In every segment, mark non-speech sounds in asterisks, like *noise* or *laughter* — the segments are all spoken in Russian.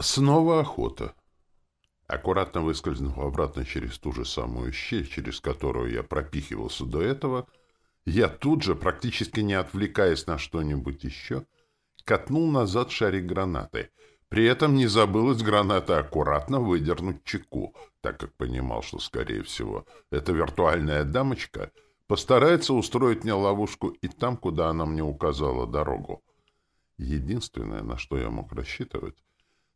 Снова охота. Аккуратно выскользнув обратно через ту же самую щель, через которую я пропихивался до этого, я тут же, практически не отвлекаясь на что-нибудь еще, катнул назад шарик гранаты. При этом не забыл из гранаты аккуратно выдернуть чеку, так как понимал, что, скорее всего, эта виртуальная дамочка постарается устроить мне ловушку и там, куда она мне указала дорогу. Единственное, на что я мог рассчитывать,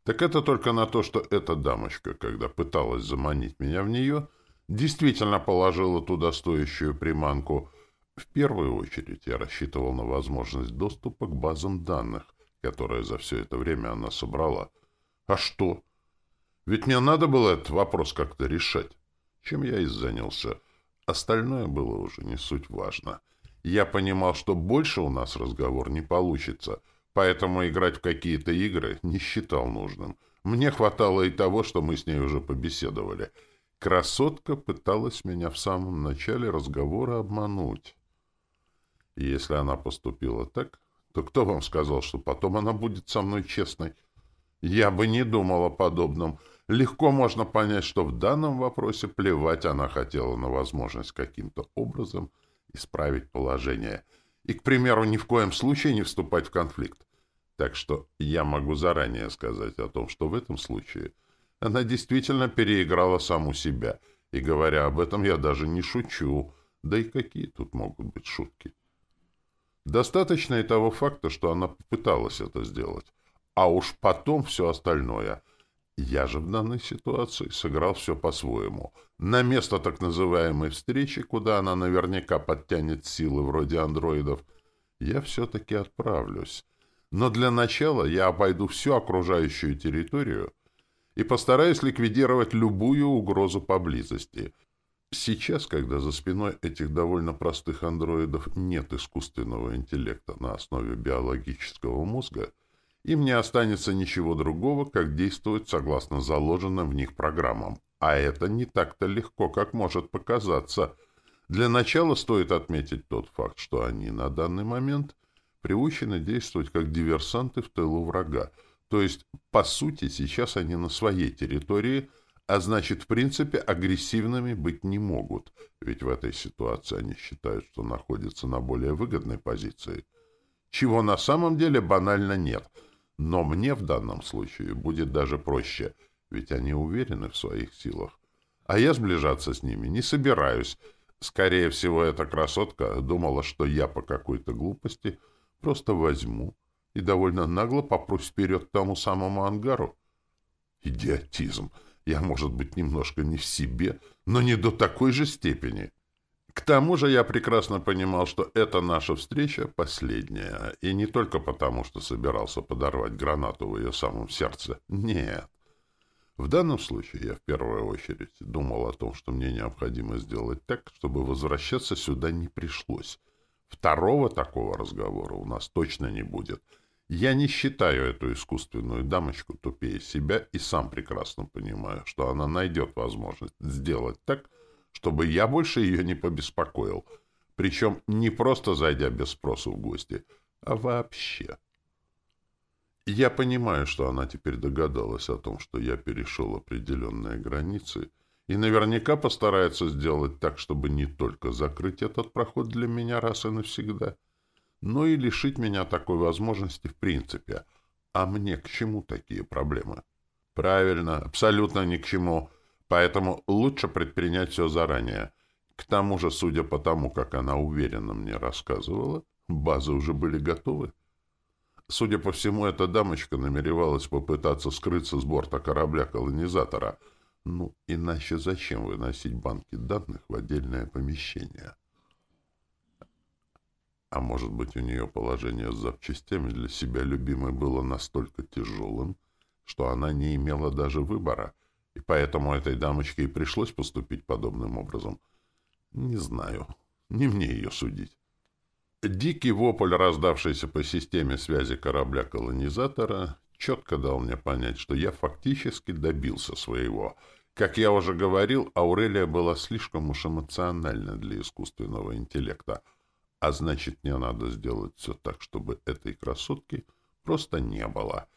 так это только на то, что эта дамочка, когда пыталась заманить меня в нее, действительно положила туда стоящую приманку. В первую очередь я рассчитывал на возможность доступа к базам данных, которые за все это время она собрала. А что? Ведь мне надо было этот вопрос как-то решать. Чем я и занялся. Остальное было уже не суть важно. Я понимал, что больше у нас разговор не получится — поэтому играть в какие-то игры не считал нужным. Мне хватало и того, что мы с ней уже побеседовали. Красотка пыталась меня в самом начале разговора обмануть. И если она поступила так, то кто вам сказал, что потом она будет со мной честной? Я бы не думал о подобном. Легко можно понять, что в данном вопросе плевать она хотела на возможность каким-то образом исправить положение — и, к примеру, ни в коем случае не вступать в конфликт. Так что я могу заранее сказать о том, что в этом случае она действительно переиграла саму себя, и, говоря об этом, я даже не шучу. Да и какие тут могут быть шутки? Достаточно и того факта, что она попыталась это сделать. А уж потом все остальное. Я же в данной ситуации сыграл все по-своему. На место так называемой встречи, куда она наверняка подтянет силы вроде андроидов, я все-таки отправлюсь. Но для начала я обойду всю окружающую территорию и постараюсь ликвидировать любую угрозу поблизости. Сейчас, когда за спиной этих довольно простых андроидов нет искусственного интеллекта на основе биологического мозга, им не останется ничего другого, как действовать согласно заложенным в них программам. А это не так-то легко, как может показаться. Для начала стоит отметить тот факт, что они на данный момент приучены действовать как диверсанты в тылу врага. То есть, по сути, сейчас они на своей территории, а значит, в принципе, агрессивными быть не могут, ведь в этой ситуации они считают, что находятся на более выгодной позиции. Чего на самом деле банально нет — но мне в данном случае будет даже проще, ведь они уверены в своих силах. А я сближаться с ними не собираюсь. Скорее всего, эта красотка думала, что я по какой-то глупости просто возьму и довольно нагло попрусь вперед к тому самому ангару. Идиотизм! Я, может быть, немножко не в себе, но не до такой же степени. К тому же я прекрасно понимал, что эта наша встреча последняя, и не только потому, что собирался подорвать гранату в ее самом сердце. Нет. В данном случае я в первую очередь думал о том, что мне необходимо сделать так, чтобы возвращаться сюда не пришлось. Второго такого разговора у нас точно не будет. Я не считаю эту искусственную дамочку тупее себя и сам прекрасно понимаю, что она найдет возможность сделать так, чтобы я больше ее не побеспокоил. Причем не просто зайдя без спроса в гости, а вообще. Я понимаю, что она теперь догадалась о том, что я перешел определенные границы, и наверняка постарается сделать так, чтобы не только закрыть этот проход для меня раз и навсегда, но и лишить меня такой возможности в принципе. А мне к чему такие проблемы? Правильно, абсолютно ни к чему. Поэтому лучше предпринять все заранее. К тому же, судя по тому, как она уверенно мне рассказывала, базы уже были готовы. Судя по всему, эта дамочка намеревалась попытаться скрыться с борта корабля-колонизатора. Ну, иначе зачем выносить банки данных в отдельное помещение? А может быть, у нее положение с запчастями для себя любимой было настолько тяжелым, что она не имела даже выбора — и поэтому этой дамочке и пришлось поступить подобным образом. Не знаю. Не мне ее судить. Дикий вопль, раздавшийся по системе связи корабля-колонизатора, четко дал мне понять, что я фактически добился своего. Как я уже говорил, Аурелия была слишком уж эмоциональна для искусственного интеллекта, а значит, мне надо сделать все так, чтобы этой красотки просто не было —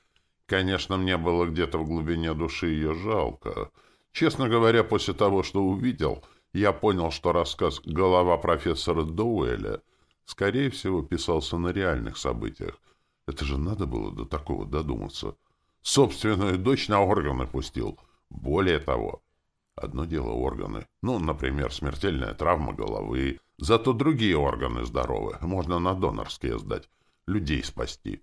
Конечно, мне было где-то в глубине души ее жалко. Честно говоря, после того, что увидел, я понял, что рассказ «Голова профессора Доуэля» скорее всего писался на реальных событиях. Это же надо было до такого додуматься. Собственную дочь на органы пустил. Более того, одно дело органы. Ну, например, смертельная травма головы. Зато другие органы здоровы. Можно на донорские сдать. Людей спасти.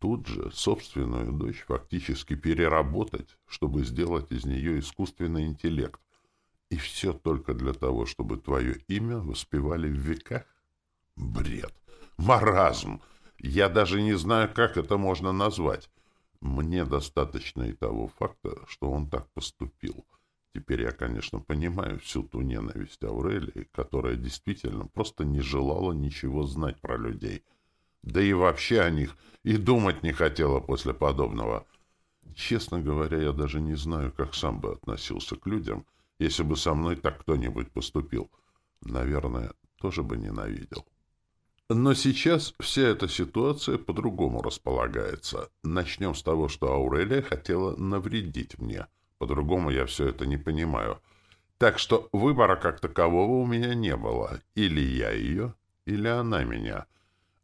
Тут же собственную дочь фактически переработать, чтобы сделать из нее искусственный интеллект. И все только для того, чтобы твое имя воспевали в веках? Бред! Маразм! Я даже не знаю, как это можно назвать. Мне достаточно и того факта, что он так поступил. Теперь я, конечно, понимаю всю ту ненависть Аурелии, которая действительно просто не желала ничего знать про людей — да и вообще о них и думать не хотела после подобного. Честно говоря, я даже не знаю, как сам бы относился к людям, если бы со мной так кто-нибудь поступил. Наверное, тоже бы ненавидел. Но сейчас вся эта ситуация по-другому располагается. Начнем с того, что Аурелия хотела навредить мне. По-другому я все это не понимаю. Так что выбора как такового у меня не было. Или я ее, или она меня —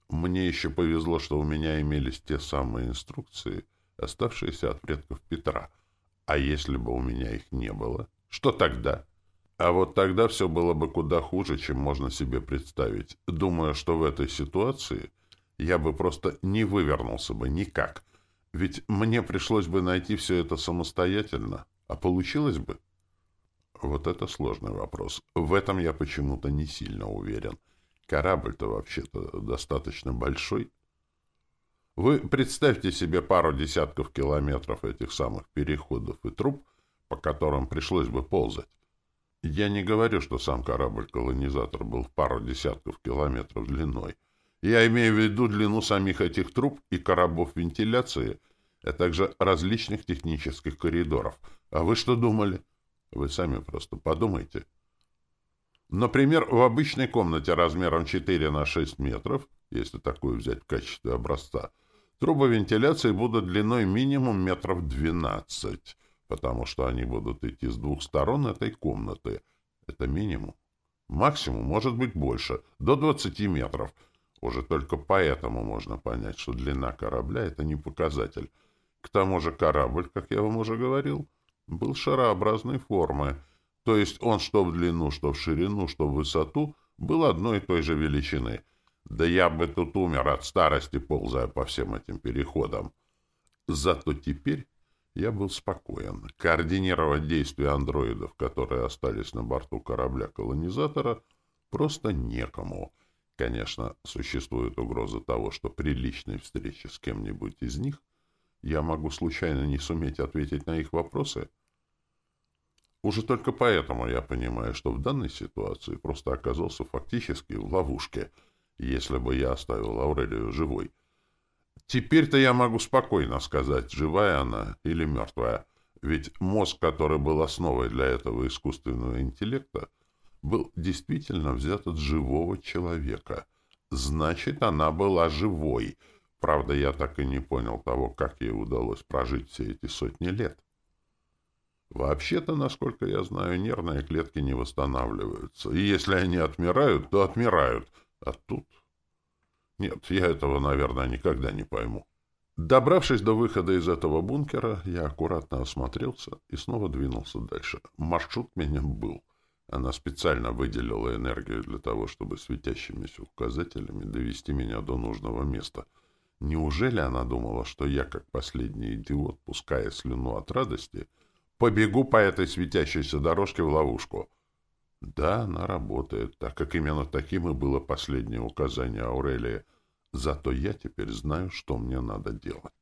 мне еще повезло, что у меня имелись те самые инструкции, оставшиеся от предков Петра. А если бы у меня их не было, что тогда? А вот тогда все было бы куда хуже, чем можно себе представить. Думаю, что в этой ситуации я бы просто не вывернулся бы никак. Ведь мне пришлось бы найти все это самостоятельно. А получилось бы? Вот это сложный вопрос. В этом я почему-то не сильно уверен. Корабль-то вообще-то достаточно большой. Вы представьте себе пару десятков километров этих самых переходов и труб, по которым пришлось бы ползать. Я не говорю, что сам корабль-колонизатор был в пару десятков километров длиной. Я имею в виду длину самих этих труб и коробов вентиляции, а также различных технических коридоров. А вы что думали? Вы сами просто подумайте. Например, в обычной комнате размером 4 на 6 метров, если такую взять в качестве образца, трубы вентиляции будут длиной минимум метров 12, потому что они будут идти с двух сторон этой комнаты. Это минимум. Максимум может быть больше, до 20 метров. Уже только поэтому можно понять, что длина корабля — это не показатель. К тому же корабль, как я вам уже говорил, был шарообразной формы — то есть он что в длину, что в ширину, что в высоту был одной и той же величины. Да я бы тут умер от старости, ползая по всем этим переходам. Зато теперь я был спокоен. Координировать действия андроидов, которые остались на борту корабля-колонизатора, просто некому. Конечно, существует угроза того, что при личной встрече с кем-нибудь из них я могу случайно не суметь ответить на их вопросы — уже только поэтому я понимаю, что в данной ситуации просто оказался фактически в ловушке, если бы я оставил Аурелию живой. Теперь-то я могу спокойно сказать, живая она или мертвая, ведь мозг, который был основой для этого искусственного интеллекта, был действительно взят от живого человека. Значит, она была живой. Правда, я так и не понял того, как ей удалось прожить все эти сотни лет. Вообще-то, насколько я знаю, нервные клетки не восстанавливаются. И если они отмирают, то отмирают. А тут... Нет, я этого, наверное, никогда не пойму. Добравшись до выхода из этого бункера, я аккуратно осмотрелся и снова двинулся дальше. Маршрут меня был. Она специально выделила энергию для того, чтобы светящимися указателями довести меня до нужного места. Неужели она думала, что я, как последний идиот, пуская слюну от радости, — побегу по этой светящейся дорожке в ловушку. Да, она работает, так как именно таким и было последнее указание Аурелии. Зато я теперь знаю, что мне надо делать.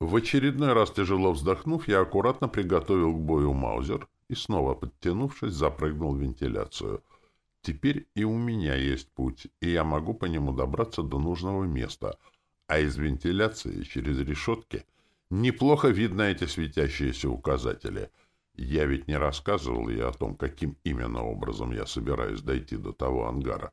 В очередной раз тяжело вздохнув, я аккуратно приготовил к бою маузер и, снова подтянувшись, запрыгнул в вентиляцию. Теперь и у меня есть путь, и я могу по нему добраться до нужного места, а из вентиляции через решетки Неплохо видно эти светящиеся указатели. Я ведь не рассказывал ей о том, каким именно образом я собираюсь дойти до того ангара.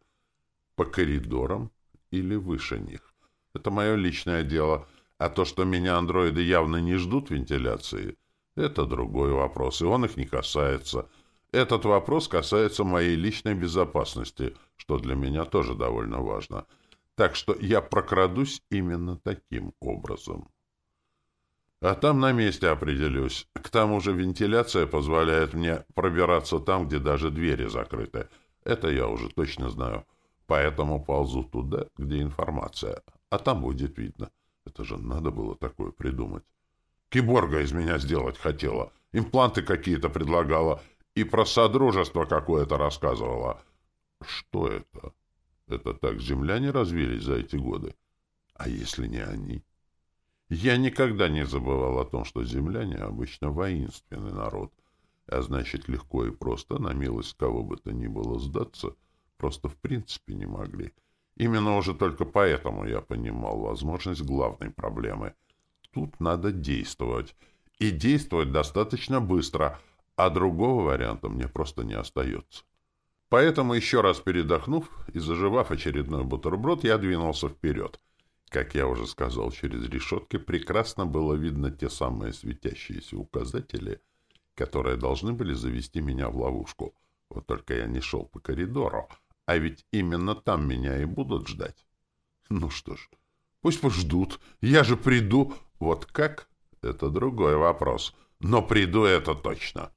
По коридорам или выше них. Это мое личное дело. А то, что меня андроиды явно не ждут вентиляции, это другой вопрос, и он их не касается. Этот вопрос касается моей личной безопасности, что для меня тоже довольно важно. Так что я прокрадусь именно таким образом. А там на месте определюсь. К тому же вентиляция позволяет мне пробираться там, где даже двери закрыты. Это я уже точно знаю. Поэтому ползу туда, где информация. А там будет видно. Это же надо было такое придумать. Киборга из меня сделать хотела. Импланты какие-то предлагала. И про содружество какое-то рассказывала. Что это? Это так земляне развились за эти годы? А если не они? Я никогда не забывал о том, что земляне обычно воинственный народ, а значит, легко и просто на милость кого бы то ни было сдаться просто в принципе не могли. Именно уже только поэтому я понимал возможность главной проблемы. Тут надо действовать. И действовать достаточно быстро, а другого варианта мне просто не остается. Поэтому, еще раз передохнув и заживав очередной бутерброд, я двинулся вперед — как я уже сказал, через решетки прекрасно было видно те самые светящиеся указатели, которые должны были завести меня в ловушку. Вот только я не шел по коридору, а ведь именно там меня и будут ждать. Ну что ж, пусть пождут, я же приду. Вот как? Это другой вопрос. Но приду это точно.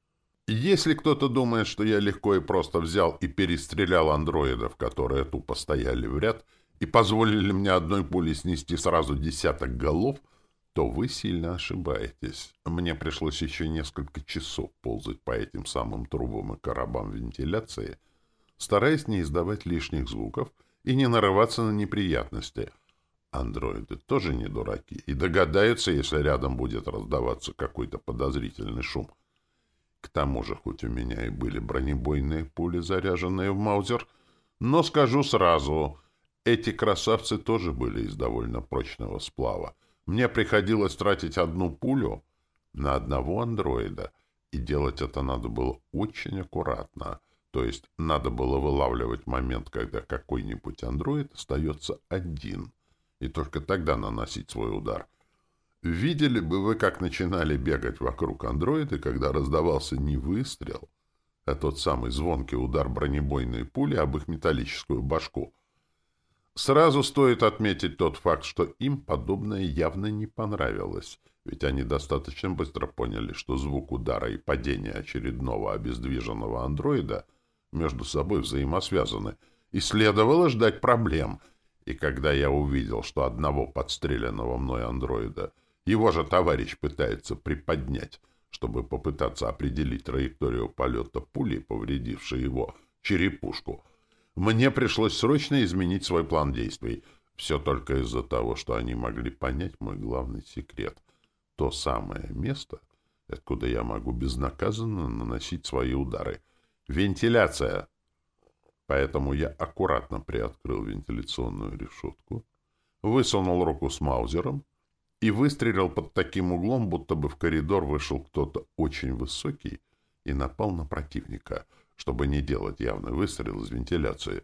Если кто-то думает, что я легко и просто взял и перестрелял андроидов, которые тупо стояли в ряд, — и позволили мне одной пулей снести сразу десяток голов, то вы сильно ошибаетесь. Мне пришлось еще несколько часов ползать по этим самым трубам и коробам вентиляции, стараясь не издавать лишних звуков и не нарываться на неприятности. Андроиды тоже не дураки и догадаются, если рядом будет раздаваться какой-то подозрительный шум. К тому же, хоть у меня и были бронебойные пули, заряженные в маузер, но скажу сразу — эти красавцы тоже были из довольно прочного сплава. Мне приходилось тратить одну пулю на одного андроида, и делать это надо было очень аккуратно. То есть надо было вылавливать момент, когда какой-нибудь андроид остается один, и только тогда наносить свой удар. Видели бы вы, как начинали бегать вокруг андроида, когда раздавался не выстрел, а тот самый звонкий удар бронебойной пули об их металлическую башку — Сразу стоит отметить тот факт, что им подобное явно не понравилось, ведь они достаточно быстро поняли, что звук удара и падения очередного обездвиженного андроида между собой взаимосвязаны, и следовало ждать проблем. И когда я увидел, что одного подстреленного мной андроида его же товарищ пытается приподнять, чтобы попытаться определить траекторию полета пули, повредившей его черепушку — мне пришлось срочно изменить свой план действий. Все только из-за того, что они могли понять мой главный секрет. То самое место, откуда я могу безнаказанно наносить свои удары. Вентиляция. Поэтому я аккуратно приоткрыл вентиляционную решетку, высунул руку с маузером и выстрелил под таким углом, будто бы в коридор вышел кто-то очень высокий и напал на противника — чтобы не делать явный выстрел из вентиляции.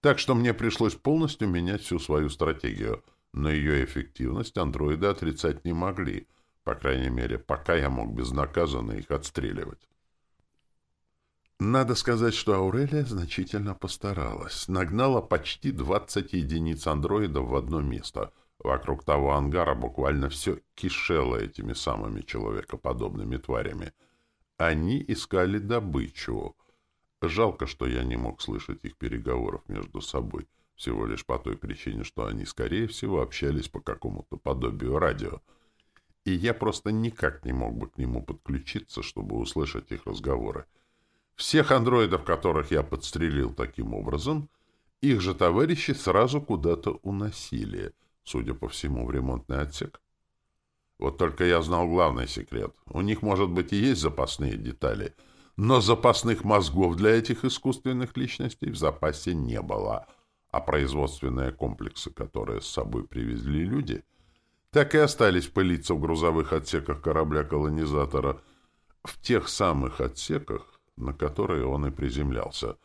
Так что мне пришлось полностью менять всю свою стратегию. Но ее эффективность андроиды отрицать не могли, по крайней мере, пока я мог безнаказанно их отстреливать. Надо сказать, что Аурелия значительно постаралась. Нагнала почти 20 единиц андроидов в одно место. Вокруг того ангара буквально все кишело этими самыми человекоподобными тварями. Они искали добычу — Жалко, что я не мог слышать их переговоров между собой, всего лишь по той причине, что они, скорее всего, общались по какому-то подобию радио, и я просто никак не мог бы к нему подключиться, чтобы услышать их разговоры. Всех андроидов, которых я подстрелил таким образом, их же товарищи сразу куда-то уносили, судя по всему, в ремонтный отсек. Вот только я знал главный секрет. У них, может быть, и есть запасные детали — но запасных мозгов для этих искусственных личностей в запасе не было, а производственные комплексы, которые с собой привезли люди, так и остались пылиться в грузовых отсеках корабля-колонизатора, в тех самых отсеках, на которые он и приземлялся.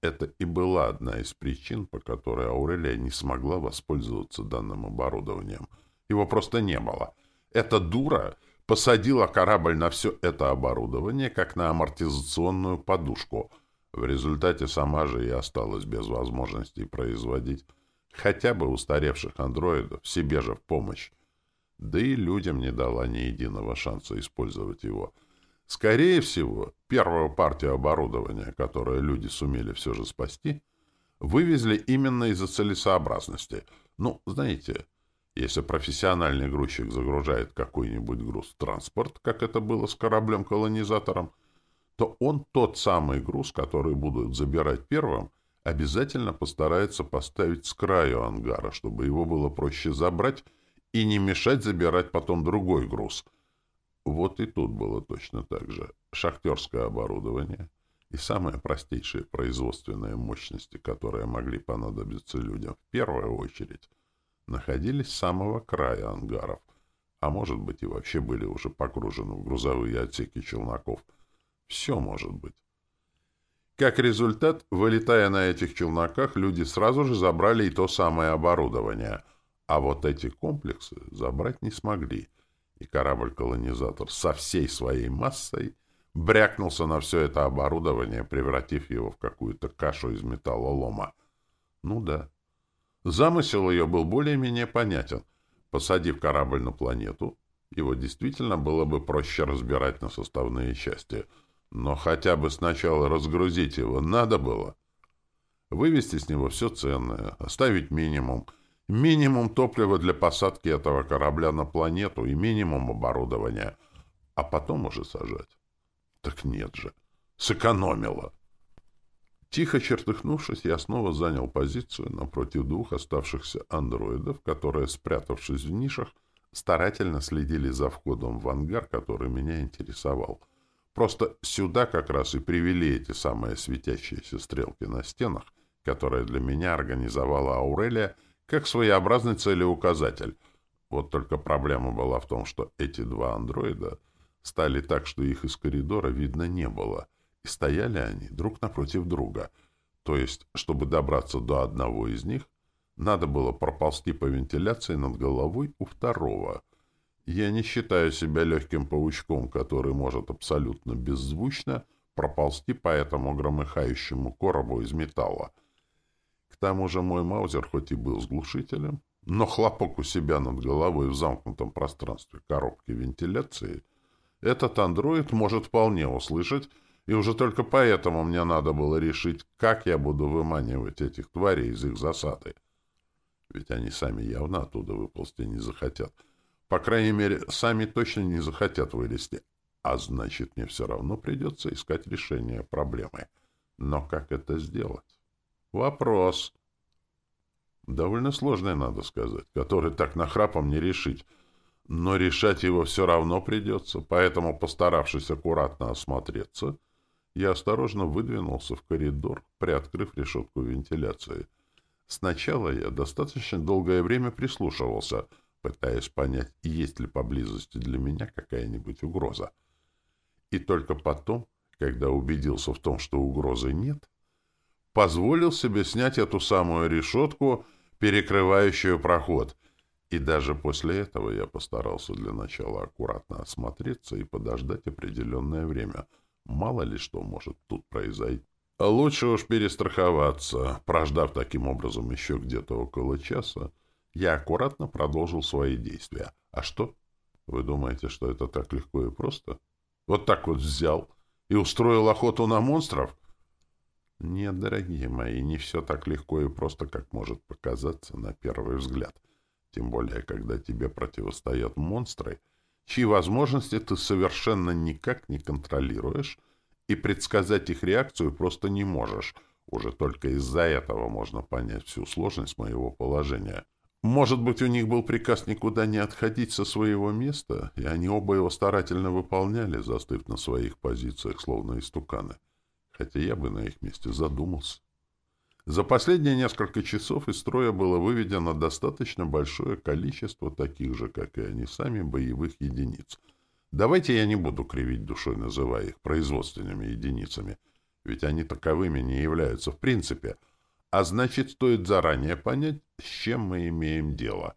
Это и была одна из причин, по которой Аурелия не смогла воспользоваться данным оборудованием. Его просто не было. Эта дура посадила корабль на все это оборудование, как на амортизационную подушку. В результате сама же и осталась без возможности производить хотя бы устаревших андроидов себе же в помощь. Да и людям не дала ни единого шанса использовать его. Скорее всего, первую партию оборудования, которое люди сумели все же спасти, вывезли именно из-за целесообразности. Ну, знаете, если профессиональный грузчик загружает какой-нибудь груз в транспорт, как это было с кораблем-колонизатором, то он тот самый груз, который будут забирать первым, обязательно постарается поставить с краю ангара, чтобы его было проще забрать и не мешать забирать потом другой груз. Вот и тут было точно так же. Шахтерское оборудование и самые простейшие производственные мощности, которые могли понадобиться людям в первую очередь, находились с самого края ангаров, а может быть и вообще были уже погружены в грузовые отсеки челноков. Все может быть. Как результат, вылетая на этих челноках, люди сразу же забрали и то самое оборудование, а вот эти комплексы забрать не смогли, и корабль-колонизатор со всей своей массой брякнулся на все это оборудование, превратив его в какую-то кашу из металлолома. Ну да. Замысел ее был более-менее понятен. Посадив корабль на планету, его действительно было бы проще разбирать на составные части — но хотя бы сначала разгрузить его надо было. Вывести с него все ценное, оставить минимум. Минимум топлива для посадки этого корабля на планету и минимум оборудования. А потом уже сажать. Так нет же. Сэкономила. Тихо чертыхнувшись, я снова занял позицию напротив двух оставшихся андроидов, которые, спрятавшись в нишах, старательно следили за входом в ангар, который меня интересовал. Просто сюда как раз и привели эти самые светящиеся стрелки на стенах, которые для меня организовала Аурелия как своеобразный целеуказатель. Вот только проблема была в том, что эти два андроида стали так, что их из коридора видно не было, и стояли они друг напротив друга. То есть, чтобы добраться до одного из них, надо было проползти по вентиляции над головой у второго — я не считаю себя легким паучком, который может абсолютно беззвучно проползти по этому громыхающему коробу из металла. К тому же мой маузер хоть и был с глушителем, но хлопок у себя над головой в замкнутом пространстве коробки вентиляции этот андроид может вполне услышать, и уже только поэтому мне надо было решить, как я буду выманивать этих тварей из их засады. Ведь они сами явно оттуда выползти не захотят — по крайней мере, сами точно не захотят вылезти. А значит, мне все равно придется искать решение проблемы. Но как это сделать? Вопрос. Довольно сложный, надо сказать, который так нахрапом не решить. Но решать его все равно придется, поэтому, постаравшись аккуратно осмотреться, я осторожно выдвинулся в коридор, приоткрыв решетку вентиляции. Сначала я достаточно долгое время прислушивался — пытаясь понять, есть ли поблизости для меня какая-нибудь угроза. И только потом, когда убедился в том, что угрозы нет, позволил себе снять эту самую решетку, перекрывающую проход. И даже после этого я постарался для начала аккуратно осмотреться и подождать определенное время. Мало ли что может тут произойти. Лучше уж перестраховаться, прождав таким образом еще где-то около часа, я аккуратно продолжил свои действия. А что? Вы думаете, что это так легко и просто? Вот так вот взял и устроил охоту на монстров? Нет, дорогие мои, не все так легко и просто, как может показаться на первый взгляд. Тем более, когда тебе противостоят монстры, чьи возможности ты совершенно никак не контролируешь, и предсказать их реакцию просто не можешь. Уже только из-за этого можно понять всю сложность моего положения. Может быть, у них был приказ никуда не отходить со своего места, и они оба его старательно выполняли, застыв на своих позициях, словно истуканы. Хотя я бы на их месте задумался. За последние несколько часов из строя было выведено достаточно большое количество таких же, как и они сами, боевых единиц. Давайте я не буду кривить душой, называя их производственными единицами, ведь они таковыми не являются в принципе — а значит, стоит заранее понять, с чем мы имеем дело.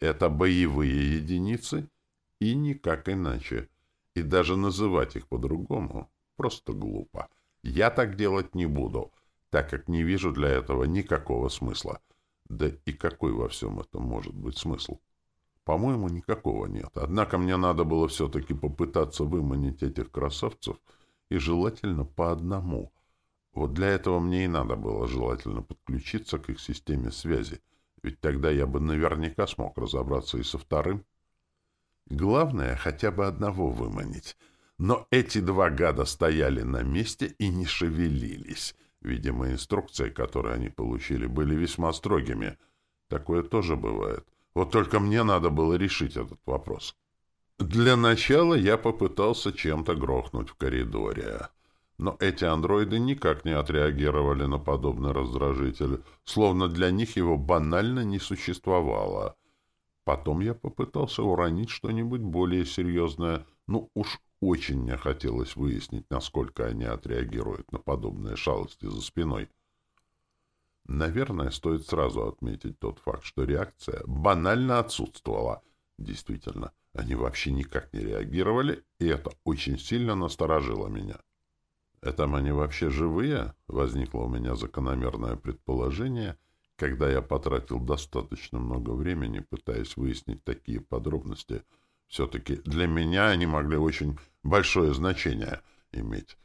Это боевые единицы и никак иначе. И даже называть их по-другому просто глупо. Я так делать не буду, так как не вижу для этого никакого смысла. Да и какой во всем этом может быть смысл? По-моему, никакого нет. Однако мне надо было все-таки попытаться выманить этих красавцев, и желательно по одному. Вот для этого мне и надо было желательно подключиться к их системе связи, ведь тогда я бы наверняка смог разобраться и со вторым. Главное, хотя бы одного выманить. Но эти два гада стояли на месте и не шевелились. Видимо, инструкции, которые они получили, были весьма строгими. Такое тоже бывает. Вот только мне надо было решить этот вопрос. Для начала я попытался чем-то грохнуть в коридоре. Но эти андроиды никак не отреагировали на подобный раздражитель, словно для них его банально не существовало. Потом я попытался уронить что-нибудь более серьезное. Ну, уж очень мне хотелось выяснить, насколько они отреагируют на подобные шалости за спиной. Наверное, стоит сразу отметить тот факт, что реакция банально отсутствовала. Действительно, они вообще никак не реагировали, и это очень сильно насторожило меня. «Это они вообще живые?» — возникло у меня закономерное предположение, когда я потратил достаточно много времени, пытаясь выяснить такие подробности. Все-таки для меня они могли очень большое значение иметь.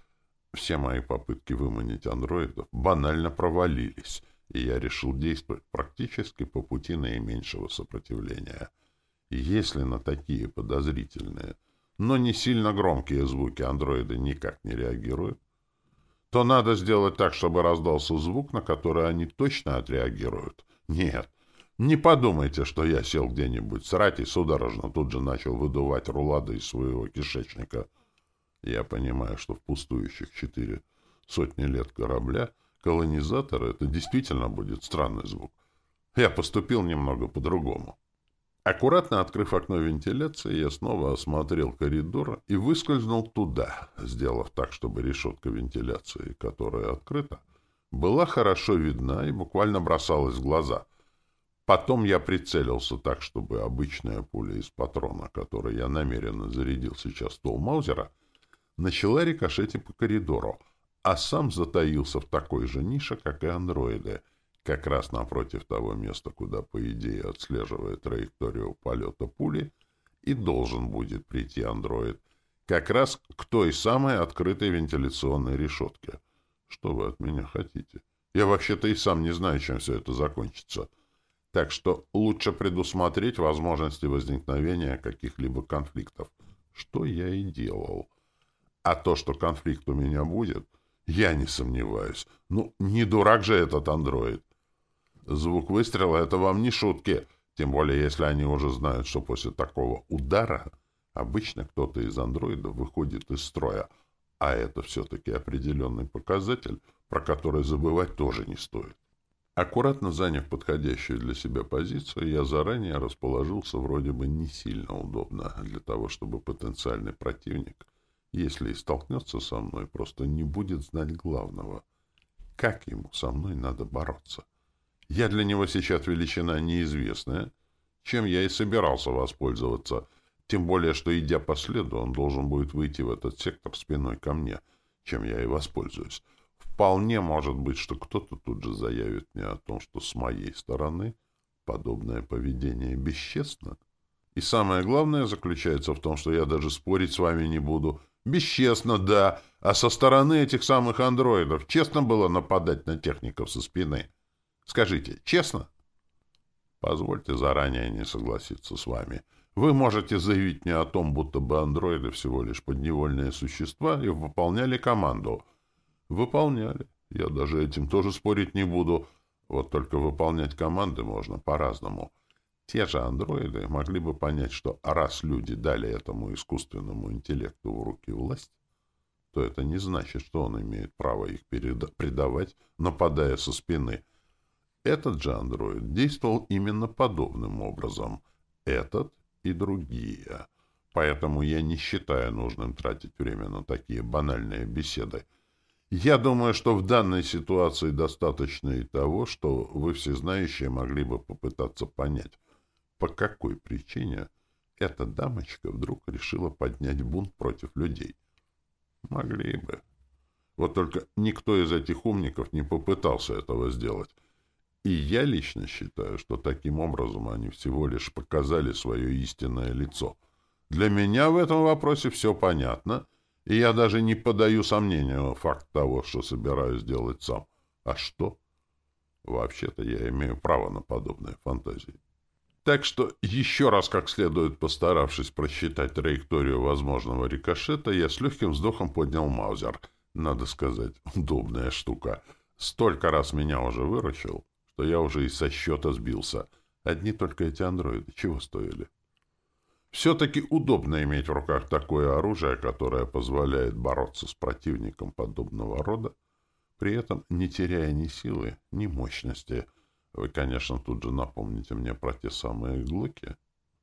Все мои попытки выманить андроидов банально провалились, и я решил действовать практически по пути наименьшего сопротивления. Если на такие подозрительные, но не сильно громкие звуки андроиды никак не реагируют, то надо сделать так, чтобы раздался звук, на который они точно отреагируют. Нет, не подумайте, что я сел где-нибудь срать и судорожно тут же начал выдувать рулады из своего кишечника. Я понимаю, что в пустующих четыре сотни лет корабля колонизатора это действительно будет странный звук. Я поступил немного по-другому. Аккуратно открыв окно вентиляции, я снова осмотрел коридор и выскользнул туда, сделав так, чтобы решетка вентиляции, которая открыта, была хорошо видна и буквально бросалась в глаза. Потом я прицелился так, чтобы обычная пуля из патрона, который я намеренно зарядил сейчас в ствол Маузера, начала рикошетить по коридору, а сам затаился в такой же нише, как и андроиды — как раз напротив того места, куда, по идее, отслеживает траекторию полета пули, и должен будет прийти андроид, как раз к той самой открытой вентиляционной решетке. Что вы от меня хотите? Я вообще-то и сам не знаю, чем все это закончится. Так что лучше предусмотреть возможности возникновения каких-либо конфликтов, что я и делал. А то, что конфликт у меня будет, я не сомневаюсь. Ну, не дурак же этот андроид. Звук выстрела — это вам не шутки, тем более если они уже знают, что после такого удара обычно кто-то из андроидов выходит из строя, а это все-таки определенный показатель, про который забывать тоже не стоит. Аккуратно заняв подходящую для себя позицию, я заранее расположился вроде бы не сильно удобно для того, чтобы потенциальный противник, если и столкнется со мной, просто не будет знать главного. Как ему со мной надо бороться? Я для него сейчас величина неизвестная, чем я и собирался воспользоваться, тем более, что, идя по следу, он должен будет выйти в этот сектор спиной ко мне, чем я и воспользуюсь. Вполне может быть, что кто-то тут же заявит мне о том, что с моей стороны подобное поведение бесчестно. И самое главное заключается в том, что я даже спорить с вами не буду. Бесчестно, да, а со стороны этих самых андроидов честно было нападать на техников со спины. Скажите, честно? Позвольте заранее не согласиться с вами. Вы можете заявить мне о том, будто бы андроиды всего лишь подневольные существа и выполняли команду. Выполняли. Я даже этим тоже спорить не буду. Вот только выполнять команды можно по-разному. Те же андроиды могли бы понять, что раз люди дали этому искусственному интеллекту в руки власть, то это не значит, что он имеет право их предавать, нападая со спины — этот же андроид действовал именно подобным образом. Этот и другие. Поэтому я не считаю нужным тратить время на такие банальные беседы. Я думаю, что в данной ситуации достаточно и того, что вы все знающие могли бы попытаться понять, по какой причине эта дамочка вдруг решила поднять бунт против людей. Могли бы. Вот только никто из этих умников не попытался этого сделать. И я лично считаю, что таким образом они всего лишь показали свое истинное лицо. Для меня в этом вопросе все понятно, и я даже не подаю сомнению факт того, что собираюсь делать сам. А что? Вообще-то я имею право на подобные фантазии. Так что, еще раз как следует постаравшись просчитать траекторию возможного рикошета, я с легким вздохом поднял маузер. Надо сказать, *laughs* удобная штука. Столько раз меня уже выручил, что я уже и со счета сбился. Одни только эти андроиды чего стоили? Все-таки удобно иметь в руках такое оружие, которое позволяет бороться с противником подобного рода, при этом не теряя ни силы, ни мощности — вы, конечно, тут же напомните мне про те самые глыки.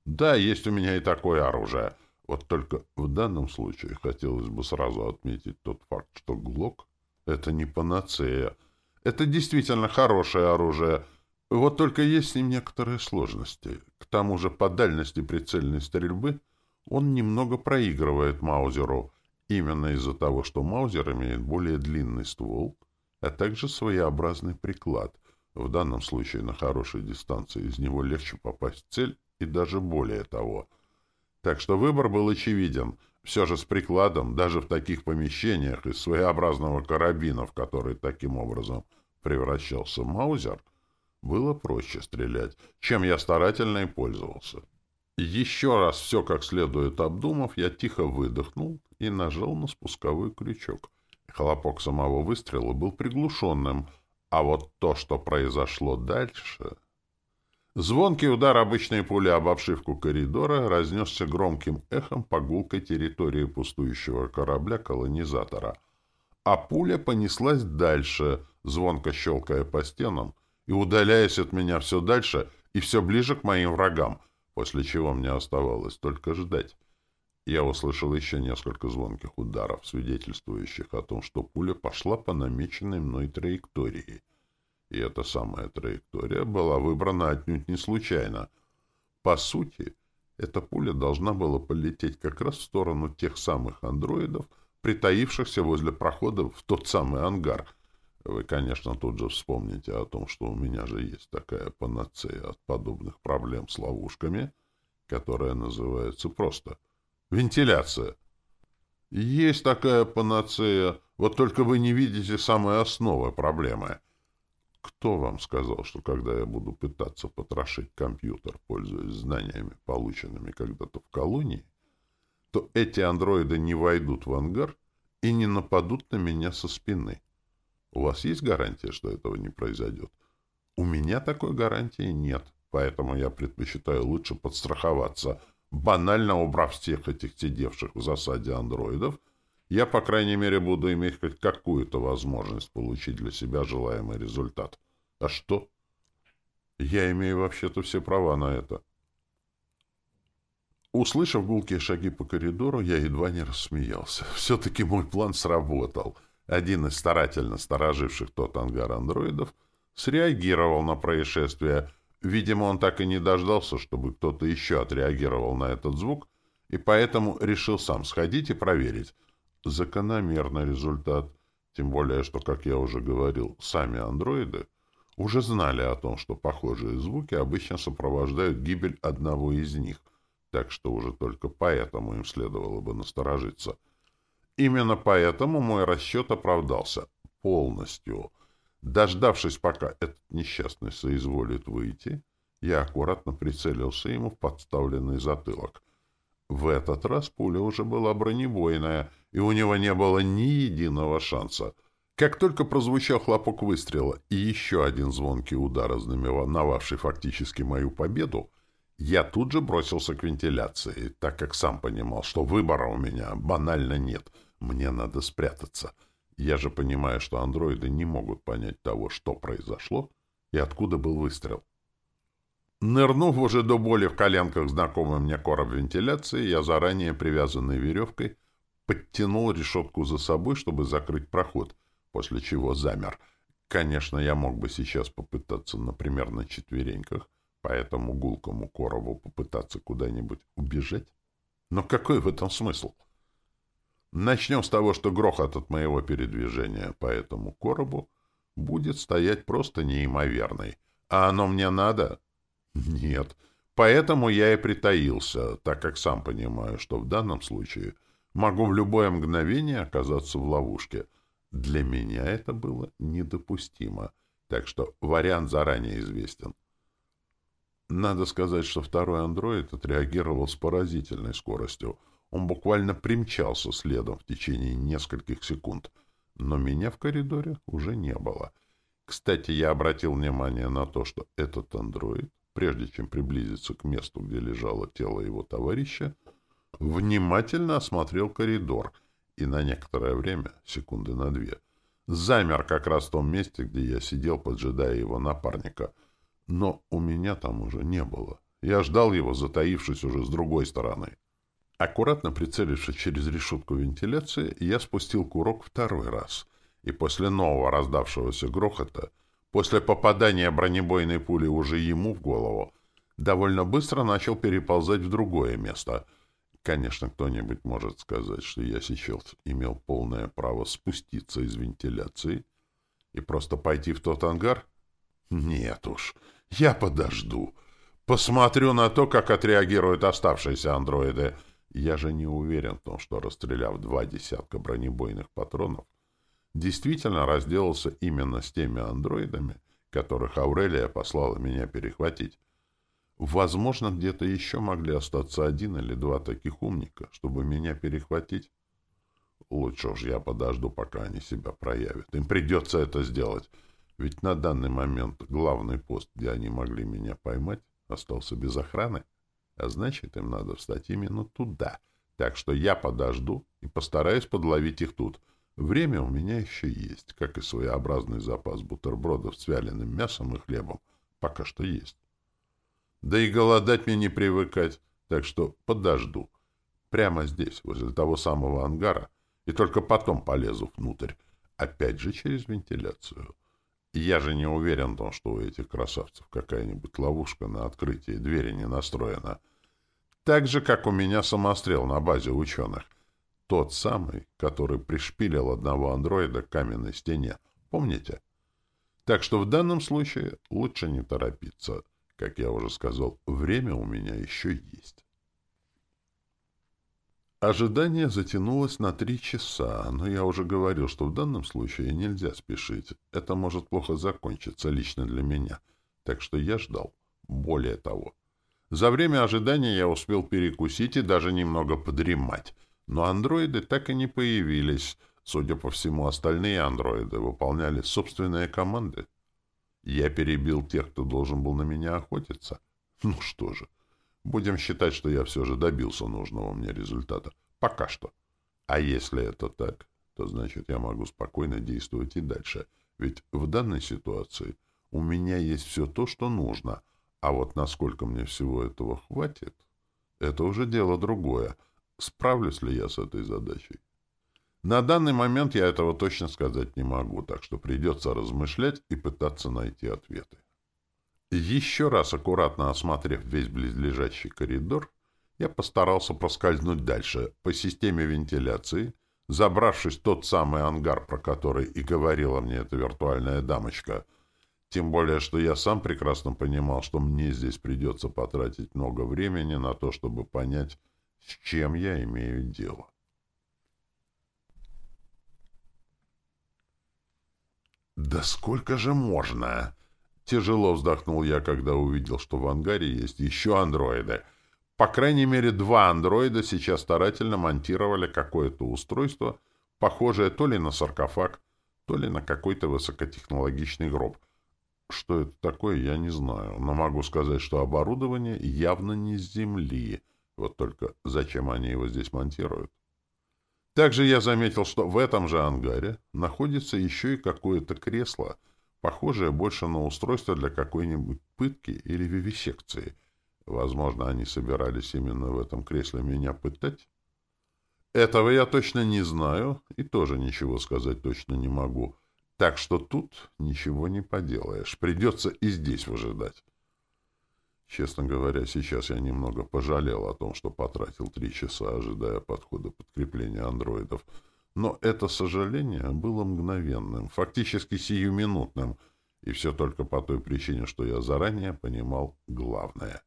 Да, есть у меня и такое оружие. Вот только в данном случае хотелось бы сразу отметить тот факт, что глок — это не панацея. Это действительно хорошее оружие. Вот только есть с ним некоторые сложности. К тому же по дальности прицельной стрельбы он немного проигрывает Маузеру, именно из-за того, что Маузер имеет более длинный ствол, а также своеобразный приклад — в данном случае на хорошей дистанции из него легче попасть в цель и даже более того. Так что выбор был очевиден. Все же с прикладом, даже в таких помещениях, из своеобразного карабина, в который таким образом превращался Маузер, было проще стрелять, чем я старательно и пользовался. Еще раз все как следует обдумав, я тихо выдохнул и нажал на спусковой крючок. Хлопок самого выстрела был приглушенным — а вот то, что произошло дальше... Звонкий удар обычной пули об обшивку коридора разнесся громким эхом по гулкой территории пустующего корабля-колонизатора. А пуля понеслась дальше, звонко щелкая по стенам и удаляясь от меня все дальше и все ближе к моим врагам, после чего мне оставалось только ждать. Я услышал еще несколько звонких ударов, свидетельствующих о том, что пуля пошла по намеченной мной траектории. И эта самая траектория была выбрана отнюдь не случайно. По сути, эта пуля должна была полететь как раз в сторону тех самых андроидов, притаившихся возле прохода в тот самый ангар. Вы, конечно, тут же вспомните о том, что у меня же есть такая панацея от подобных проблем с ловушками, которая называется просто Вентиляция. Есть такая панацея, вот только вы не видите самой основы проблемы. Кто вам сказал, что когда я буду пытаться потрошить компьютер, пользуясь знаниями, полученными когда-то в колонии, то эти андроиды не войдут в ангар и не нападут на меня со спины? У вас есть гарантия, что этого не произойдет? У меня такой гарантии нет, поэтому я предпочитаю лучше подстраховаться — банально убрав всех этих сидевших в засаде андроидов, я, по крайней мере, буду иметь хоть какую-то возможность получить для себя желаемый результат. А что? Я имею вообще-то все права на это. Услышав гулкие шаги по коридору, я едва не рассмеялся. Все-таки мой план сработал. Один из старательно стороживших тот ангар андроидов среагировал на происшествие — Видимо, он так и не дождался, чтобы кто-то еще отреагировал на этот звук, и поэтому решил сам сходить и проверить. Закономерный результат. Тем более, что, как я уже говорил, сами андроиды уже знали о том, что похожие звуки обычно сопровождают гибель одного из них, так что уже только поэтому им следовало бы насторожиться. Именно поэтому мой расчет оправдался полностью — Дождавшись, пока этот несчастный соизволит выйти, я аккуратно прицелился ему в подставленный затылок. В этот раз пуля уже была бронебойная, и у него не было ни единого шанса. Как только прозвучал хлопок выстрела и еще один звонкий удар, ознаменовавший фактически мою победу, я тут же бросился к вентиляции, так как сам понимал, что выбора у меня банально нет. Мне надо спрятаться — я же понимаю, что андроиды не могут понять того, что произошло и откуда был выстрел. Нырнув уже до боли в коленках знакомый мне короб вентиляции, я заранее привязанной веревкой подтянул решетку за собой, чтобы закрыть проход, после чего замер. Конечно, я мог бы сейчас попытаться, например, на четвереньках по этому гулкому коробу попытаться куда-нибудь убежать? Но какой в этом смысл? Начнем с того, что грохот от моего передвижения по этому коробу будет стоять просто неимоверный. А оно мне надо? Нет. Поэтому я и притаился, так как сам понимаю, что в данном случае могу в любое мгновение оказаться в ловушке. Для меня это было недопустимо, так что вариант заранее известен. Надо сказать, что второй андроид отреагировал с поразительной скоростью. Он буквально примчался следом в течение нескольких секунд, но меня в коридоре уже не было. Кстати, я обратил внимание на то, что этот андроид прежде чем приблизиться к месту, где лежало тело его товарища, внимательно осмотрел коридор и на некоторое время, секунды на две, замер как раз в том месте, где я сидел, поджидая его напарника. Но у меня там уже не было. Я ждал его, затаившись уже с другой стороны. Аккуратно прицелившись через решетку вентиляции, я спустил курок второй раз, и после нового раздавшегося грохота — после попадания бронебойной пули уже ему в голову, довольно быстро начал переползать в другое место. Конечно, кто-нибудь может сказать, что я сейчас имел полное право спуститься из вентиляции и просто пойти в тот ангар? Нет уж, я подожду. Посмотрю на то, как отреагируют оставшиеся андроиды. Я же не уверен в том, что, расстреляв два десятка бронебойных патронов, действительно разделался именно с теми андроидами, которых Аурелия послала меня перехватить. Возможно, где-то еще могли остаться один или два таких умника, чтобы меня перехватить. Лучше уж я подожду, пока они себя проявят. Им придется это сделать, ведь на данный момент главный пост, где они могли меня поймать, остался без охраны, а значит, им надо встать именно туда. Так что я подожду и постараюсь подловить их тут — Время у меня еще есть, как и своеобразный запас бутербродов с вяленым мясом и хлебом. Пока что есть. Да и голодать мне не привыкать, так что подожду. Прямо здесь, возле того самого ангара, и только потом полезу внутрь. Опять же через вентиляцию. Я же не уверен в том, что у этих красавцев какая-нибудь ловушка на открытие двери не настроена. Так же, как у меня самострел на базе ученых. Тот самый, который пришпилил одного андроида к каменной стене. Помните? Так что в данном случае лучше не торопиться. Как я уже сказал, время у меня еще есть. Ожидание затянулось на три часа, но я уже говорил, что в данном случае нельзя спешить. Это может плохо закончиться лично для меня. Так что я ждал. Более того, за время ожидания я успел перекусить и даже немного подремать. Но андроиды так и не появились. Судя по всему, остальные андроиды выполняли собственные команды. Я перебил тех, кто должен был на меня охотиться. Ну что же, будем считать, что я все же добился нужного мне результата. Пока что. А если это так, то значит я могу спокойно действовать и дальше. Ведь в данной ситуации у меня есть все то, что нужно. А вот насколько мне всего этого хватит, это уже дело другое. Справлюсь ли я с этой задачей? На данный момент я этого точно сказать не могу, так что придется размышлять и пытаться найти ответы. Еще раз аккуратно осмотрев весь близлежащий коридор, я постарался проскользнуть дальше по системе вентиляции, забравшись в тот самый ангар, про который и говорила мне эта виртуальная дамочка. Тем более, что я сам прекрасно понимал, что мне здесь придется потратить много времени на то, чтобы понять, с чем я имею дело. «Да сколько же можно?» Тяжело вздохнул я, когда увидел, что в ангаре есть еще андроиды. По крайней мере, два андроида сейчас старательно монтировали какое-то устройство, похожее то ли на саркофаг, то ли на какой-то высокотехнологичный гроб. Что это такое, я не знаю, но могу сказать, что оборудование явно не с Земли — вот только зачем они его здесь монтируют? Также я заметил, что в этом же ангаре находится еще и какое-то кресло, похожее больше на устройство для какой-нибудь пытки или вивисекции. Возможно, они собирались именно в этом кресле меня пытать? Этого я точно не знаю и тоже ничего сказать точно не могу. Так что тут ничего не поделаешь. Придется и здесь выжидать. Честно говоря, сейчас я немного пожалел о том, что потратил три часа, ожидая подхода подкрепления андроидов. Но это сожаление было мгновенным, фактически сиюминутным, и все только по той причине, что я заранее понимал главное.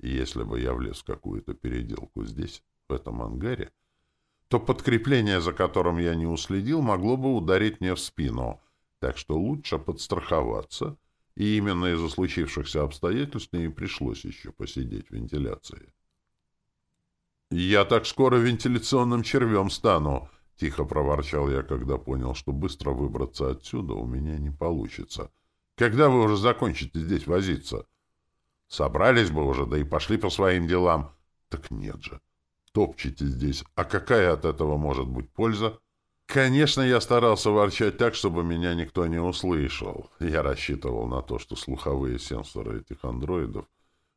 И если бы я влез в какую-то переделку здесь, в этом ангаре, то подкрепление, за которым я не уследил, могло бы ударить мне в спину, так что лучше подстраховаться — и именно из-за случившихся обстоятельств мне и пришлось еще посидеть в вентиляции. «Я так скоро вентиляционным червем стану!» — тихо проворчал я, когда понял, что быстро выбраться отсюда у меня не получится. «Когда вы уже закончите здесь возиться?» «Собрались бы уже, да и пошли по своим делам». «Так нет же. Топчете здесь. А какая от этого может быть польза?» Конечно, я старался ворчать так, чтобы меня никто не услышал. Я рассчитывал на то, что слуховые сенсоры этих андроидов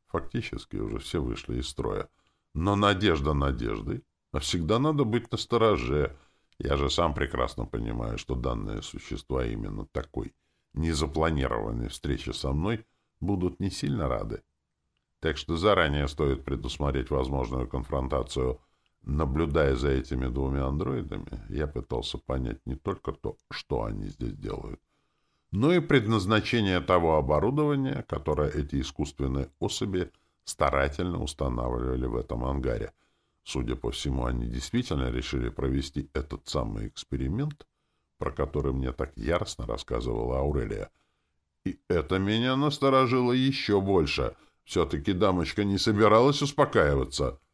фактически уже все вышли из строя. Но надежда надеждой. А всегда надо быть настороже. Я же сам прекрасно понимаю, что данные существа именно такой незапланированной встречи со мной будут не сильно рады. Так что заранее стоит предусмотреть возможную конфронтацию — Наблюдая за этими двумя андроидами, я пытался понять не только то, что они здесь делают, но и предназначение того оборудования, которое эти искусственные особи старательно устанавливали в этом ангаре. Судя по всему, они действительно решили провести этот самый эксперимент, про который мне так яростно рассказывала Аурелия. И это меня насторожило еще больше. Все-таки дамочка не собиралась успокаиваться —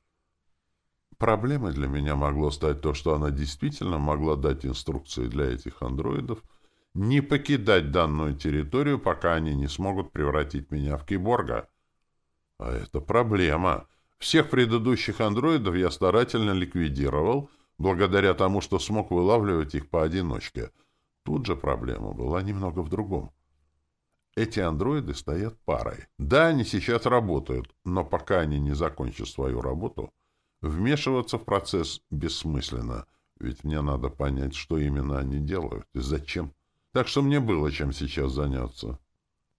Проблемой для меня могло стать то, что она действительно могла дать инструкции для этих андроидов не покидать данную территорию, пока они не смогут превратить меня в киборга. А это проблема. Всех предыдущих андроидов я старательно ликвидировал, благодаря тому, что смог вылавливать их поодиночке. Тут же проблема была немного в другом. Эти андроиды стоят парой. Да, они сейчас работают, но пока они не закончат свою работу — Вмешиваться в процесс бессмысленно, ведь мне надо понять, что именно они делают и зачем. Так что мне было чем сейчас заняться.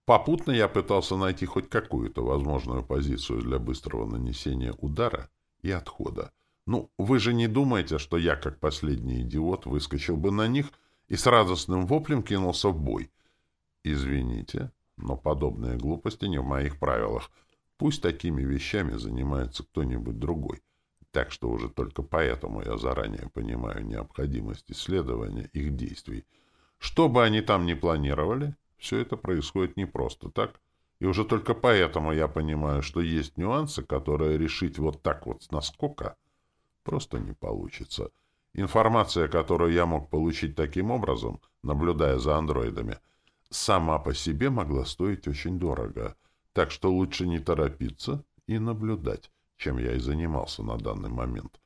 Попутно я пытался найти хоть какую-то возможную позицию для быстрого нанесения удара и отхода. Ну, вы же не думаете, что я, как последний идиот, выскочил бы на них и с радостным воплем кинулся в бой? Извините, но подобные глупости не в моих правилах. Пусть такими вещами занимается кто-нибудь другой так что уже только поэтому я заранее понимаю необходимость исследования их действий. Что бы они там ни планировали, все это происходит не просто так, и уже только поэтому я понимаю, что есть нюансы, которые решить вот так вот с наскока просто не получится. Информация, которую я мог получить таким образом, наблюдая за андроидами, сама по себе могла стоить очень дорого, так что лучше не торопиться и наблюдать чем я и занимался на данный момент.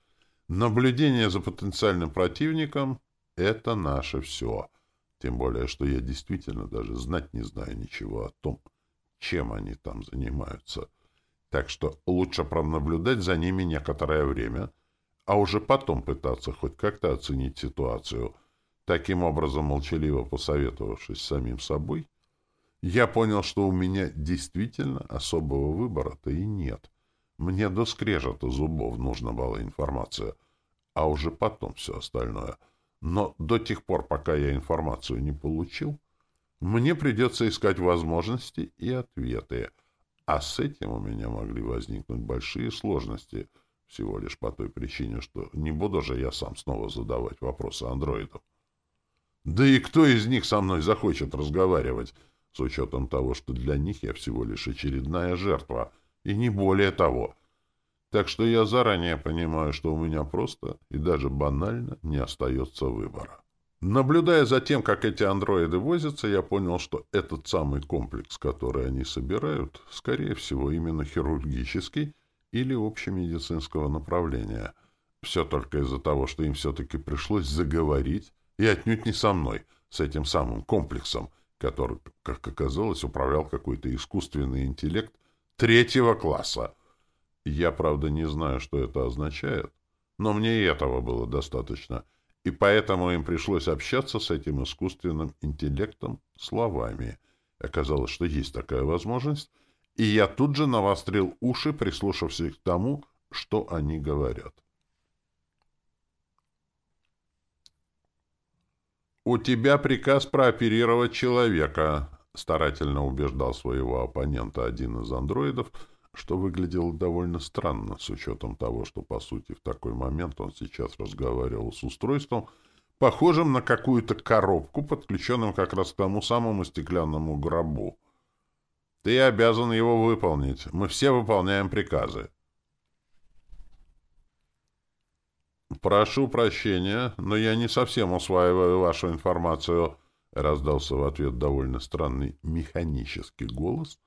Наблюдение за потенциальным противником — это наше все. Тем более, что я действительно даже знать не знаю ничего о том, чем они там занимаются. Так что лучше пронаблюдать за ними некоторое время, а уже потом пытаться хоть как-то оценить ситуацию. Таким образом, молчаливо посоветовавшись самим собой, я понял, что у меня действительно особого выбора-то и нет. Мне до скрежета зубов нужна была информация, а уже потом все остальное. Но до тех пор, пока я информацию не получил, мне придется искать возможности и ответы, а с этим у меня могли возникнуть большие сложности, всего лишь по той причине, что не буду же я сам снова задавать вопросы андроидов. Да и кто из них со мной захочет разговаривать, с учетом того, что для них я всего лишь очередная жертва — и не более того. Так что я заранее понимаю, что у меня просто и даже банально не остается выбора. Наблюдая за тем, как эти андроиды возятся, я понял, что этот самый комплекс, который они собирают, скорее всего, именно хирургический или общемедицинского направления. Все только из-за того, что им все-таки пришлось заговорить, и отнюдь не со мной, с этим самым комплексом, который, как оказалось, управлял какой-то искусственный интеллект, третьего класса. Я, правда, не знаю, что это означает, но мне и этого было достаточно, и поэтому им пришлось общаться с этим искусственным интеллектом словами. Оказалось, что есть такая возможность, и я тут же навострил уши, прислушавшись к тому, что они говорят. «У тебя приказ прооперировать человека», — старательно убеждал своего оппонента один из андроидов, что выглядело довольно странно, с учетом того, что, по сути, в такой момент он сейчас разговаривал с устройством, похожим на какую-то коробку, подключенным как раз к тому самому стеклянному гробу. «Ты обязан его выполнить. Мы все выполняем приказы». «Прошу прощения, но я не совсем усваиваю вашу информацию», — раздался в ответ довольно странный механический голос,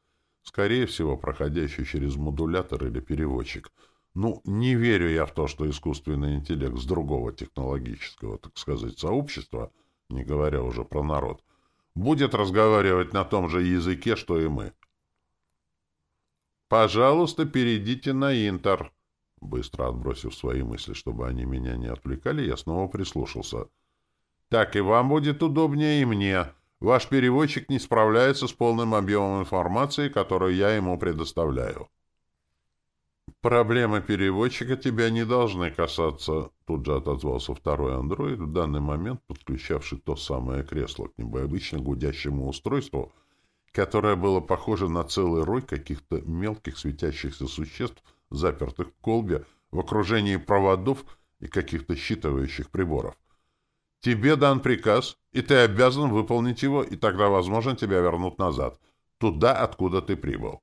скорее всего, проходящий через модулятор или переводчик. Ну, не верю я в то, что искусственный интеллект с другого технологического, так сказать, сообщества, не говоря уже про народ, будет разговаривать на том же языке, что и мы. «Пожалуйста, перейдите на Интер», Быстро отбросив свои мысли, чтобы они меня не отвлекали, я снова прислушался. «Так и вам будет удобнее, и мне. Ваш переводчик не справляется с полным объемом информации, которую я ему предоставляю». «Проблемы переводчика тебя не должны касаться», — тут же отозвался второй андроид, в данный момент подключавший то самое кресло к необычно гудящему устройству, которое было похоже на целый рой каких-то мелких светящихся существ — запертых в колбе, в окружении проводов и каких-то считывающих приборов. Тебе дан приказ, и ты обязан выполнить его, и тогда, возможно, тебя вернут назад, туда, откуда ты прибыл.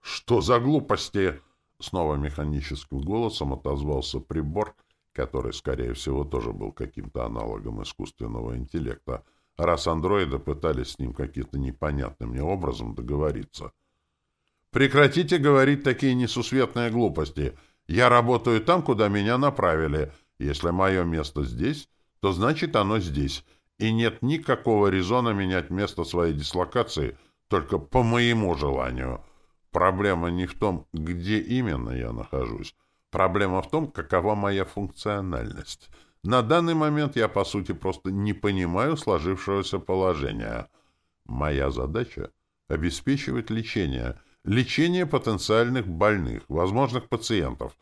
«Что за глупости?» Снова механическим голосом отозвался прибор, который, скорее всего, тоже был каким-то аналогом искусственного интеллекта, раз андроиды пытались с ним каким-то непонятным мне образом договориться — Прекратите говорить такие несусветные глупости. Я работаю там, куда меня направили. Если мое место здесь, то значит оно здесь. И нет никакого резона менять место своей дислокации только по моему желанию. Проблема не в том, где именно я нахожусь. Проблема в том, какова моя функциональность. На данный момент я, по сути, просто не понимаю сложившегося положения. Моя задача — обеспечивать лечение — лечение потенциальных больных, возможных пациентов.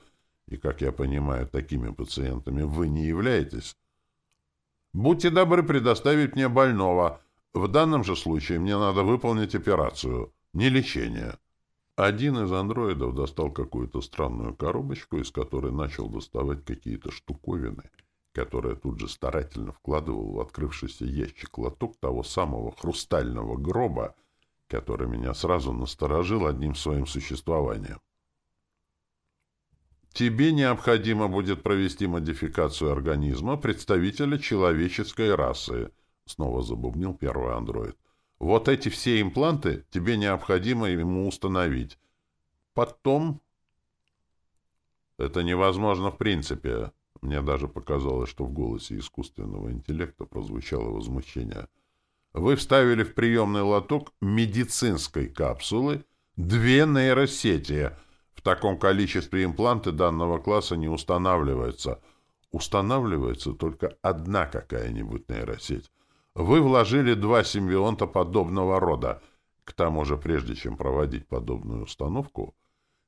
И, как я понимаю, такими пациентами вы не являетесь. Будьте добры предоставить мне больного. В данном же случае мне надо выполнить операцию, не лечение. Один из андроидов достал какую-то странную коробочку, из которой начал доставать какие-то штуковины, которые тут же старательно вкладывал в открывшийся ящик лоток того самого хрустального гроба, который меня сразу насторожил одним своим существованием. Тебе необходимо будет провести модификацию организма представителя человеческой расы, снова забубнил первый андроид. Вот эти все импланты тебе необходимо ему установить. Потом... Это невозможно в принципе. Мне даже показалось, что в голосе искусственного интеллекта прозвучало возмущение — вы вставили в приемный лоток медицинской капсулы две нейросети. Таком количестве импланты данного класса не устанавливаются. Устанавливается только одна какая-нибудь нейросеть. Вы вложили два симбионта подобного рода. К тому же, прежде чем проводить подобную установку,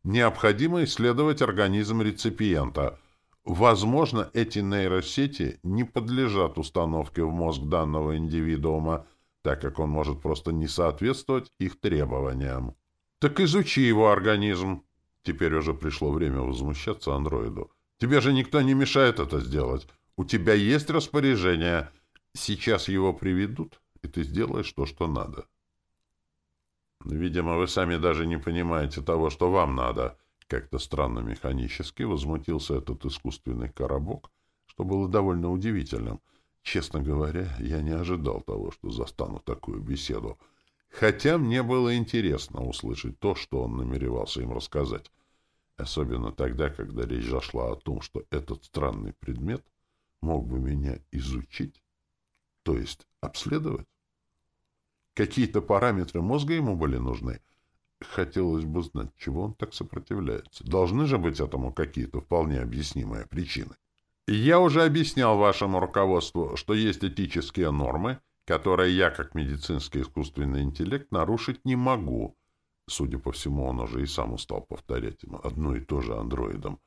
необходимо исследовать организм реципиента. Возможно, эти нейросети не подлежат установке в мозг данного индивидуума, так как он может просто не соответствовать их требованиям. Так изучи его организм. Теперь уже пришло время возмущаться андроиду. Тебе же никто не мешает это сделать. У тебя есть распоряжение. Сейчас его приведут, и ты сделаешь то, что надо. Видимо, вы сами даже не понимаете того, что вам надо. Как-то странно механически возмутился этот искусственный коробок, что было довольно удивительным — Честно говоря, я не ожидал того, что застану такую беседу, хотя мне было интересно услышать то, что он намеревался им рассказать, особенно тогда, когда речь зашла о том, что этот странный предмет мог бы меня изучить, то есть обследовать. Какие-то параметры мозга ему были нужны. Хотелось бы знать, чего он так сопротивляется. Должны же быть этому какие-то вполне объяснимые причины. Я уже объяснял вашему руководству, что есть этические нормы, которые я, как медицинский искусственный интеллект, нарушить не могу. Судя по всему, он уже и сам устал повторять одно и то же андроидом.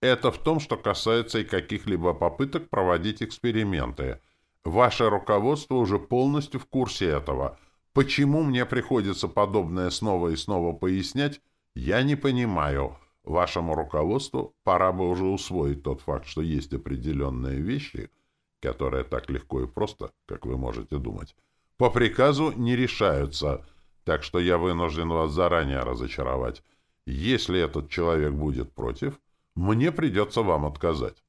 Это в том, что касается и каких-либо попыток проводить эксперименты. Ваше руководство уже полностью в курсе этого. Почему мне приходится подобное снова и снова пояснять, я не понимаю. Вашему руководству пора бы уже усвоить тот факт, что есть определенные вещи, которые так легко и просто, как вы можете думать, по приказу не решаются, так что я вынужден вас заранее разочаровать. Если этот человек будет против, мне придется вам отказать.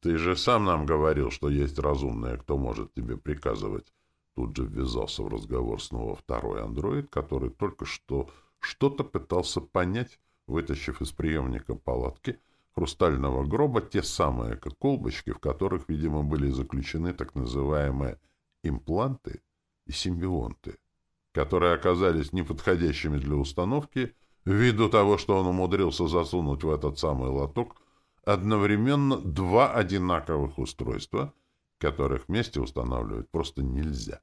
Ты же сам нам говорил, что есть разумные, кто может тебе приказывать. Тут же ввязался в разговор снова второй андроид, который только что что-то пытался понять, вытащив из приемника палатки хрустального гроба те самые колбочки, в которых, видимо, были заключены так называемые импланты и симбионты, которые оказались неподходящими для установки ввиду того, что он умудрился засунуть в этот самый лоток одновременно два одинаковых устройства, которых вместе устанавливать просто нельзя.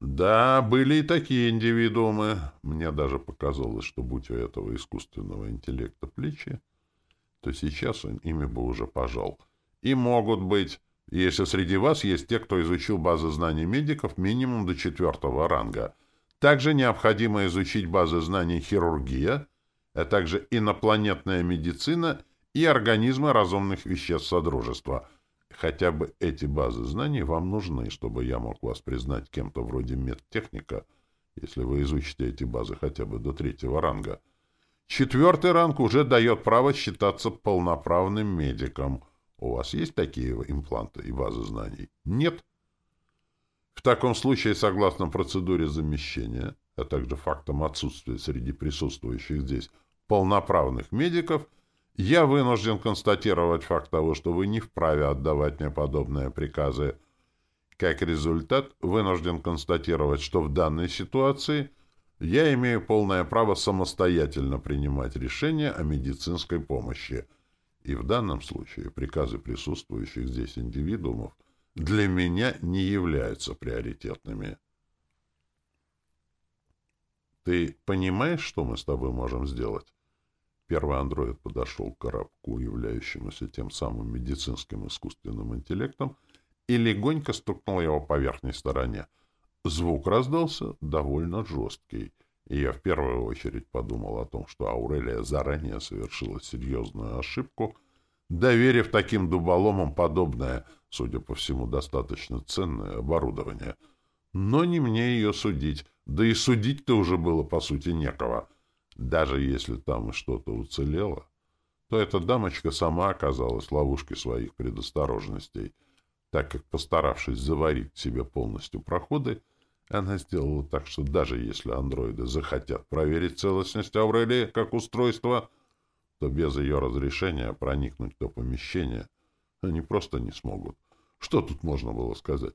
Да, были и такие индивидуумы. Мне даже показалось, что будь у этого искусственного интеллекта плечи, то сейчас он ими бы уже пожал. И могут быть, если среди вас есть те, кто изучил базы знаний медиков минимум до четвертого ранга. Также необходимо изучить базы знаний хирургия, а также инопланетная медицина и организмы разумных веществ Содружества — Хотя бы эти базы знаний вам нужны, чтобы я мог вас признать кем-то вроде медтехника, если вы изучите эти базы хотя бы до третьего ранга. Четвертый ранг уже дает право считаться полноправным медиком. У вас есть такие импланты и базы знаний? Нет? В таком случае, согласно процедуре замещения, а также фактам отсутствия среди присутствующих здесь полноправных медиков – я вынужден констатировать факт того, что вы не вправе отдавать мне подобные приказы. Как результат, вынужден констатировать, что в данной ситуации я имею полное право самостоятельно принимать решения о медицинской помощи. И в данном случае приказы присутствующих здесь индивидуумов для меня не являются приоритетными. Ты понимаешь, что мы с тобой можем сделать? Первый андроид подошел к коробку, являющемуся тем самым медицинским искусственным интеллектом, и легонько стукнул его по верхней стороне. Звук раздался довольно жесткий, и я в первую очередь подумал о том, что Аурелия заранее совершила серьезную ошибку, доверив таким дуболомам подобное, судя по всему, достаточно ценное оборудование. Но не мне ее судить, да и судить-то уже было, по сути, некого — даже если там что-то уцелело, то эта дамочка сама оказалась в ловушке своих предосторожностей, так как, постаравшись заварить себе полностью проходы, она сделала так, что даже если андроиды захотят проверить целостность Аурелии как устройство, то без ее разрешения проникнуть в то помещение они просто не смогут. Что тут можно было сказать?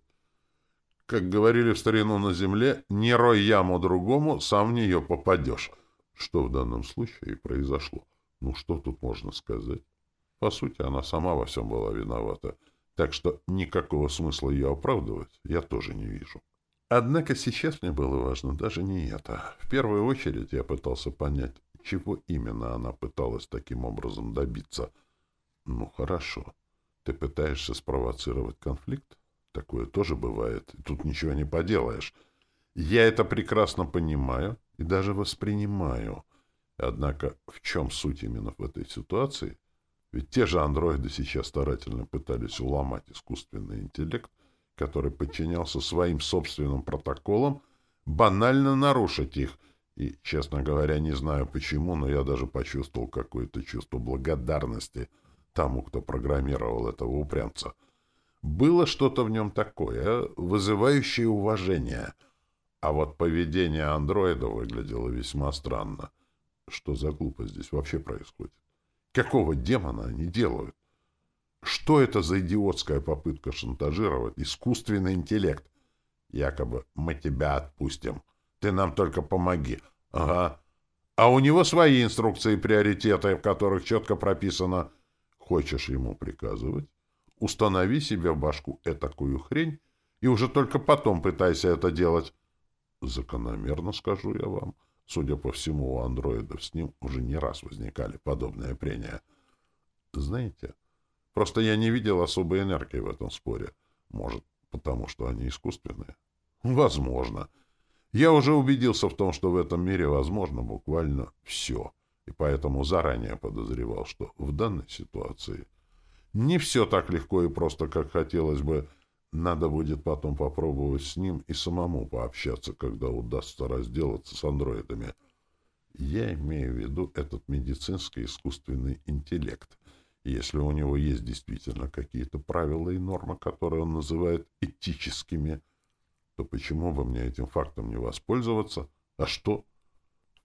Как говорили в старину на земле, не рой яму другому, сам в нее попадешь. Что в данном случае произошло? Ну, что тут можно сказать? По сути, она сама во всем была виновата, так что никакого смысла ее оправдывать я тоже не вижу. Однако сейчас мне было важно даже не это. В первую очередь я пытался понять, чего именно она пыталась таким образом добиться. Ну, хорошо. Ты пытаешься спровоцировать конфликт? Такое тоже бывает, тут ничего не поделаешь. Я это прекрасно понимаю и даже воспринимаю. Однако в чем суть именно в этой ситуации? Ведь те же андроиды сейчас старательно пытались уломать искусственный интеллект, который подчинялся своим собственным протоколам, банально нарушить их. И, честно говоря, не знаю почему, но я даже почувствовал какое-то чувство благодарности тому, кто программировал этого упрямца. Было что-то в нем такое, вызывающее уважение — а вот поведение андроида выглядело весьма странно. Что за глупость здесь вообще происходит? Какого демона они делают? Что это за идиотская попытка шантажировать искусственный интеллект? Якобы мы тебя отпустим. Ты нам только помоги. Ага. А у него свои инструкции и приоритеты, в которых четко прописано «Хочешь ему приказывать? Установи себе в башку этакую хрень, и уже только потом пытайся это делать. Закономерно скажу я вам. Судя по всему, у андроидов с ним уже не раз возникали подобные прения. Знаете, просто я не видел особой энергии в этом споре. Может, потому что они искусственные? Возможно. Я уже убедился в том, что в этом мире возможно буквально все, и поэтому заранее подозревал, что в данной ситуации не все так легко и просто, как хотелось бы. Надо будет потом попробовать с ним и самому пообщаться, когда удастся разделаться с андроидами. Я имею в виду этот медицинский искусственный интеллект. Если у него есть действительно какие-то правила и нормы, которые он называет этическими, то почему бы мне этим фактом не воспользоваться? А что?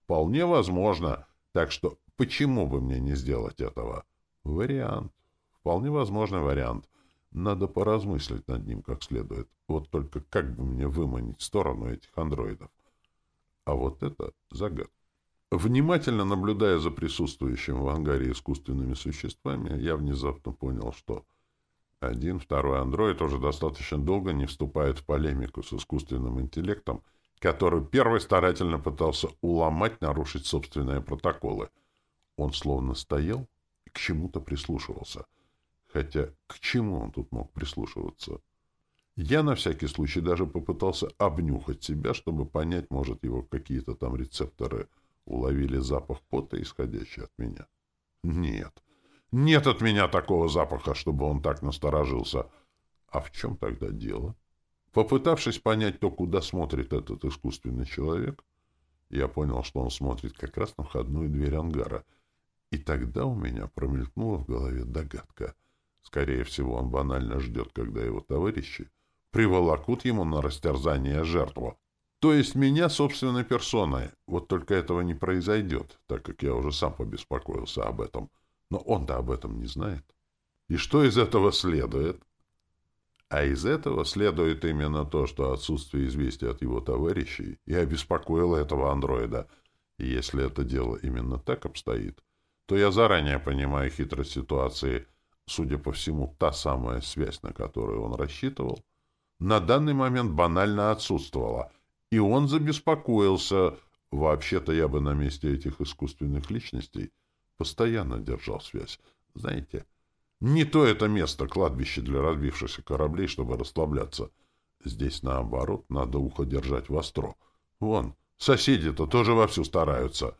Вполне возможно. Так что почему бы мне не сделать этого? Вариант. Вполне возможный вариант. Надо поразмыслить над ним как следует. Вот только как бы мне выманить сторону этих андроидов? А вот это загадка. Внимательно наблюдая за присутствующими в ангаре искусственными существами, я внезапно понял, что один, второй андроид уже достаточно долго не вступает в полемику с искусственным интеллектом, который первый старательно пытался уломать, нарушить собственные протоколы. Он словно стоял и к чему-то прислушивался. Хотя к чему он тут мог прислушиваться? Я на всякий случай даже попытался обнюхать себя, чтобы понять, может, его какие-то там рецепторы уловили запах пота, исходящий от меня. Нет. Нет от меня такого запаха, чтобы он так насторожился. А в чем тогда дело? Попытавшись понять то, куда смотрит этот искусственный человек, я понял, что он смотрит как раз на входную дверь ангара. И тогда у меня промелькнула в голове догадка. Скорее всего, он банально ждет, когда его товарищи приволокут ему на растерзание жертву. То есть меня собственной персоной. Вот только этого не произойдет, так как я уже сам побеспокоился об этом. Но он-то об этом не знает. И что из этого следует? А из этого следует именно то, что отсутствие известия от его товарищей и обеспокоило этого андроида. И если это дело именно так обстоит, то я заранее понимаю хитрость ситуации. Судя по всему, та самая связь, на которую он рассчитывал, на данный момент банально отсутствовала. И он забеспокоился. Вообще-то я бы на месте этих искусственных личностей Постоянно держал связь. Знаете, не то это место, кладбище для разбившихся кораблей, чтобы расслабляться. Здесь, наоборот, надо ухо держать востро. Вон, соседи-то тоже вовсю стараются.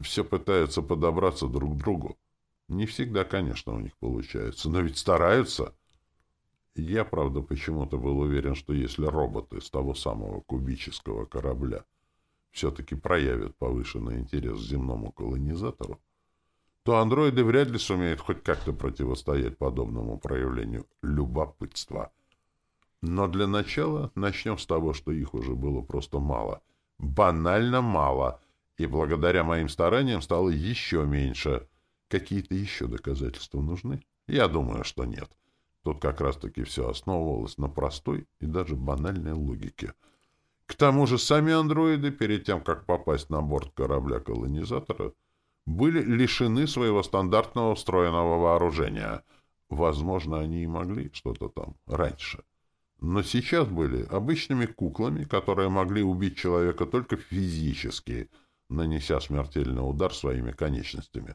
Все пытаются подобраться друг к другу. Не всегда, конечно, у них получается, но ведь стараются. Я, правда, почему-то был уверен, что если роботы с того самого кубического корабля все-таки проявят повышенный интерес к земному колонизатору, то андроиды вряд ли сумеют хоть как-то противостоять подобному проявлению любопытства. Но для начала начнем с того, что их уже было просто мало. Банально мало. И благодаря моим стараниям стало еще меньше. Какие-то еще доказательства нужны? Я думаю, что нет. Тут как раз-таки все основывалось на простой и даже банальной логике. К тому же сами андроиды, перед тем, как попасть на борт корабля-колонизатора, были лишены своего стандартного встроенного вооружения. Возможно, они и могли что-то там раньше. Но сейчас были обычными куклами, которые могли убить человека только физически, нанеся смертельный удар своими конечностями.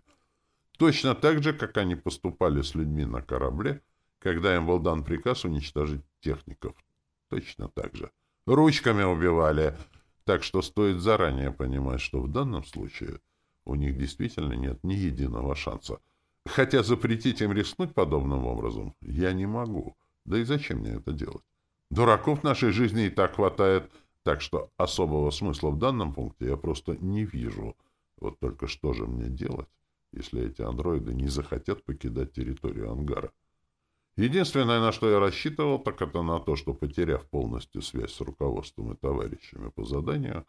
Точно так же, как они поступали с людьми на корабле, когда им был дан приказ уничтожить техников. Точно так же. Ручками убивали. Так что стоит заранее понимать, что в данном случае у них действительно нет ни единого шанса. Хотя запретить им рискнуть подобным образом я не могу. Да и зачем мне это делать? Дураков в нашей жизни и так хватает, так что особого смысла в данном пункте я просто не вижу. Вот только что же мне делать, если эти андроиды не захотят покидать территорию ангара? Единственное, на что я рассчитывал, так это на то, что, потеряв полностью связь с руководством и товарищами по заданию,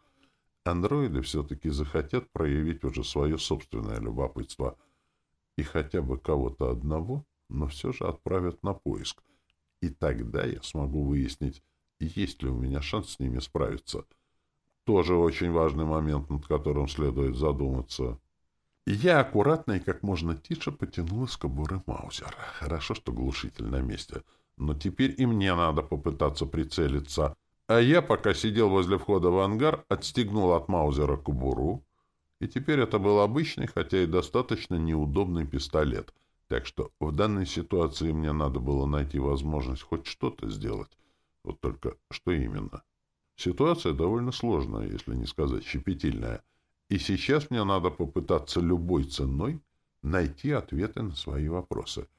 андроиды все-таки захотят проявить уже свое собственное любопытство и хотя бы кого-то одного, но все же отправят на поиск. И тогда я смогу выяснить, есть ли у меня шанс с ними справиться. Тоже очень важный момент, над которым следует задуматься. Я аккуратно и как можно тише потянул из кобуры Маузера. Хорошо, что глушитель на месте. Но теперь и мне надо попытаться прицелиться. А я, пока сидел возле входа в ангар, отстегнул от Маузера кобуру, и теперь это был обычный, хотя и достаточно неудобный пистолет. Так что в данной ситуации мне надо было найти возможность хоть что-то сделать. Вот только что именно? Ситуация довольно сложная, если не сказать щепетильная. И сейчас мне надо попытаться любой ценой найти ответы на свои вопросы.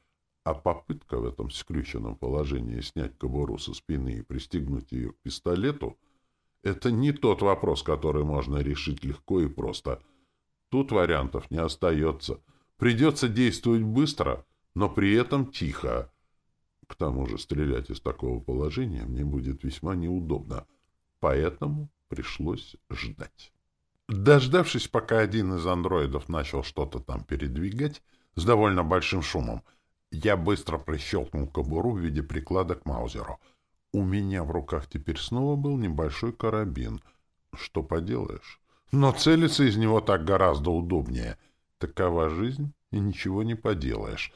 А попытка в этом скрюченном положении снять кобуру со спины и пристегнуть ее к пистолету — это не тот вопрос, который можно решить легко и просто. Тут вариантов не остается. Придется действовать быстро, но при этом тихо. К тому же стрелять из такого положения мне будет весьма неудобно. Поэтому пришлось ждать. Дождавшись, пока один из андроидов начал что-то там передвигать с довольно большим шумом, я быстро прищелкнул кобуру в виде приклада к маузеру. У меня в руках теперь снова был небольшой карабин. Что поделаешь? Но целиться из него так гораздо удобнее. Такова жизнь, и ничего не поделаешь.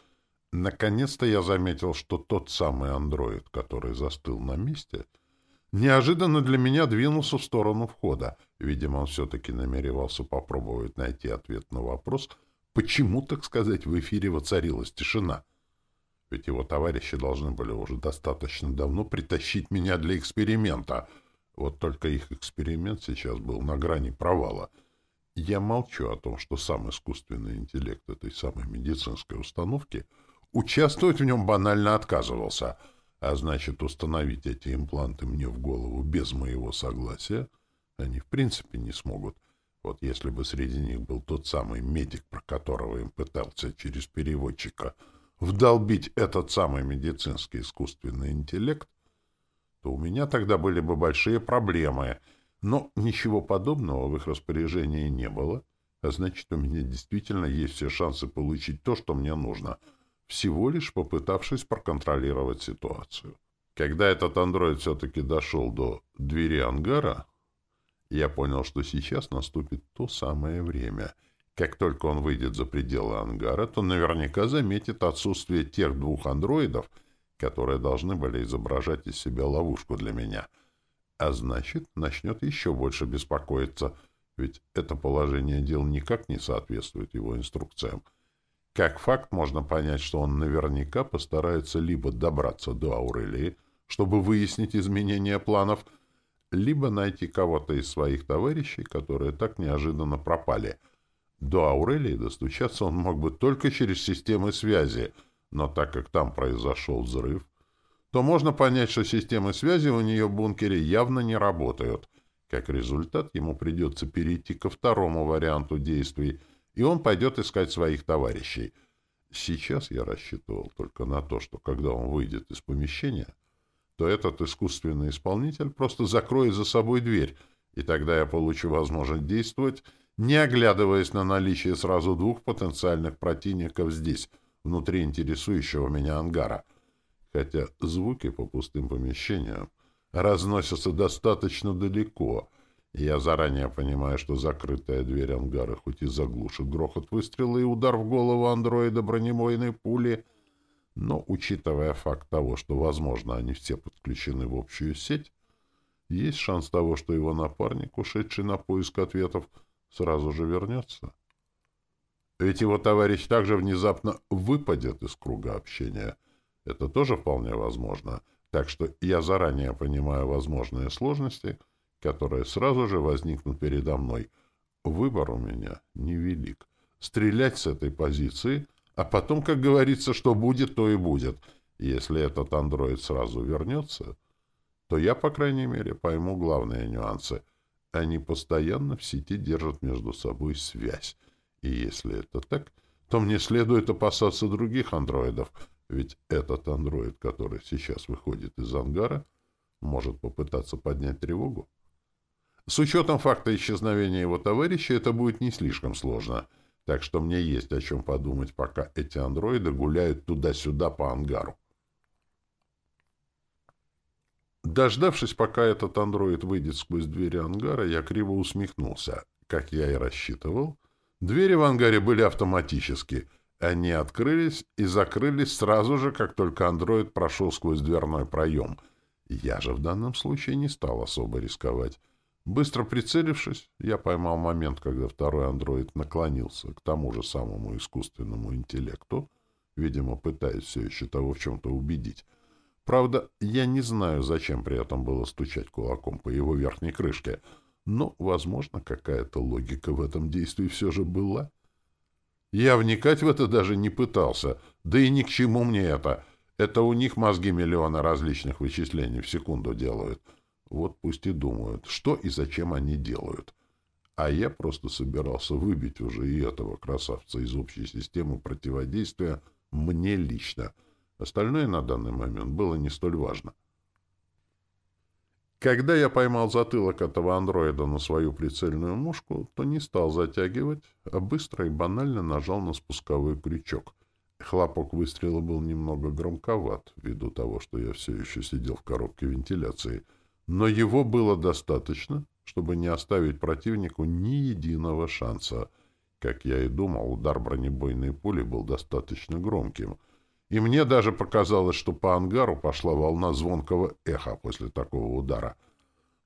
Наконец-то я заметил, что тот самый андроид, который застыл на месте — неожиданно для меня двинулся в сторону входа. Видимо, он все-таки намеревался попробовать найти ответ на вопрос, почему, так сказать, в эфире воцарилась тишина. Ведь его товарищи должны были уже достаточно давно притащить меня для эксперимента. Вот только их эксперимент сейчас был на грани провала. Я молчу о том, что сам искусственный интеллект этой самой медицинской установки участвовать в нем банально отказывался — а значит, установить эти импланты мне в голову без моего согласия они в принципе не смогут. Вот если бы среди них был тот самый медик, про которого им пытался через переводчика вдолбить этот самый медицинский искусственный интеллект, то у меня тогда были бы большие проблемы. Но ничего подобного в их распоряжении не было, а значит, у меня действительно есть все шансы получить то, что мне нужно — всего лишь попытавшись проконтролировать ситуацию. Когда этот андроид все-таки дошел до двери ангара, я понял, что сейчас наступит то самое время. Как только он выйдет за пределы ангара, то наверняка заметит отсутствие тех двух андроидов, которые должны были изображать из себя ловушку для меня. А значит, начнет еще больше беспокоиться, ведь это положение дел никак не соответствует его инструкциям — как факт можно понять, что он наверняка постарается либо добраться до Аурелии, чтобы выяснить изменения планов, либо найти кого-то из своих товарищей, которые так неожиданно пропали. До Аурелии достучаться он мог бы только через системы связи, но так как там произошел взрыв, то можно понять, что системы связи у нее в бункере явно не работают. Как результат, ему придется перейти ко второму варианту действий — и он пойдет искать своих товарищей. Сейчас я рассчитывал только на то, что когда он выйдет из помещения, то этот искусственный исполнитель просто закроет за собой дверь, и тогда я получу возможность действовать, не оглядываясь на наличие сразу двух потенциальных противников здесь, внутри интересующего меня ангара. Хотя звуки по пустым помещениям разносятся достаточно далеко, я заранее понимаю, что закрытая дверь ангара хоть и заглушит грохот выстрела и удар в голову андроида бронебойной пули, но, учитывая факт того, что, возможно, они все подключены в общую сеть, есть шанс того, что его напарник, ушедший на поиск ответов, сразу же вернется. Ведь его товарищ также внезапно выпадет из круга общения. Это тоже вполне возможно. Так что я заранее понимаю возможные сложности — которые сразу же возникнут передо мной. Выбор у меня невелик. Стрелять с этой позиции, а потом, как говорится, что будет, то и будет. Если этот андроид сразу вернется, то я, по крайней мере, пойму главные нюансы. Они постоянно в сети держат между собой связь. И если это так, то мне следует опасаться других андроидов, ведь этот андроид, который сейчас выходит из ангара, может попытаться поднять тревогу. С учетом факта исчезновения его товарища это будет не слишком сложно, так что мне есть о чем подумать, пока эти андроиды гуляют туда-сюда по ангару. Дождавшись, пока этот андроид выйдет сквозь двери ангара, я криво усмехнулся. Как я и рассчитывал, двери в ангаре были автоматически. Они открылись и закрылись сразу же, как только андроид прошел сквозь дверной проем. Я же в данном случае не стал особо рисковать. Быстро прицелившись, я поймал момент, когда второй андроид наклонился к тому же самому искусственному интеллекту, видимо, пытаясь все еще того в чем-то убедить. Правда, я не знаю, зачем при этом было стучать кулаком по его верхней крышке, но, возможно, какая-то логика в этом действии все же была. Я вникать в это даже не пытался, да и ни к чему мне это. Это у них мозги миллиона различных вычислений в секунду делают. Вот пусть и думают, что и зачем они делают. А я просто собирался выбить уже и этого красавца из общей системы противодействия мне лично. Остальное на данный момент было не столь важно. Когда я поймал затылок этого андроида на свою прицельную мушку, то не стал затягивать, а быстро и банально нажал на спусковой крючок. Хлопок выстрела был немного громковат, ввиду того, что я все еще сидел в коробке вентиляции, но его было достаточно, чтобы не оставить противнику ни единого шанса. Как я и думал, удар бронебойной пули был достаточно громким — и мне даже показалось, что по ангару пошла волна звонкого эха после такого удара.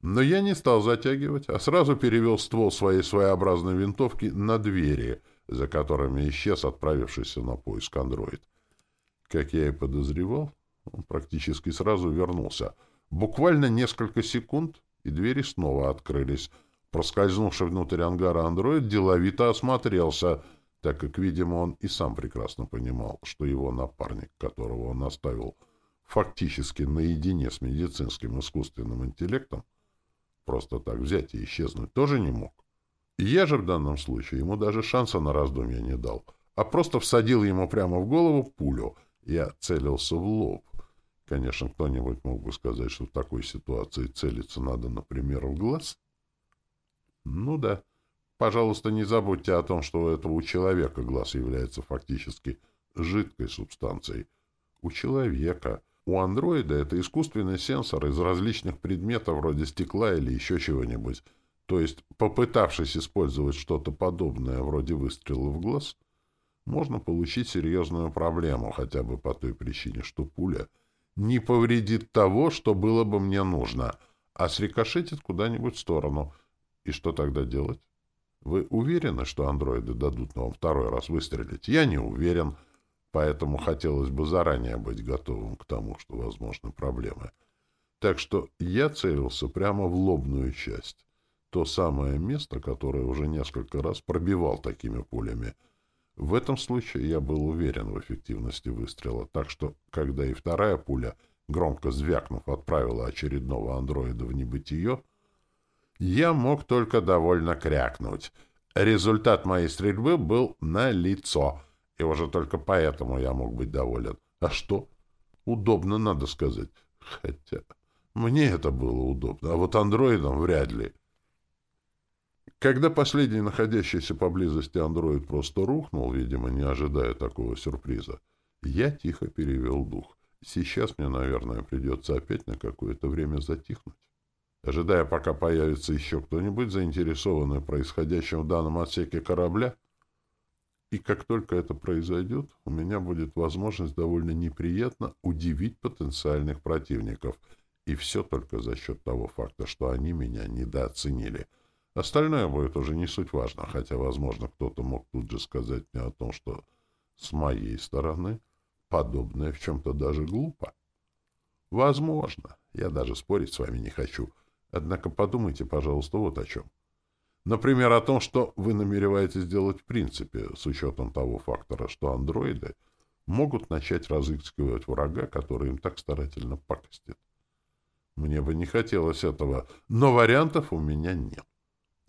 Но я не стал затягивать, а сразу перевел ствол своей своеобразной винтовки на двери, за которыми исчез отправившийся на поиск андроид. Как я и подозревал, он практически сразу вернулся. Буквально несколько секунд, и двери снова открылись. Проскользнувший внутрь ангара андроид деловито осмотрелся — так как, видимо, он и сам прекрасно понимал, что его напарник, которого он оставил фактически наедине с медицинским искусственным интеллектом, просто так взять и исчезнуть тоже не мог. Я же в данном случае ему даже шанса на раздумье не дал, а просто всадил ему прямо в голову пулю. Я целился в лоб. Конечно, кто-нибудь мог бы сказать, что в такой ситуации целиться надо, например, в глаз. Ну да. Пожалуйста, не забудьте о том, что у этого человека глаз является фактически жидкой субстанцией. У человека. У андроида это искусственный сенсор из различных предметов вроде стекла или еще чего-нибудь. То есть, попытавшись использовать что-то подобное вроде выстрела в глаз, можно получить серьезную проблему, хотя бы по той причине, что пуля не повредит того, что было бы мне нужно, а срикошетит куда-нибудь в сторону. И что тогда делать? Вы уверены, что андроиды дадут вам второй раз выстрелить? Я не уверен, поэтому хотелось бы заранее быть готовым к тому, что возможны проблемы. Так что я целился прямо в лобную часть. То самое место, которое уже несколько раз пробивал такими пулями. В этом случае я был уверен в эффективности выстрела, так что, когда и вторая пуля, громко звякнув, отправила очередного андроида в небытие, я мог только довольно крякнуть. Результат моей стрельбы был на лицо, и уже только поэтому я мог быть доволен. А что? Удобно, надо сказать. Хотя мне это было удобно, а вот андроидам вряд ли. Когда последний находящийся поблизости андроид просто рухнул, видимо, не ожидая такого сюрприза, я тихо перевел дух. Сейчас мне, наверное, придется опять на какое-то время затихнуть ожидая, пока появится еще кто-нибудь, заинтересованный в происходящем в данном отсеке корабля. И как только это произойдет, у меня будет возможность довольно неприятно удивить потенциальных противников. И все только за счет того факта, что они меня недооценили. Остальное будет уже не суть важно, хотя, возможно, кто-то мог тут же сказать мне о том, что с моей стороны подобное в чем-то даже глупо. Возможно. Я даже спорить с вами не хочу. Однако подумайте, пожалуйста, вот о чем. Например, о том, что вы намереваетесь сделать в принципе, с учетом того фактора, что андроиды могут начать разыскивать врага, который им так старательно пакостит. Мне бы не хотелось этого, но вариантов у меня нет.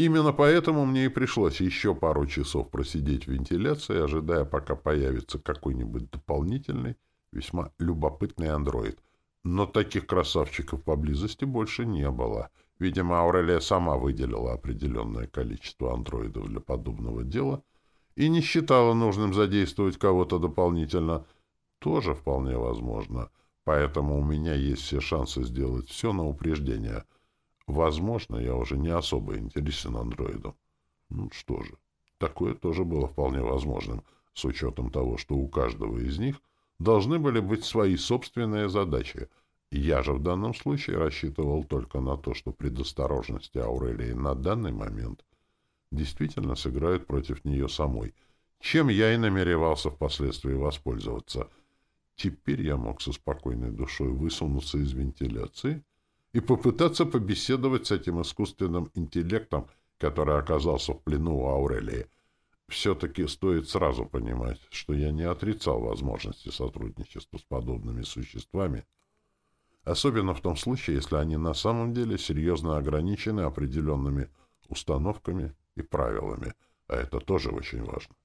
Именно поэтому мне и пришлось еще пару часов просидеть в вентиляции, ожидая, пока появится какой-нибудь дополнительный, весьма любопытный андроид — но таких красавчиков поблизости больше не было. Видимо, Аурелия сама выделила определенное количество андроидов для подобного дела и не считала нужным задействовать кого-то дополнительно. Тоже вполне возможно. Поэтому у меня есть все шансы сделать все на упреждение. Возможно, я уже не особо интересен андроидом. Ну что же, такое тоже было вполне возможным. с учетом того, что у каждого из них должны были быть свои собственные задачи. Я же в данном случае рассчитывал только на то, что предосторожности Аурелии на данный момент действительно сыграют против нее самой, чем я и намеревался впоследствии воспользоваться. Теперь я мог со спокойной душой высунуться из вентиляции и попытаться побеседовать с этим искусственным интеллектом, который оказался в плену у Аурелии. Все-таки стоит сразу понимать, что я не отрицал возможности сотрудничества с подобными существами, особенно в том случае, если они на самом деле серьезно ограничены определенными установками и правилами, а это тоже очень важно.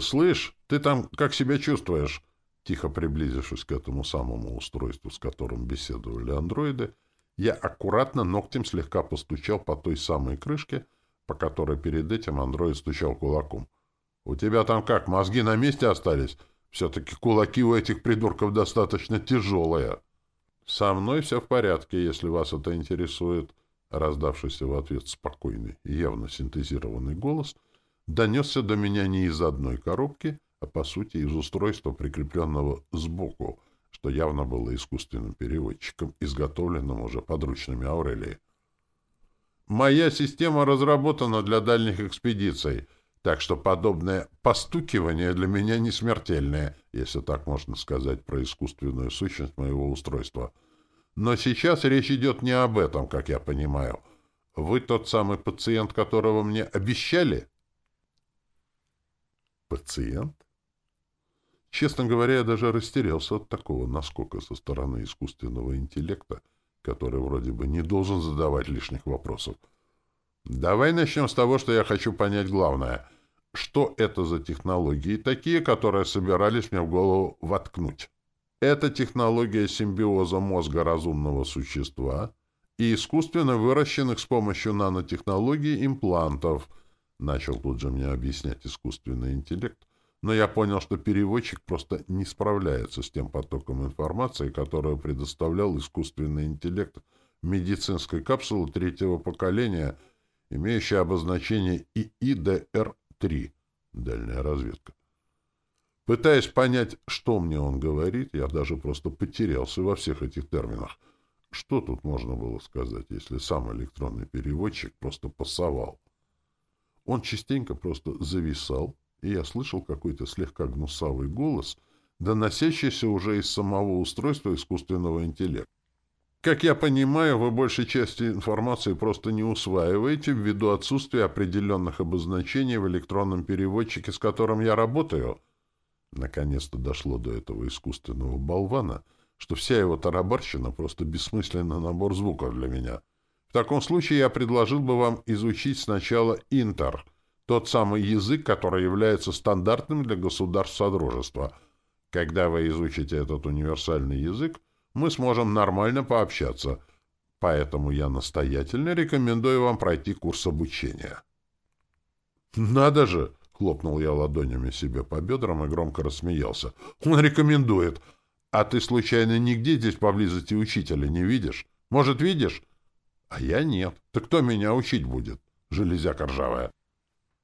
«Слышь, ты там как себя чувствуешь?» Тихо приблизившись к этому самому устройству, с которым беседовали андроиды, я аккуратно ногтем слегка постучал по той самой крышке, по которой перед этим андроид стучал кулаком. «У тебя там как, мозги на месте остались? Все-таки кулаки у этих придурков достаточно тяжелые». «Со мной все в порядке, если вас это интересует», — раздавшийся в ответ спокойный и явно синтезированный голос донесся до меня не из одной коробки, а по сути из устройства, прикрепленного сбоку, что явно было искусственным переводчиком, изготовленным уже подручными Аурелии. «Моя система разработана для дальних экспедиций», так что подобное постукивание для меня не смертельное, если так можно сказать про искусственную сущность моего устройства. Но сейчас речь идет не об этом, как я понимаю. Вы тот самый пациент, которого мне обещали? Пациент? Честно говоря, я даже растерялся от такого наскока со стороны искусственного интеллекта, который вроде бы не должен задавать лишних вопросов. Давай начнем с того, что я хочу понять главное. Что это за технологии такие, которые собирались мне в голову воткнуть? Это технология симбиоза мозга разумного существа и искусственно выращенных с помощью нанотехнологий имплантов, начал тут же мне объяснять искусственный интеллект, но я понял, что переводчик просто не справляется с тем потоком информации, которую предоставлял искусственный интеллект медицинской капсулы третьего поколения — имеющее обозначение ИИДР-3, дальняя разведка. Пытаясь понять, что мне он говорит, я даже просто потерялся во всех этих терминах. Что тут можно было сказать, если сам электронный переводчик просто пасовал? Он частенько просто зависал, и я слышал какой-то слегка гнусавый голос, доносящийся уже из самого устройства искусственного интеллекта. Как я понимаю, вы большей части информации просто не усваиваете ввиду отсутствия определенных обозначений в электронном переводчике, с которым я работаю. Наконец-то дошло до этого искусственного болвана, что вся его тарабарщина просто бессмысленный набор звуков для меня. В таком случае я предложил бы вам изучить сначала Интер, тот самый язык, который является стандартным для государств Содружества. Когда вы изучите этот универсальный язык, мы сможем нормально пообщаться. Поэтому я настоятельно рекомендую вам пройти курс обучения. «Надо же!» — хлопнул я ладонями себе по бедрам и громко рассмеялся. «Он рекомендует. А ты, случайно, нигде здесь поблизости учителя не видишь? Может, видишь?» «А я нет. Так кто меня учить будет? Железяка ржавая».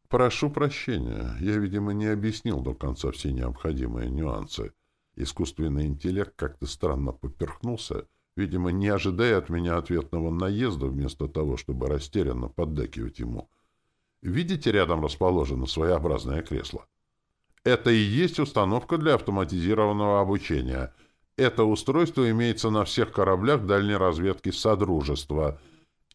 «Прошу прощения. Я, видимо, не объяснил до конца все необходимые нюансы». Искусственный интеллект как-то странно поперхнулся, видимо, не ожидая от меня ответного наезда, вместо того, чтобы растерянно поддакивать ему. Видите, рядом расположено своеобразное кресло? Это и есть установка для автоматизированного обучения. Это устройство имеется на всех кораблях дальней разведки Содружества.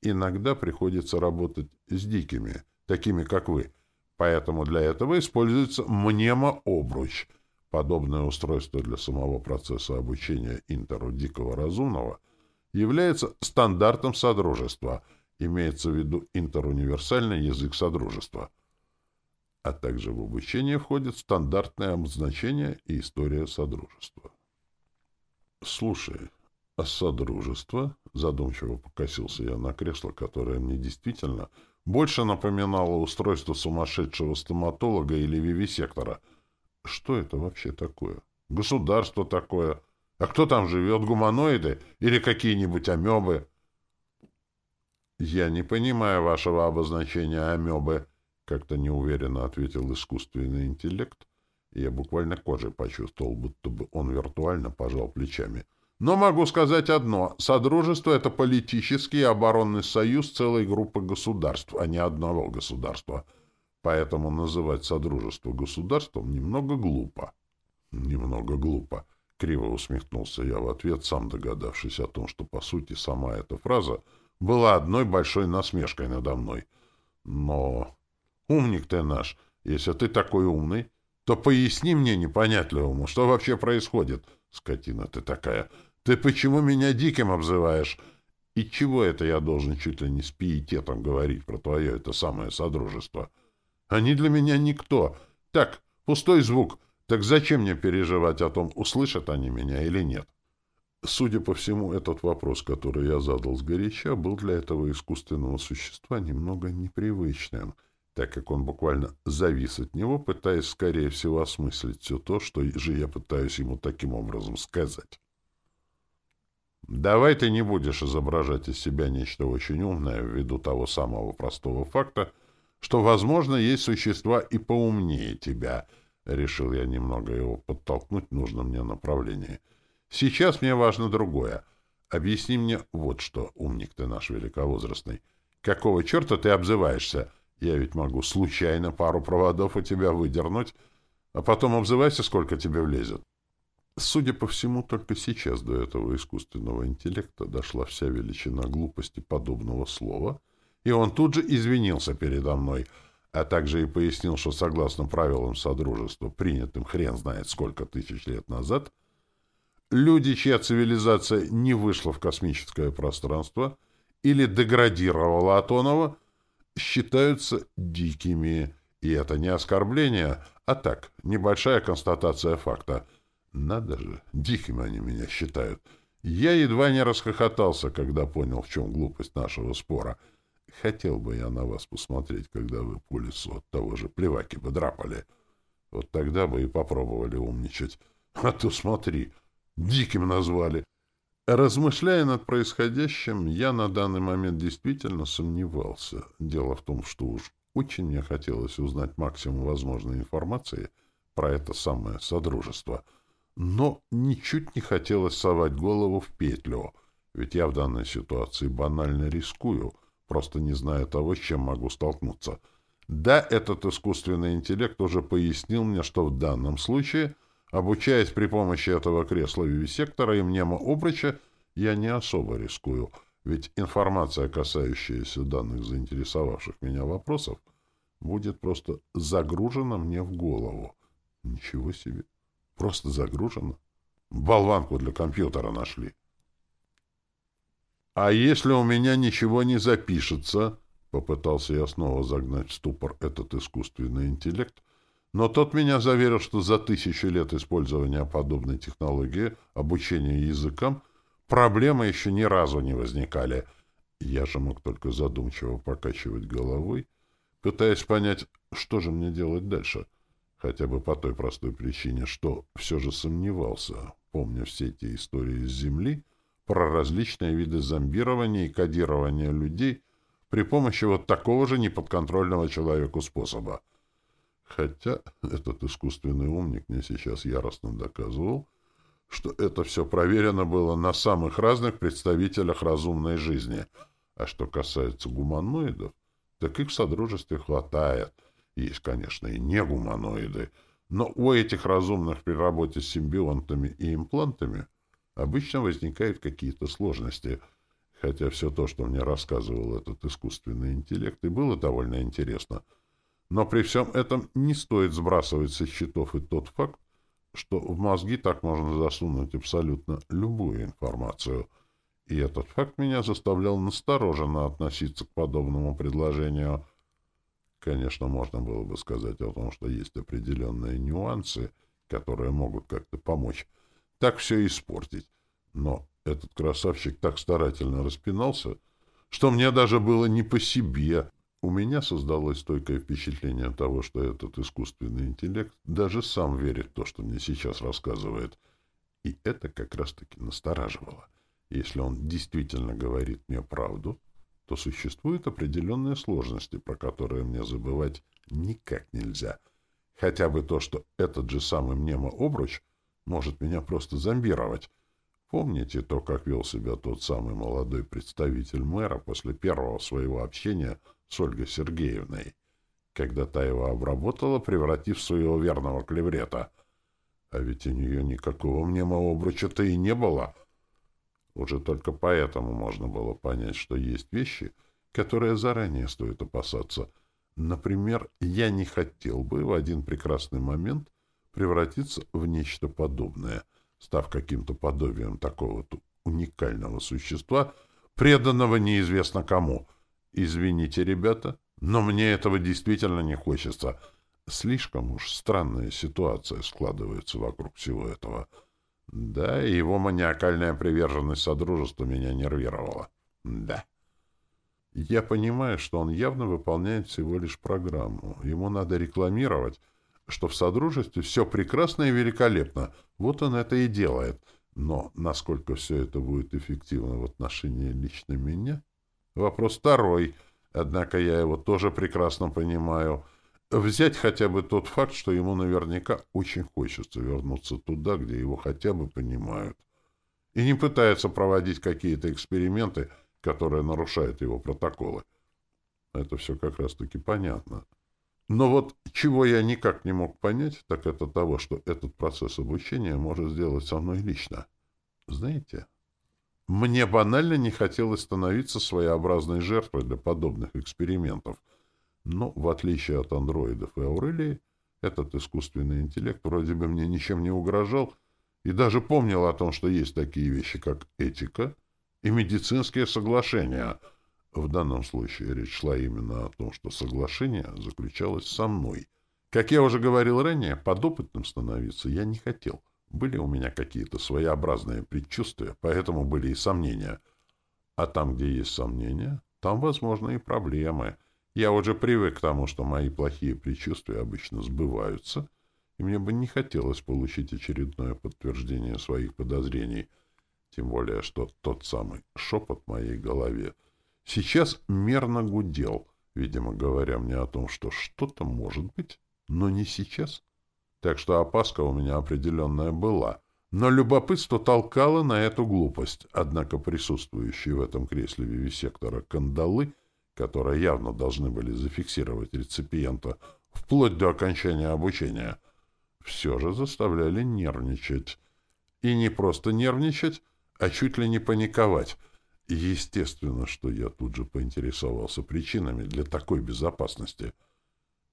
Иногда приходится работать с дикими, такими как вы. Поэтому для этого используется мнемообруч — Подобное устройство для самого процесса обучения интеру дикого разумного является стандартом Содружества, имеется в виду интеруниверсальный язык Содружества, а также в обучение входит стандартное обозначение и история Содружества. «Слушай, а Содружество?» — задумчиво покосился я на кресло, которое мне действительно больше напоминало устройство сумасшедшего стоматолога или вивисектора — что это вообще такое? Государство такое. А кто там живет? Гуманоиды? Или какие-нибудь амебы? Я не понимаю вашего обозначения амебы. Как-то неуверенно ответил искусственный интеллект, я буквально кожей почувствовал, будто бы он виртуально пожал плечами. Но могу сказать одно. Содружество — это политический и оборонный союз целой группы государств, а не одного государства. Поэтому называть Содружество государством немного глупо. Немного глупо. Криво усмехнулся я в ответ, сам догадавшись о том, что, по сути, сама эта фраза была одной большой насмешкой надо мной. Но умник ты наш, если ты такой умный, то поясни мне непонятливому, что вообще происходит, скотина ты такая. Ты почему меня диким обзываешь? И чего это я должен чуть ли не с пиететом говорить про твое это самое содружество? Они для меня никто. Так, пустой звук. Так зачем мне переживать о том, услышат они меня или нет? Судя по всему, этот вопрос, который я задал сгоряча, был для этого искусственного существа немного непривычным — так как он буквально завис от него, пытаясь, скорее всего, осмыслить все то, что же я пытаюсь ему таким образом сказать. Давай ты не будешь изображать из себя нечто очень умное ввиду того самого простого факта, что, возможно, есть существа и поумнее тебя. Решил я немного его подтолкнуть в нужном мне направлении. Сейчас мне важно другое. Объясни мне вот что, умник ты наш великовозрастный. Какого черта ты обзываешься? Я ведь могу случайно пару проводов у тебя выдернуть, а потом обзывайся, сколько тебе влезет. Судя по всему, только сейчас до этого искусственного интеллекта дошла вся величина глупости подобного слова, и он тут же извинился передо мной, а также и пояснил, что согласно правилам Содружества, принятым хрен знает сколько тысяч лет назад, люди, чья цивилизация не вышла в космическое пространство или деградировала от оного, считаются дикими, и это не оскорбление, а так, небольшая констатация факта. Надо же, диким они меня считают. Я едва не расхохотался, когда понял, в чем глупость нашего спора. Хотел бы я на вас посмотреть, когда вы по лесу от того же плеваки бы драпали. Вот тогда бы и попробовали умничать. А то смотри, диким назвали. Размышляя над происходящим, я на данный момент действительно сомневался. Дело в том, что уж очень мне хотелось узнать максимум возможной информации про это самое Содружество. Но ничуть не хотелось совать голову в петлю, ведь я в данной ситуации банально рискую, просто не зная того, с чем могу столкнуться. Да, этот искусственный интеллект уже пояснил мне, что в данном случае — Обучаясь при помощи этого кресла вивисектора и мнемообрача, я не особо рискую, ведь информация, касающаяся данных заинтересовавших меня вопросов, будет просто загружена мне в голову. Ничего себе. Просто загружена. Болванку для компьютера нашли. А если у меня ничего не запишется, попытался я снова загнать в ступор этот искусственный интеллект, но тот меня заверил, что за тысячи лет использования подобной технологии обучения языкам проблемы еще ни разу не возникали. Я же мог только задумчиво покачивать головой, пытаясь понять, что же мне делать дальше. Хотя бы по той простой причине, что все же сомневался, помня все эти истории с Земли, про различные виды зомбирования и кодирования людей при помощи вот такого же неподконтрольного человеку способа — Хотя этот искусственный умник мне сейчас яростно доказывал, что это все проверено было на самых разных представителях разумной жизни. А что касается гуманоидов, так их в Содружестве хватает. Есть, конечно, и не гуманоиды, но у этих разумных при работе с симбионтами и имплантами обычно возникают какие-то сложности, хотя все то, что мне рассказывал этот искусственный интеллект, и было довольно интересно — но при всем этом не стоит сбрасывать со счетов и тот факт, что в мозги так можно засунуть абсолютно любую информацию. И этот факт меня заставлял настороженно относиться к подобному предложению. Конечно, можно было бы сказать о том, что есть определенные нюансы, которые могут как-то помочь так все испортить. Но этот красавчик так старательно распинался, что мне даже было не по себе — у меня создалось стойкое впечатление того, что этот искусственный интеллект даже сам верит в то, что мне сейчас рассказывает. И это как раз-таки настораживало. Если он действительно говорит мне правду, то существуют определенные сложности, про которые мне забывать Никак нельзя. Хотя бы то, что этот же самый мнемообруч может меня просто зомбировать. Помните то, как вел себя тот самый молодой представитель мэра после первого своего общения с Ольгой Сергеевной, когда та его обработала, превратив своего верного клеврета? А ведь у нее никакого мнемообруча-то и не было. Уже только поэтому можно было понять, что есть вещи, которые заранее стоит опасаться. Например, я не хотел бы в один прекрасный момент превратиться в нечто подобное — став каким-то подобием такого-то уникального существа, преданного неизвестно кому. Извините, ребята, но мне этого действительно не хочется. Слишком уж странная ситуация складывается вокруг всего этого. Да, и его маниакальная приверженность Содружеству меня нервировала. Да. Я понимаю, что он явно выполняет всего лишь программу. Ему надо рекламировать, что в Содружестве все прекрасно и великолепно. Вот он это и делает. Но насколько все это будет эффективно в отношении лично меня? Вопрос второй. Однако я его тоже прекрасно понимаю. Взять хотя бы тот факт, что ему наверняка очень хочется вернуться туда, где его хотя бы понимают. И не пытается проводить какие-то эксперименты, которые нарушают его протоколы. Это все как раз-таки понятно. Но вот чего я никак не мог понять, так это того, что этот процесс обучения может сделать со мной лично. Знаете, мне банально не хотелось становиться своеобразной жертвой для подобных экспериментов. Но, в отличие от андроидов и Аурелии, этот искусственный интеллект вроде бы мне ничем не угрожал и даже помнил о том, что есть такие вещи, как этика и медицинские соглашения — в данном случае речь шла именно о том, что соглашение заключалось со мной. Как я уже говорил ранее, подопытным становиться я не хотел. Были у меня какие-то своеобразные предчувствия, поэтому были и сомнения. А там, где есть сомнения, там, возможно, и проблемы. Я уже привык к тому, что мои плохие предчувствия обычно сбываются, и мне бы не хотелось получить очередное подтверждение своих подозрений, тем более, что тот самый шепот в моей голове — Сейчас мерно гудел, видимо, говоря мне о том, что что-то может быть, но не сейчас. Так что опаска у меня определенная была. Но любопытство толкало на эту глупость. Однако присутствующие в этом кресле вивисектора кандалы, которые явно должны были зафиксировать реципиента вплоть до окончания обучения, все же заставляли нервничать. И не просто нервничать, а чуть ли не паниковать — Естественно, что я тут же поинтересовался причинами для такой безопасности.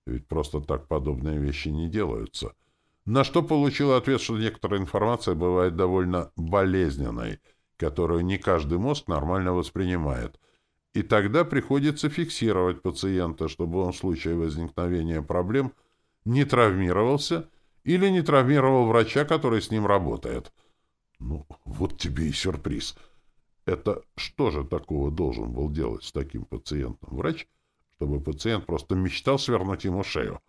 Ведь просто так подобные вещи не делаются. На что получил ответ, что некоторая информация бывает довольно болезненной, которую не каждый мозг нормально воспринимает. И тогда приходится фиксировать пациента, чтобы он в случае возникновения проблем не травмировался или не травмировал врача, который с ним работает. Ну, вот тебе и сюрприз — это что же такого должен был делать с таким пациентом врач, чтобы пациент просто мечтал свернуть ему шею?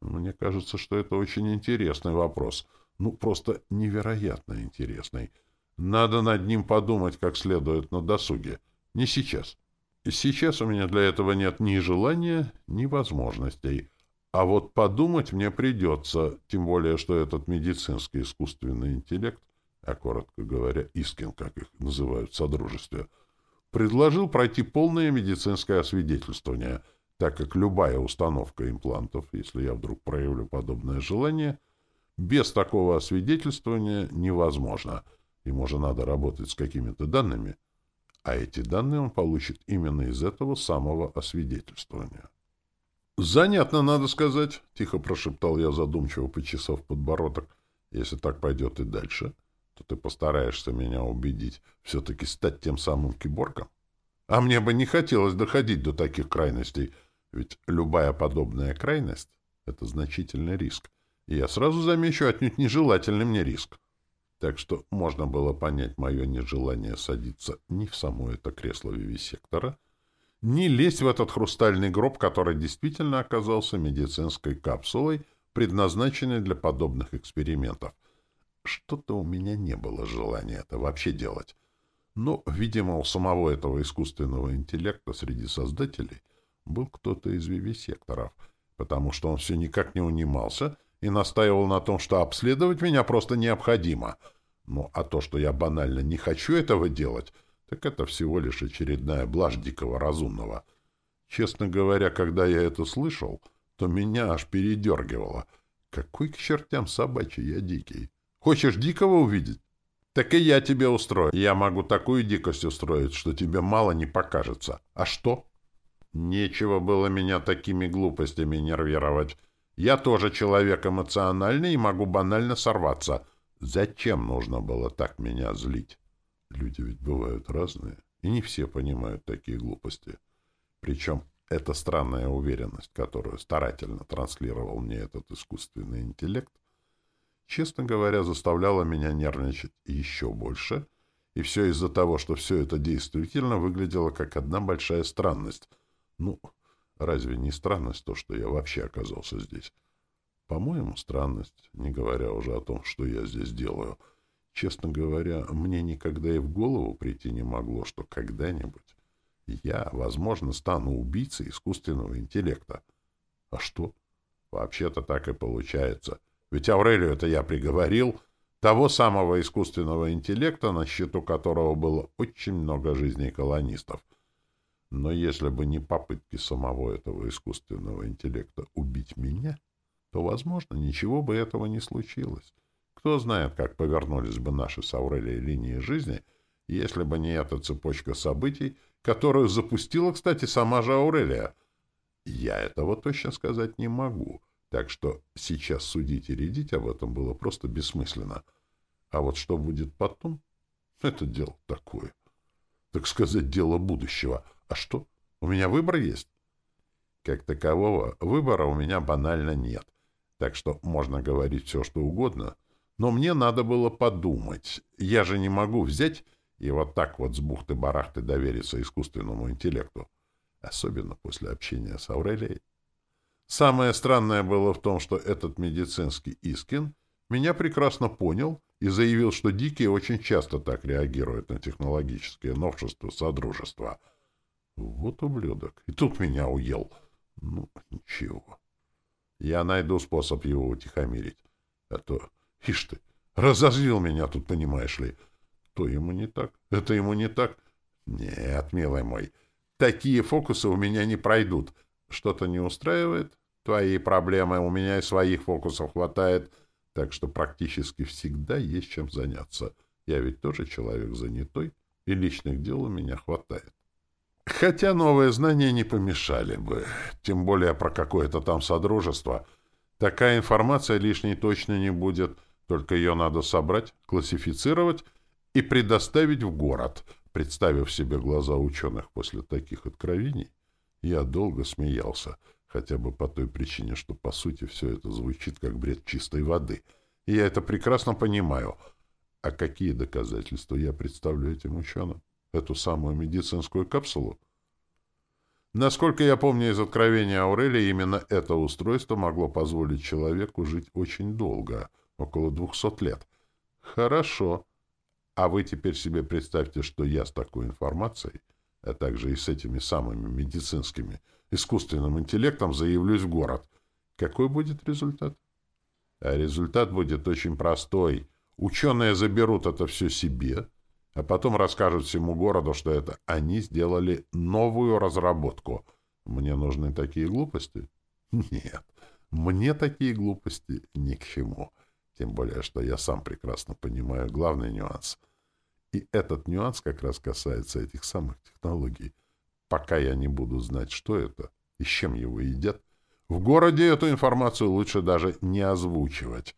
Мне кажется, что это очень интересный вопрос. Ну, просто невероятно интересный. Надо над ним подумать как следует на досуге. Не сейчас. Сейчас у меня для этого нет ни желания, ни возможностей. А вот подумать мне придется, тем более, что этот медицинский искусственный интеллект а коротко говоря, Искин, как их называют в Содружестве, предложил пройти полное медицинское освидетельствование, так как любая установка имплантов, если я вдруг проявлю подобное желание, без такого освидетельствования невозможно. Ему же надо работать с какими-то данными, а эти данные он получит именно из этого самого освидетельствования. «Занятно, надо сказать», — тихо прошептал я, задумчиво почесав подбородок, «если так пойдет и дальше» то ты постараешься меня убедить все-таки стать тем самым киборгом. А мне бы не хотелось доходить до таких крайностей, ведь любая подобная крайность — это значительный риск. И я сразу замечу отнюдь нежелательный мне риск. Так что можно было понять мое нежелание садиться ни в само это кресло вивисектора, ни лезть в этот хрустальный гроб, который действительно оказался медицинской капсулой, предназначенной для подобных экспериментов. Что-то у меня не было желания это вообще делать. Но, видимо, у самого этого искусственного интеллекта среди создателей был кто-то из вивисекторов, потому что он все никак не унимался и настаивал на том, что обследовать меня просто необходимо. Ну, а то, что я банально не хочу этого делать, так это всего лишь очередная блажь дикого разумного. Честно говоря, когда я это слышал, то меня аж передергивало. Какой к чертям собачий я дикий? Хочешь дикого увидеть? Так и я тебе устрою. Я могу такую дикость устроить, что тебе мало не покажется. А что? Нечего было меня такими глупостями нервировать. Я тоже человек эмоциональный и могу банально сорваться. Зачем нужно было так меня злить? Люди ведь бывают разные, и не все понимают такие глупости. Причем эта странная уверенность, которую старательно транслировал мне этот искусственный интеллект, честно говоря, заставляла меня нервничать еще больше, и все из-за того, что все это действительно выглядело как одна большая странность. Ну, разве не странность то, что я вообще оказался здесь? По-моему, странность, не говоря уже о том, что я здесь делаю. Честно говоря, мне никогда и в голову прийти не могло, что когда-нибудь я, возможно, стану убийцей искусственного интеллекта. А что? Вообще-то так и получается — ведь Аурелию это я приговорил, того самого искусственного интеллекта, на счету которого было очень много жизней колонистов. Но если бы не попытки самого этого искусственного интеллекта убить меня, то, возможно, ничего бы этого не случилось. Кто знает, как повернулись бы наши с Аурелией линии жизни, если бы не эта цепочка событий, которую запустила, кстати, сама же Аурелия. Я этого точно сказать не могу — так что сейчас судить и рядить об этом было просто бессмысленно. А вот что будет потом, это дело такое. Так сказать, дело будущего. А что? У меня выбор есть? Как такового выбора у меня банально нет. Так что можно говорить все, что угодно. Но мне надо было подумать. Я же не могу взять и вот так вот с бухты-барахты довериться искусственному интеллекту. Особенно после общения с Аурелией. Самое странное было в том, что этот медицинский Искин меня прекрасно понял и заявил, что дикие очень часто так реагируют на технологические новшества Содружества. Вот ублюдок. И тут меня уел. Ну, ничего. Я найду способ его утихомирить. А то, ишь ты, разозлил меня тут, понимаешь ли. То ему не так, это ему не так. Нет, милый мой, такие фокусы у меня не пройдут. Что-то не устраивает? Твои проблемы, у меня и своих фокусов хватает, так что практически всегда есть чем заняться. Я ведь тоже человек занятой, и личных дел у меня хватает. Хотя новые знания не помешали бы, тем более про какое-то там содружество. Такая информация лишней точно не будет, только ее надо собрать, классифицировать и предоставить в город. Представив себе глаза ученых после таких откровений, я долго смеялся, хотя бы по той причине, что, по сути, все это звучит как бред чистой воды. И я это прекрасно понимаю. А какие доказательства я представлю этим ученым? Эту самую медицинскую капсулу? Насколько я помню из откровения Аурелия, именно это устройство могло позволить человеку жить очень долго, около двухсот лет. Хорошо. А вы теперь себе представьте, что я с такой информацией — а также и с этими самыми медицинскими искусственным интеллектом заявлюсь в город. Какой будет результат? А результат будет очень простой. Ученые заберут это все себе, а потом расскажут всему городу, что это они сделали новую разработку. Мне нужны такие глупости? Нет, мне такие глупости ни к чему. Тем более, что я сам прекрасно понимаю главный нюанс — и этот нюанс как раз касается этих самых технологий. Пока я не буду знать, что это и с чем его едят, в городе эту информацию лучше даже не озвучивать.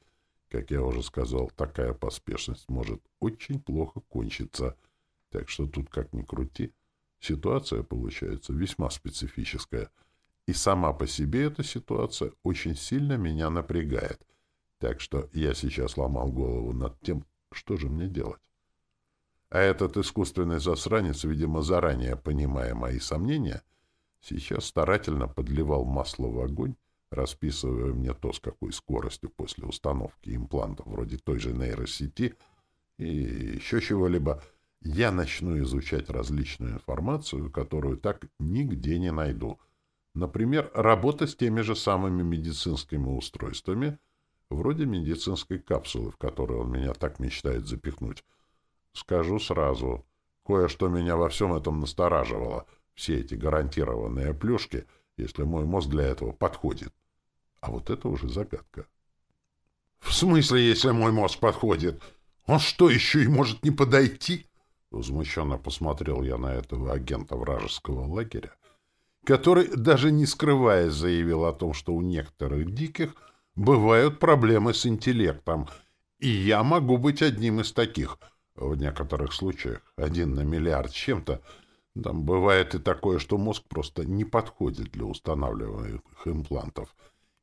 Как я уже сказал, такая поспешность может очень плохо кончиться. Так что тут, как ни крути, ситуация получается весьма специфическая. И сама по себе эта ситуация очень сильно меня напрягает. Так что я сейчас ломал голову над тем, что же мне делать. А этот искусственный засранец, видимо, заранее понимая мои сомнения, сейчас старательно подливал масло в огонь, расписывая мне то, с какой скоростью после установки имплантов вроде той же нейросети и еще чего-либо я начну изучать различную информацию, которую так нигде не найду. Например, работа с теми же самыми медицинскими устройствами, вроде медицинской капсулы, в которую он меня так мечтает запихнуть. Скажу сразу, кое-что меня во всем этом настораживало. Все эти гарантированные плюшки, если мой мозг для этого подходит. А вот это уже загадка. В смысле, если мой мозг подходит? Он что, еще и может не подойти? Возмущенно посмотрел я на этого агента вражеского лагеря, который, даже не скрываясь, заявил о том, что у некоторых диких бывают проблемы с интеллектом, и я могу быть одним из таких. В некоторых случаях один на миллиард чем-то. Там бывает и такое, что мозг просто не подходит для устанавливаемых имплантов.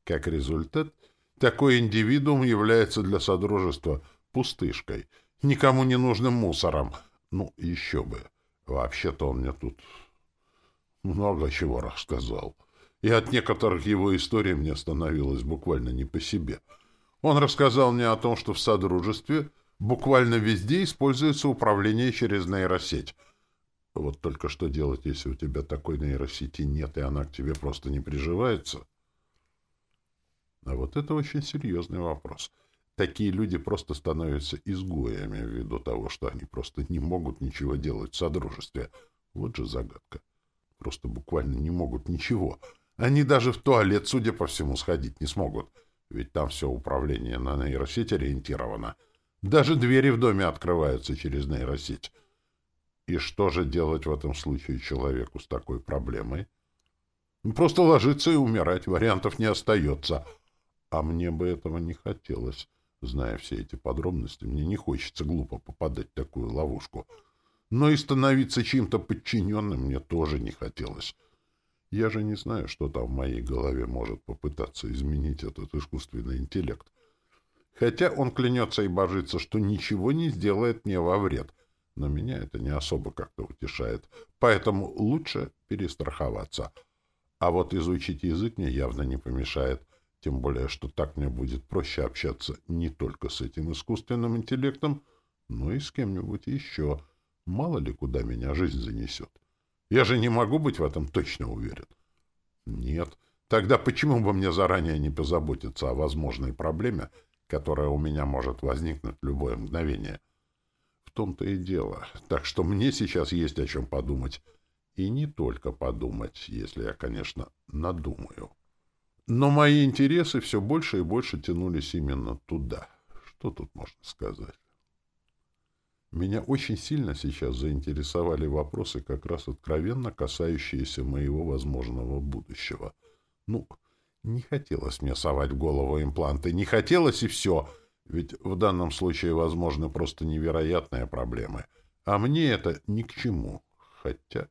Как результат, такой индивидуум является для Содружества пустышкой, никому не нужным мусором. Ну, еще бы. Вообще-то он мне тут много чего рассказал. И от некоторых его историй мне становилось буквально не по себе. Он рассказал мне о том, что в Содружестве буквально везде используется управление через нейросеть. Вот только что делать, если у тебя такой нейросети нет, и она к тебе просто не приживается? А вот это очень серьезный вопрос. Такие люди просто становятся изгоями ввиду того, что они просто не могут ничего делать в Содружестве. Вот же загадка. Просто буквально не могут ничего. Они даже в туалет, судя по всему, сходить не смогут. Ведь там все управление на нейросеть ориентировано. Даже двери в доме открываются через нейросеть. И что же делать в этом случае человеку с такой проблемой? Просто ложиться и умирать. Вариантов не остается. А мне бы этого не хотелось. Зная все эти подробности, мне не хочется глупо попадать в такую ловушку. Но и становиться чьим-то подчиненным мне тоже не хотелось. Я же не знаю, что там в моей голове может попытаться изменить этот искусственный интеллект. Хотя он клянется и божится, что ничего не сделает мне во вред. Но меня это не особо как-то утешает. Поэтому лучше перестраховаться. А вот изучить язык мне явно не помешает. Тем более, что так мне будет проще общаться не только с этим искусственным интеллектом, но и с кем-нибудь еще. Мало ли, куда меня жизнь занесет. Я же не могу быть в этом точно уверен. Нет. Тогда почему бы мне заранее не позаботиться о возможной проблеме, которая у меня может возникнуть в любое мгновение. Том-то и дело. Так что мне сейчас есть о чем подумать. И не только подумать, если я, конечно, надумаю. Но мои интересы все больше и больше тянулись именно туда. Что тут можно сказать? Меня очень сильно сейчас заинтересовали вопросы, как раз откровенно касающиеся моего возможного будущего. Ну, не хотелось мне совать в голову импланты, не хотелось и все. Ведь в данном случае возможны просто невероятные проблемы. А мне это ни к чему. Хотя...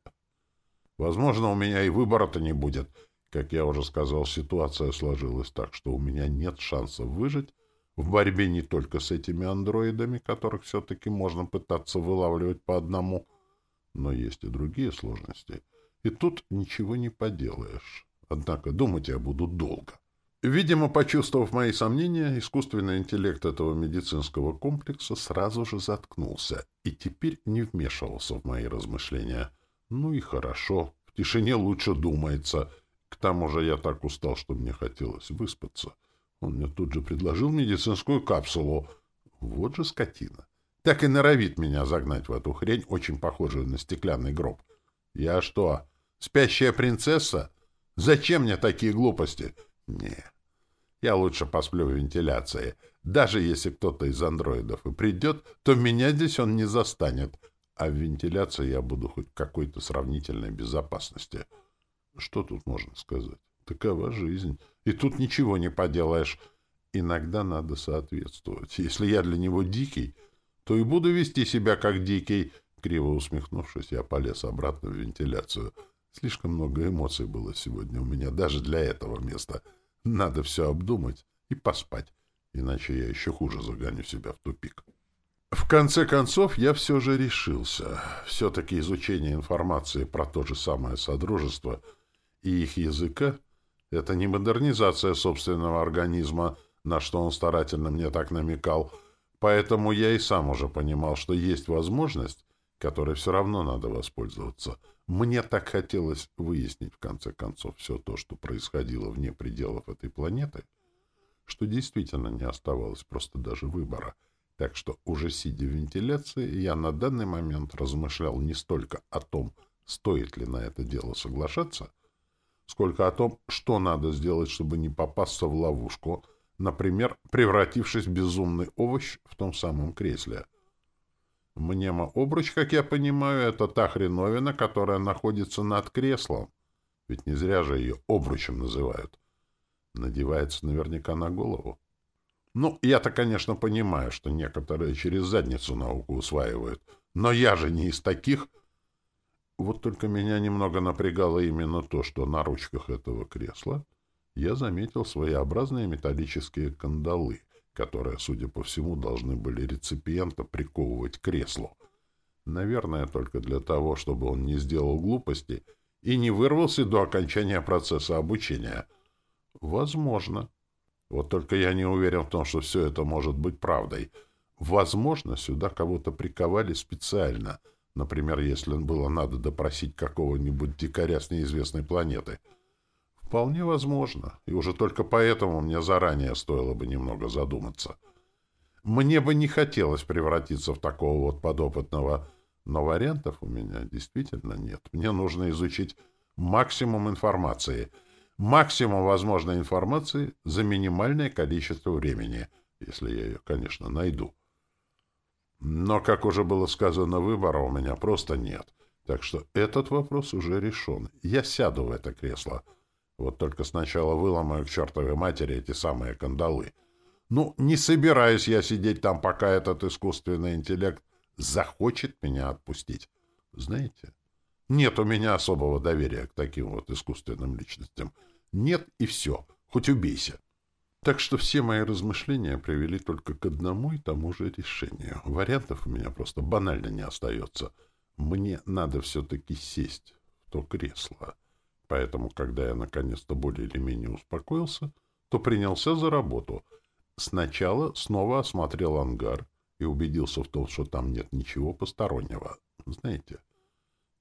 Возможно, у меня и выбора-то не будет. Как я уже сказал, ситуация сложилась так, что у меня нет шансов выжить в борьбе не только с этими андроидами, которых все-таки можно пытаться вылавливать по одному, но есть и другие сложности. И тут ничего не поделаешь. Однако думать я буду долго. Видимо, почувствовав мои сомнения, искусственный интеллект этого медицинского комплекса сразу же заткнулся и теперь не вмешивался в мои размышления. Ну и хорошо, в тишине лучше думается. К тому же я так устал, что мне хотелось выспаться. Он мне тут же предложил медицинскую капсулу. Вот же скотина. Так и норовит меня загнать в эту хрень, очень похожую на стеклянный гроб. Я что, спящая принцесса? Зачем мне такие глупости? Не, я лучше посплю в вентиляции. Даже если кто-то из андроидов и придет, то меня здесь он не застанет. А в вентиляции я буду хоть какой-то сравнительной безопасности. Что тут можно сказать? Такова жизнь. И тут ничего не поделаешь. Иногда надо соответствовать. Если я для него дикий, то и буду вести себя как дикий. Криво усмехнувшись, я полез обратно в вентиляцию. Слишком много эмоций было сегодня у меня даже для этого места. Надо все обдумать и поспать, иначе я еще хуже загоню себя в тупик. В конце концов, я все же решился. Все-таки изучение информации про то же самое Содружество и их языка — это не модернизация собственного организма, на что он старательно мне так намекал, поэтому я и сам уже понимал, что есть возможность, которой все равно надо воспользоваться — Мне так хотелось выяснить, в конце концов, все то, что происходило вне пределов этой планеты, что действительно не оставалось просто даже выбора. Так что, уже сидя в вентиляции, я на данный момент размышлял не столько о том, стоит ли на это дело соглашаться, сколько о том, что надо сделать, чтобы не попасться в ловушку, например, превратившись в безумный овощ в том самом кресле. Мнемо-обруч, как я понимаю, это та хреновина, которая находится над креслом. Ведь не зря же ее обручем называют. Надевается наверняка на голову. Ну, я-то, конечно, понимаю, что некоторые через задницу науку усваивают. Но я же не из таких. Вот только меня немного напрягало именно то, что на ручках этого кресла я заметил своеобразные металлические кандалы — которые, судя по всему, должны были реципиента приковывать к креслу. Наверное, только для того, чтобы он не сделал глупости и не вырвался до окончания процесса обучения. Возможно. Вот только я не уверен в том, что все это может быть правдой. Возможно, сюда кого-то приковали специально. Например, если было надо допросить какого-нибудь дикаря с неизвестной планеты — Вполне возможно, и уже только поэтому мне заранее стоило бы немного задуматься. Мне бы не хотелось превратиться в такого вот подопытного, но вариантов у меня действительно нет. Мне нужно изучить максимум информации, максимум возможной информации за минимальное количество времени, если я ее, конечно, найду. Но, как уже было сказано, выбора у меня просто нет. Так что этот вопрос уже решен. Я сяду в это кресло — вот только сначала выломаю к чертовой матери эти самые кандалы. Ну, не собираюсь я сидеть там, пока этот искусственный интеллект захочет меня отпустить. Знаете, нет у меня особого доверия к таким вот искусственным личностям. Нет и все, хоть убейся. Так что все мои размышления привели только к одному и тому же решению. Вариантов у меня просто банально не остается. Мне надо все-таки сесть в то кресло. Поэтому, когда я наконец-то более или менее успокоился, то принялся за работу. Сначала снова осмотрел ангар и убедился в том, что там нет ничего постороннего. Знаете,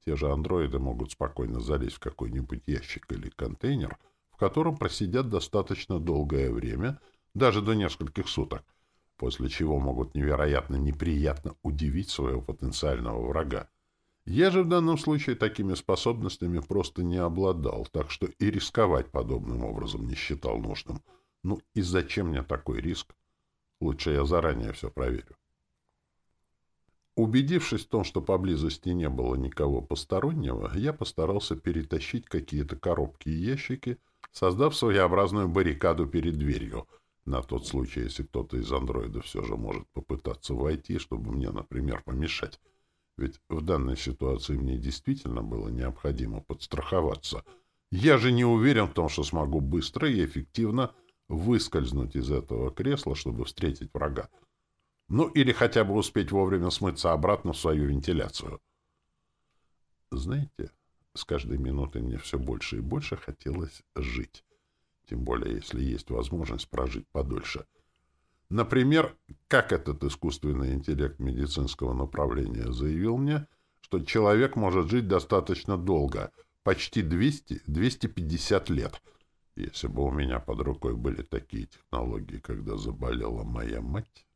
те же андроиды могут спокойно залезть в какой-нибудь ящик или контейнер, в котором просидят достаточно долгое время, даже до нескольких суток, после чего могут невероятно неприятно удивить своего потенциального врага. Я же в данном случае такими способностями просто не обладал, так что и рисковать подобным образом не считал нужным. Ну и зачем мне такой риск? Лучше я заранее все проверю. Убедившись в том, что поблизости не было никого постороннего, я постарался перетащить какие-то коробки и ящики, создав своеобразную баррикаду перед дверью, на тот случай, если кто-то из андроидов все же может попытаться войти, чтобы мне, например, помешать. Ведь в данной ситуации мне действительно было необходимо подстраховаться. Я же не уверен в том, что смогу быстро и эффективно выскользнуть из этого кресла, чтобы встретить врага. Ну, или хотя бы успеть вовремя смыться обратно в свою вентиляцию. Знаете, с каждой минутой мне все больше и больше хотелось жить. Тем более, если есть возможность прожить подольше — Например, как этот искусственный интеллект медицинского направления заявил мне, что человек может жить достаточно долго, почти 200-250 лет. Если бы у меня под рукой были такие технологии, когда заболела моя мать,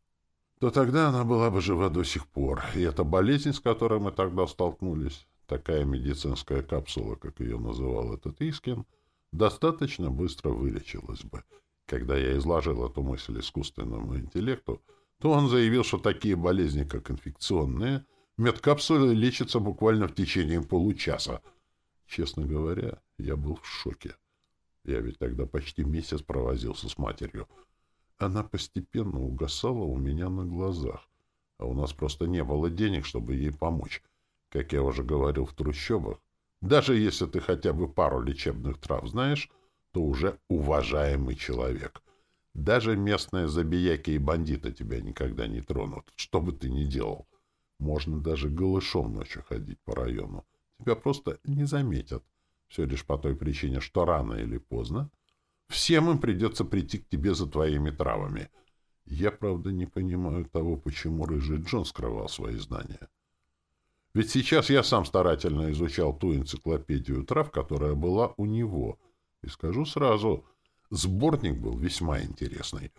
то тогда она была бы жива до сих пор. И эта болезнь, с которой мы тогда столкнулись, такая медицинская капсула, как ее называл этот Искин, достаточно быстро вылечилась бы. Когда я изложил эту мысль искусственному интеллекту, то он заявил, что такие болезни, как инфекционные, медкапсулы лечатся буквально в течение получаса. Честно говоря, я был в шоке. Я ведь тогда почти месяц провозился с матерью. Она постепенно угасала у меня на глазах, а у нас просто не было денег, чтобы ей помочь. Как я уже говорил в трущобах, даже если ты хотя бы пару лечебных трав знаешь, то уже уважаемый человек. Даже местные забияки и бандиты тебя никогда не тронут, что бы ты ни делал. Можно даже голышом ночью ходить по району. Тебя просто не заметят. Все лишь по той причине, что рано или поздно всем им придется прийти к тебе за твоими травами. Я, правда, не понимаю того, почему Рыжий Джон скрывал свои знания. Ведь сейчас я сам старательно изучал ту энциклопедию трав, которая была у него. И скажу сразу, сборник был весьма интересный.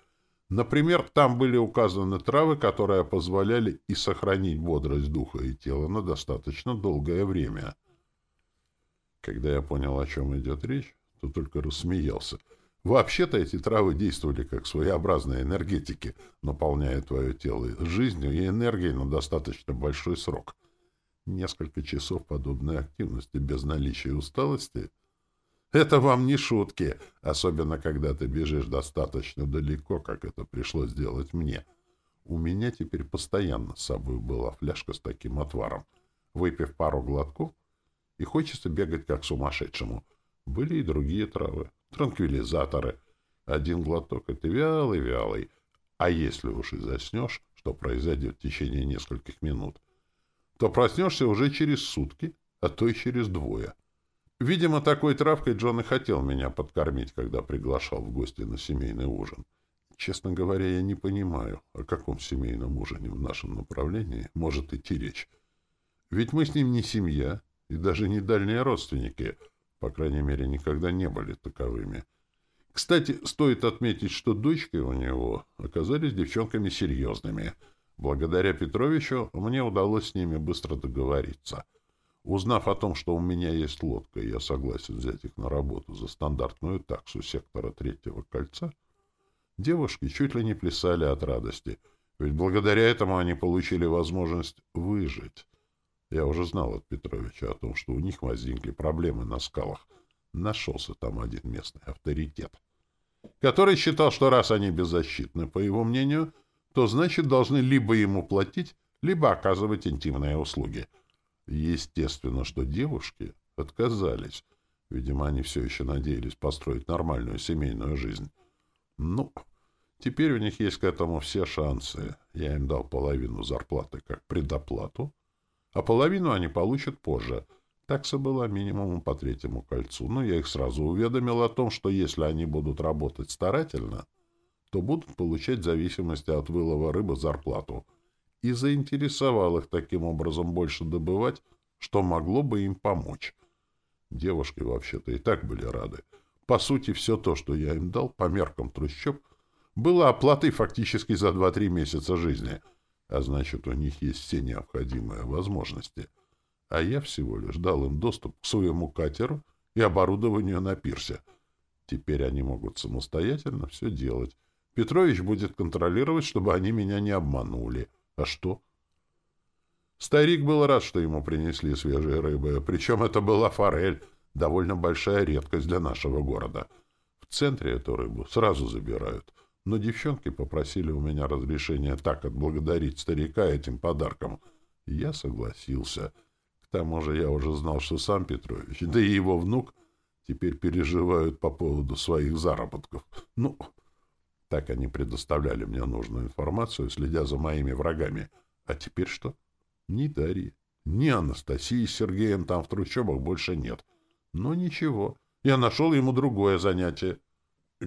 Например, там были указаны травы, которые позволяли и сохранить бодрость духа и тела на достаточно долгое время. Когда я понял, о чем идет речь, то только рассмеялся. Вообще-то эти травы действовали как своеобразные энергетики, наполняя твое тело жизнью и энергией на достаточно большой срок. Несколько часов подобной активности без наличия усталости — это вам не шутки, особенно когда ты бежишь достаточно далеко, как это пришлось сделать мне. У меня теперь постоянно с собой была фляжка с таким отваром. Выпив пару глотков, и хочется бегать как сумасшедшему. Были и другие травы, транквилизаторы. Один глоток — это вялый-вялый. А если уж и заснешь, что произойдет в течение нескольких минут, то проснешься уже через сутки, а то и через двое. Видимо, такой травкой Джон и хотел меня подкормить, когда приглашал в гости на семейный ужин. Честно говоря, я не понимаю, о каком семейном ужине в нашем направлении может идти речь. Ведь мы с ним не семья и даже не дальние родственники, по крайней мере, никогда не были таковыми. Кстати, стоит отметить, что дочки у него оказались девчонками серьезными — Благодаря Петровичу мне удалось с ними быстро договориться. Узнав о том, что у меня есть лодка, я согласен взять их на работу за стандартную таксу сектора третьего кольца, девушки чуть ли не плясали от радости, ведь благодаря этому они получили возможность выжить. Я уже знал от Петровича о том, что у них возникли проблемы на скалах. Нашелся там один местный авторитет, который считал, что раз они беззащитны, по его мнению, — то значит должны либо ему платить, либо оказывать интимные услуги. Естественно, что девушки отказались. Видимо, они все еще надеялись построить нормальную семейную жизнь. Ну, теперь у них есть к этому все шансы. Я им дал половину зарплаты как предоплату, а половину они получат позже. Такса была минимумом по третьему кольцу, но я их сразу уведомил о том, что если они будут работать старательно — то будут получать в зависимости от вылова рыбы зарплату. И заинтересовал их таким образом больше добывать, что могло бы им помочь. Девушки вообще-то и так были рады. По сути, все то, что я им дал по меркам трущоб, было оплатой фактически за 2-3 месяца жизни, а значит, у них есть все необходимые возможности. А я всего лишь дал им доступ к своему катеру и оборудованию на пирсе. Теперь они могут самостоятельно все делать, Петрович будет контролировать, чтобы они меня не обманули. А что? Старик был рад, что ему принесли свежие рыбы, причем это была форель, довольно большая редкость для нашего города. В центре эту рыбу сразу забирают, но девчонки попросили у меня разрешения так отблагодарить старика этим подарком. я согласился. К тому же я уже знал, что сам Петрович, да и его внук теперь переживают по поводу своих заработков. Ну... Так они предоставляли мне нужную информацию, следя за моими врагами. А теперь что? Ни Дарьи, ни Анастасии с Сергеем там в трущобах больше нет. Но ничего, я нашел ему другое занятие.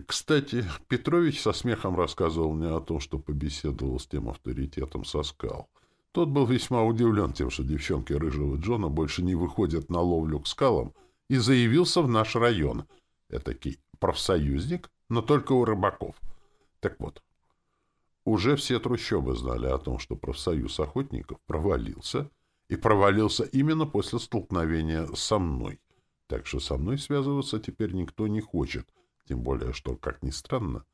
Кстати, Петрович со смехом рассказывал мне о том, что побеседовал с тем авторитетом со скал. Тот был весьма удивлен тем, что девчонки рыжего Джона больше не выходят на ловлю к скалам, и заявился в наш район. Этакий профсоюзник, но только у рыбаков — так вот, уже все трущобы знали о том, что профсоюз охотников провалился, и провалился именно после столкновения со мной. Так что со мной связываться теперь никто не хочет, тем более что, как ни странно,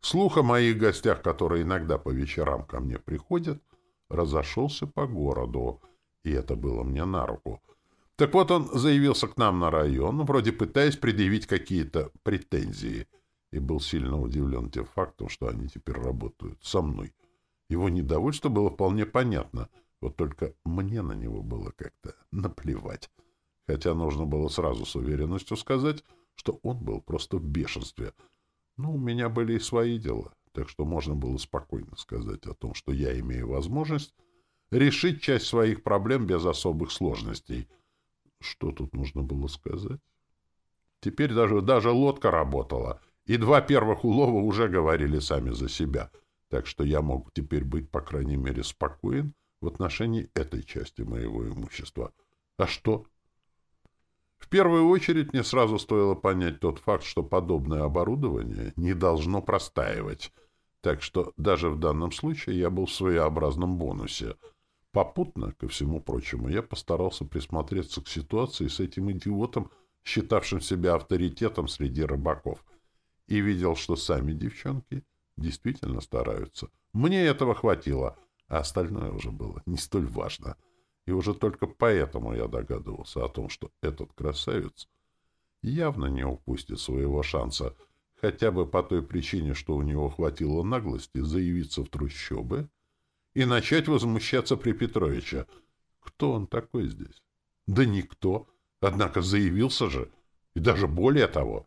слух о моих гостях, которые иногда по вечерам ко мне приходят, разошелся по городу, и это было мне на руку. Так вот он заявился к нам на район, вроде пытаясь предъявить какие-то претензии — и был сильно удивлен тем фактом, что они теперь работают со мной. Его недовольство было вполне понятно, вот только мне на него было как-то наплевать. Хотя нужно было сразу с уверенностью сказать, что он был просто в бешенстве. Но у меня были и свои дела, так что можно было спокойно сказать о том, что я имею возможность решить часть своих проблем без особых сложностей. Что тут нужно было сказать? Теперь даже, даже лодка работала — и два первых улова уже говорили сами за себя, так что я мог теперь быть, по крайней мере, спокоен в отношении этой части моего имущества. А что? В первую очередь мне сразу стоило понять тот факт, что подобное оборудование не должно простаивать. Так что даже в данном случае я был в своеобразном бонусе. Попутно, ко всему прочему, я постарался присмотреться к ситуации с этим идиотом, считавшим себя авторитетом среди рыбаков, и видел, что сами девчонки действительно стараются. Мне этого хватило, а остальное уже было не столь важно. И уже только поэтому я догадывался о том, что этот красавец явно не упустит своего шанса, хотя бы по той причине, что у него хватило наглости заявиться в трущобы и начать возмущаться при Петровича. Кто он такой здесь? Да никто. Однако заявился же, и даже более того.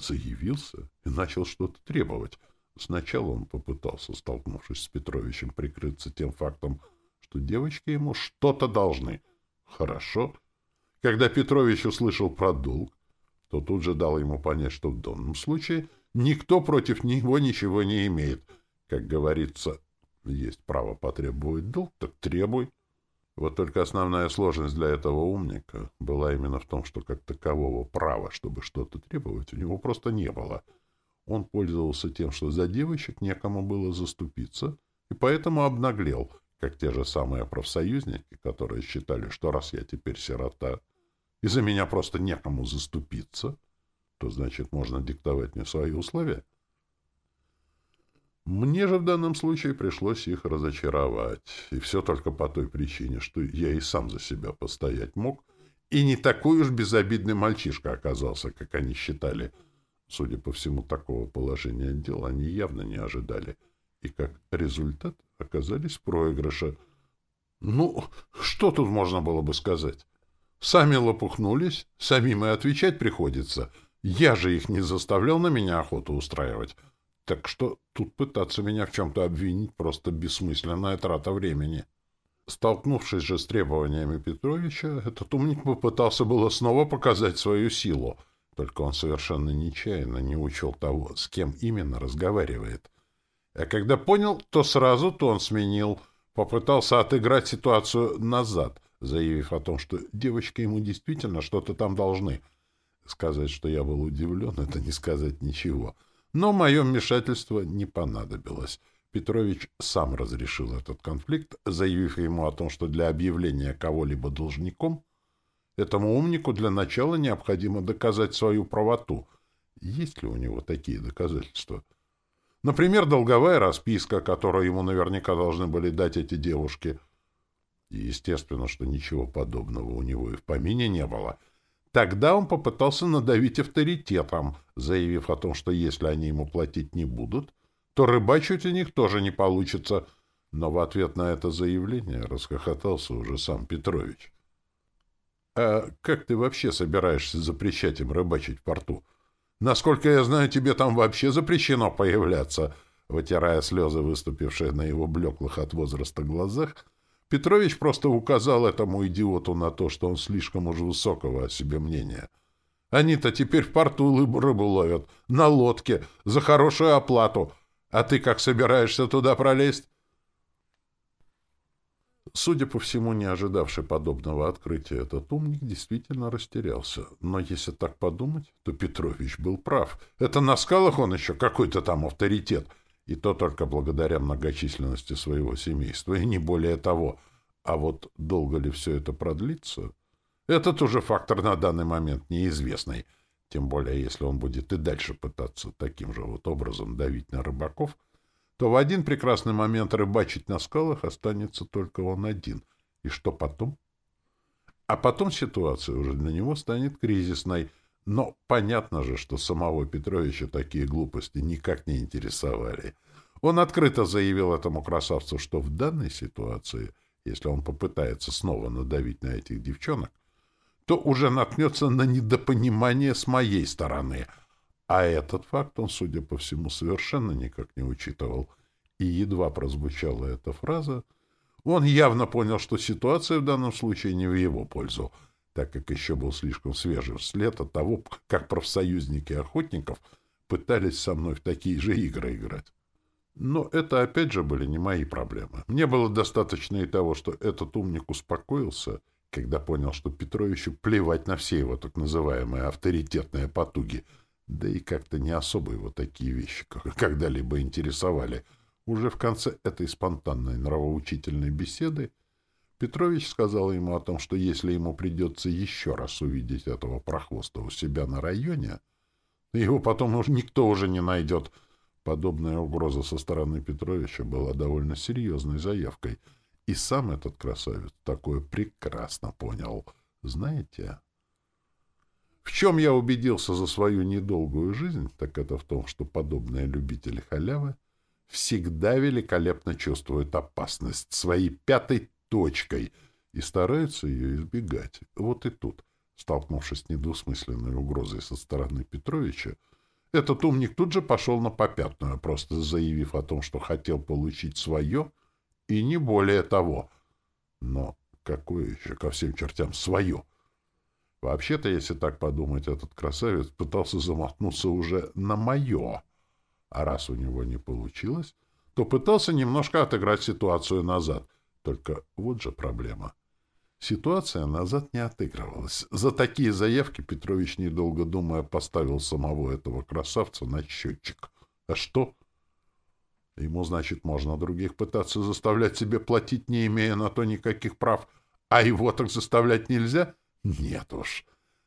Заявился и начал что-то требовать. Сначала он попытался, столкнувшись с Петровичем, прикрыться тем фактом, что девочки ему что-то должны. Хорошо. Когда Петрович услышал про долг, то тут же дал ему понять, что в данном случае никто против него ничего не имеет. Как говорится, есть право потребовать долг, так требуй. Вот только основная сложность для этого умника была именно в том, что как такового права, чтобы что-то требовать, у него просто не было. Он пользовался тем, что за девочек некому было заступиться, и поэтому обнаглел, как те же самые профсоюзники, которые считали, что раз я теперь сирота, и за меня просто некому заступиться, то значит можно диктовать мне свои условия. Мне же в данном случае пришлось их разочаровать, и все только по той причине, что я и сам за себя постоять мог, и не такой уж безобидный мальчишка оказался, как они считали. Судя по всему, такого положения дел они явно не ожидали, и как результат оказались в проигрыше. Ну, что тут можно было бы сказать? Сами лопухнулись, самим и отвечать приходится. Я же их не заставлял на меня охоту устраивать. Так что тут пытаться меня в чем-то обвинить просто бессмысленная трата времени. Столкнувшись же с требованиями Петровича, этот умник попытался было снова показать свою силу, только он совершенно нечаянно не учел того, с кем именно разговаривает. А когда понял, то сразу тон сменил, попытался отыграть ситуацию назад, заявив о том, что девочки ему действительно что-то там должны. Сказать, что я был удивлен, это не сказать ничего — но мое вмешательство не понадобилось. Петрович сам разрешил этот конфликт, заявив ему о том, что для объявления кого-либо должником этому умнику для начала необходимо доказать свою правоту. Есть ли у него такие доказательства? Например, долговая расписка, которую ему наверняка должны были дать эти девушки. И естественно, что ничего подобного у него и в помине не было — Тогда он попытался надавить авторитетом, заявив о том, что если они ему платить не будут, то рыбачить у них тоже не получится. Но в ответ на это заявление расхохотался уже сам Петрович. «А как ты вообще собираешься запрещать им рыбачить в порту? Насколько я знаю, тебе там вообще запрещено появляться?» Вытирая слезы, выступившие на его блеклых от возраста глазах, — Петрович просто указал этому идиоту на то, что он слишком уж высокого о себе мнения. Они-то теперь в порту рыбу ловят, на лодке, за хорошую оплату. А ты как собираешься туда пролезть? Судя по всему, не ожидавший подобного открытия, этот умник действительно растерялся. Но если так подумать, то Петрович был прав. Это на скалах он еще какой-то там авторитет — и то только благодаря многочисленности своего семейства, и не более того. А вот долго ли все это продлится? Этот уже фактор на данный момент неизвестный, тем более если он будет и дальше пытаться таким же вот образом давить на рыбаков, то в один прекрасный момент рыбачить на скалах останется только он один. И что потом? А потом ситуация уже для него станет кризисной — но понятно же, что самого Петровича такие глупости никак не интересовали. Он открыто заявил этому красавцу, что в данной ситуации, если он попытается снова надавить на этих девчонок, то уже наткнется на недопонимание с моей стороны. А этот факт он, судя по всему, совершенно никак не учитывал. И едва прозвучала эта фраза, он явно понял, что ситуация в данном случае не в его пользу — так как еще был слишком свежий след от того, как профсоюзники охотников пытались со мной в такие же игры играть. Но это опять же были не мои проблемы. Мне было достаточно и того, что этот умник успокоился, когда понял, что Петровичу плевать на все его так называемые авторитетные потуги, да и как-то не особо его такие вещи когда-либо интересовали. Уже в конце этой спонтанной нравоучительной беседы Петрович сказал ему о том, что если ему придется еще раз увидеть этого прохвоста у себя на районе, его потом уж никто уже не найдет. Подобная угроза со стороны Петровича была довольно серьезной заявкой — и сам этот красавец такое прекрасно понял. Знаете, в чем я убедился за свою недолгую жизнь, так это в том, что подобные любители халявы всегда великолепно чувствуют опасность своей пятой точкой и стараются ее избегать. Вот и тут, столкнувшись с недвусмысленной угрозой со стороны Петровича, этот умник тут же пошел на попятную, просто заявив о том, что хотел получить свое — и не более того. Но какое еще ко всем чертям свое? Вообще-то, если так подумать, этот красавец пытался замахнуться уже на мое. А раз у него не получилось, то пытался немножко отыграть ситуацию назад. Только вот же проблема. Ситуация назад не отыгрывалась. За такие заявки Петрович, недолго думая, поставил самого этого красавца на счетчик. А что? Ему, значит, можно других пытаться заставлять себе платить, не имея на то никаких прав, а его так заставлять нельзя? Нет уж.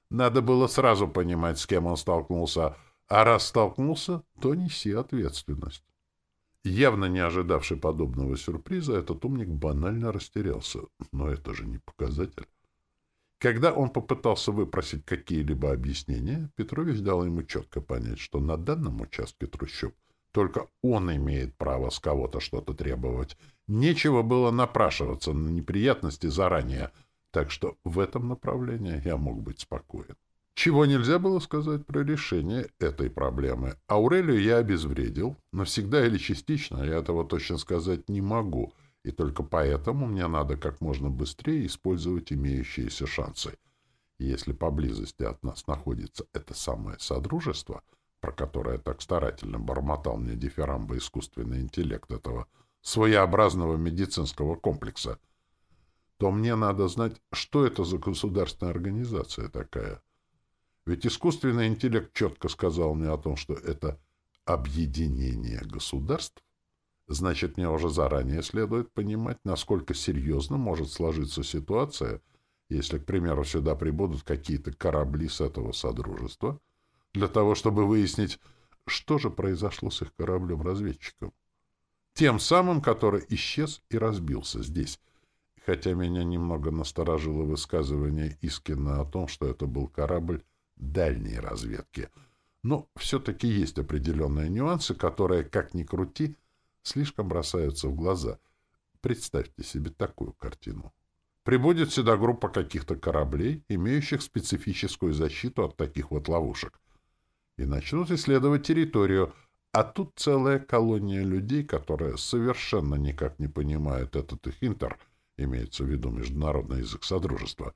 Надо было сразу понимать, с кем он столкнулся, а раз столкнулся, то неси ответственность. Явно не ожидавший подобного сюрприза, этот умник банально растерялся. Но это же не показатель. Когда он попытался выпросить какие-либо объяснения, Петрович дал ему четко понять, что на данном участке трущоб — только он имеет право с кого-то что-то требовать. Нечего было напрашиваться на неприятности заранее, так что в этом направлении я мог быть спокоен. Чего нельзя было сказать про решение этой проблемы. Аурелию я обезвредил, навсегда или частично, я этого точно сказать не могу, и только поэтому мне надо как можно быстрее использовать имеющиеся шансы. Если поблизости от нас находится это самое Содружество — про которое так старательно бормотал мне дифирамбо искусственный интеллект этого своеобразного медицинского комплекса, то мне надо знать, что это за государственная организация такая. Ведь искусственный интеллект четко сказал мне о том, что это объединение государств, значит, мне уже заранее следует понимать, насколько серьезно может сложиться ситуация, если, к примеру, сюда прибудут какие-то корабли с этого содружества — для того, чтобы выяснить, что же произошло с их кораблем-разведчиком. Тем самым, который исчез и разбился здесь. Хотя меня немного насторожило высказывание Искина о том, что это был корабль дальней разведки. Но все-таки есть определенные нюансы, которые, как ни крути, слишком бросаются в глаза. Представьте себе такую картину. Прибудет сюда группа каких-то кораблей, имеющих специфическую защиту от таких вот ловушек и начнут исследовать территорию, а тут целая колония людей, которые совершенно никак не понимают этот их интер, имеется в виду международный язык Содружества.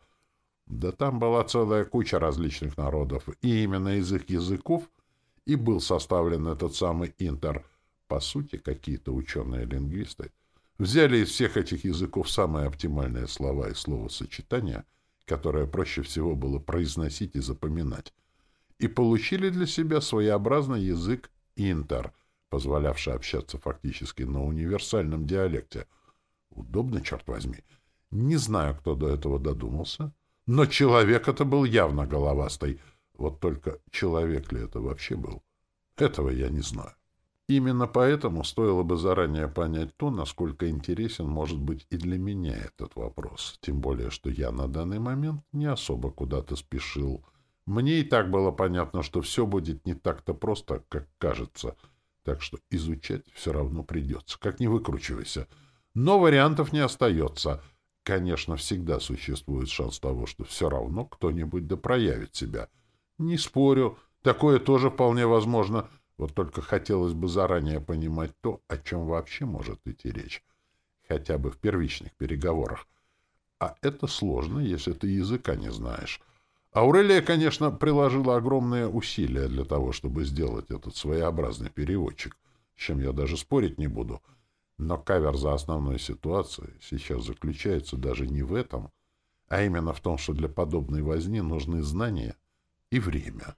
Да там была целая куча различных народов, и именно из их языков и был составлен этот самый интер. По сути, какие-то ученые-лингвисты взяли из всех этих языков самые оптимальные слова и словосочетания, которые проще всего было произносить и запоминать и получили для себя своеобразный язык интер, позволявший общаться фактически на универсальном диалекте. Удобно, черт возьми. Не знаю, кто до этого додумался, но человек это был явно головастый. Вот только человек ли это вообще был? Этого я не знаю. Именно поэтому стоило бы заранее понять то, насколько интересен может быть и для меня этот вопрос. Тем более, что я на данный момент не особо куда-то спешил, мне и так было понятно, что все будет не так-то просто, как кажется, так что изучать все равно придется, как не выкручивайся. Но вариантов не остается. Конечно, всегда существует шанс того, что все равно кто-нибудь да проявит себя. Не спорю, такое тоже вполне возможно, вот только хотелось бы заранее понимать то, о чем вообще может идти речь, хотя бы в первичных переговорах. А это сложно, если ты языка не знаешь. Аурелия, конечно, приложила огромные усилия для того, чтобы сделать этот своеобразный переводчик. с чем я даже спорить не буду. Но кавер за основной ситуацией сейчас заключается даже не в этом, а именно в том, что для подобной возни нужны знания и время.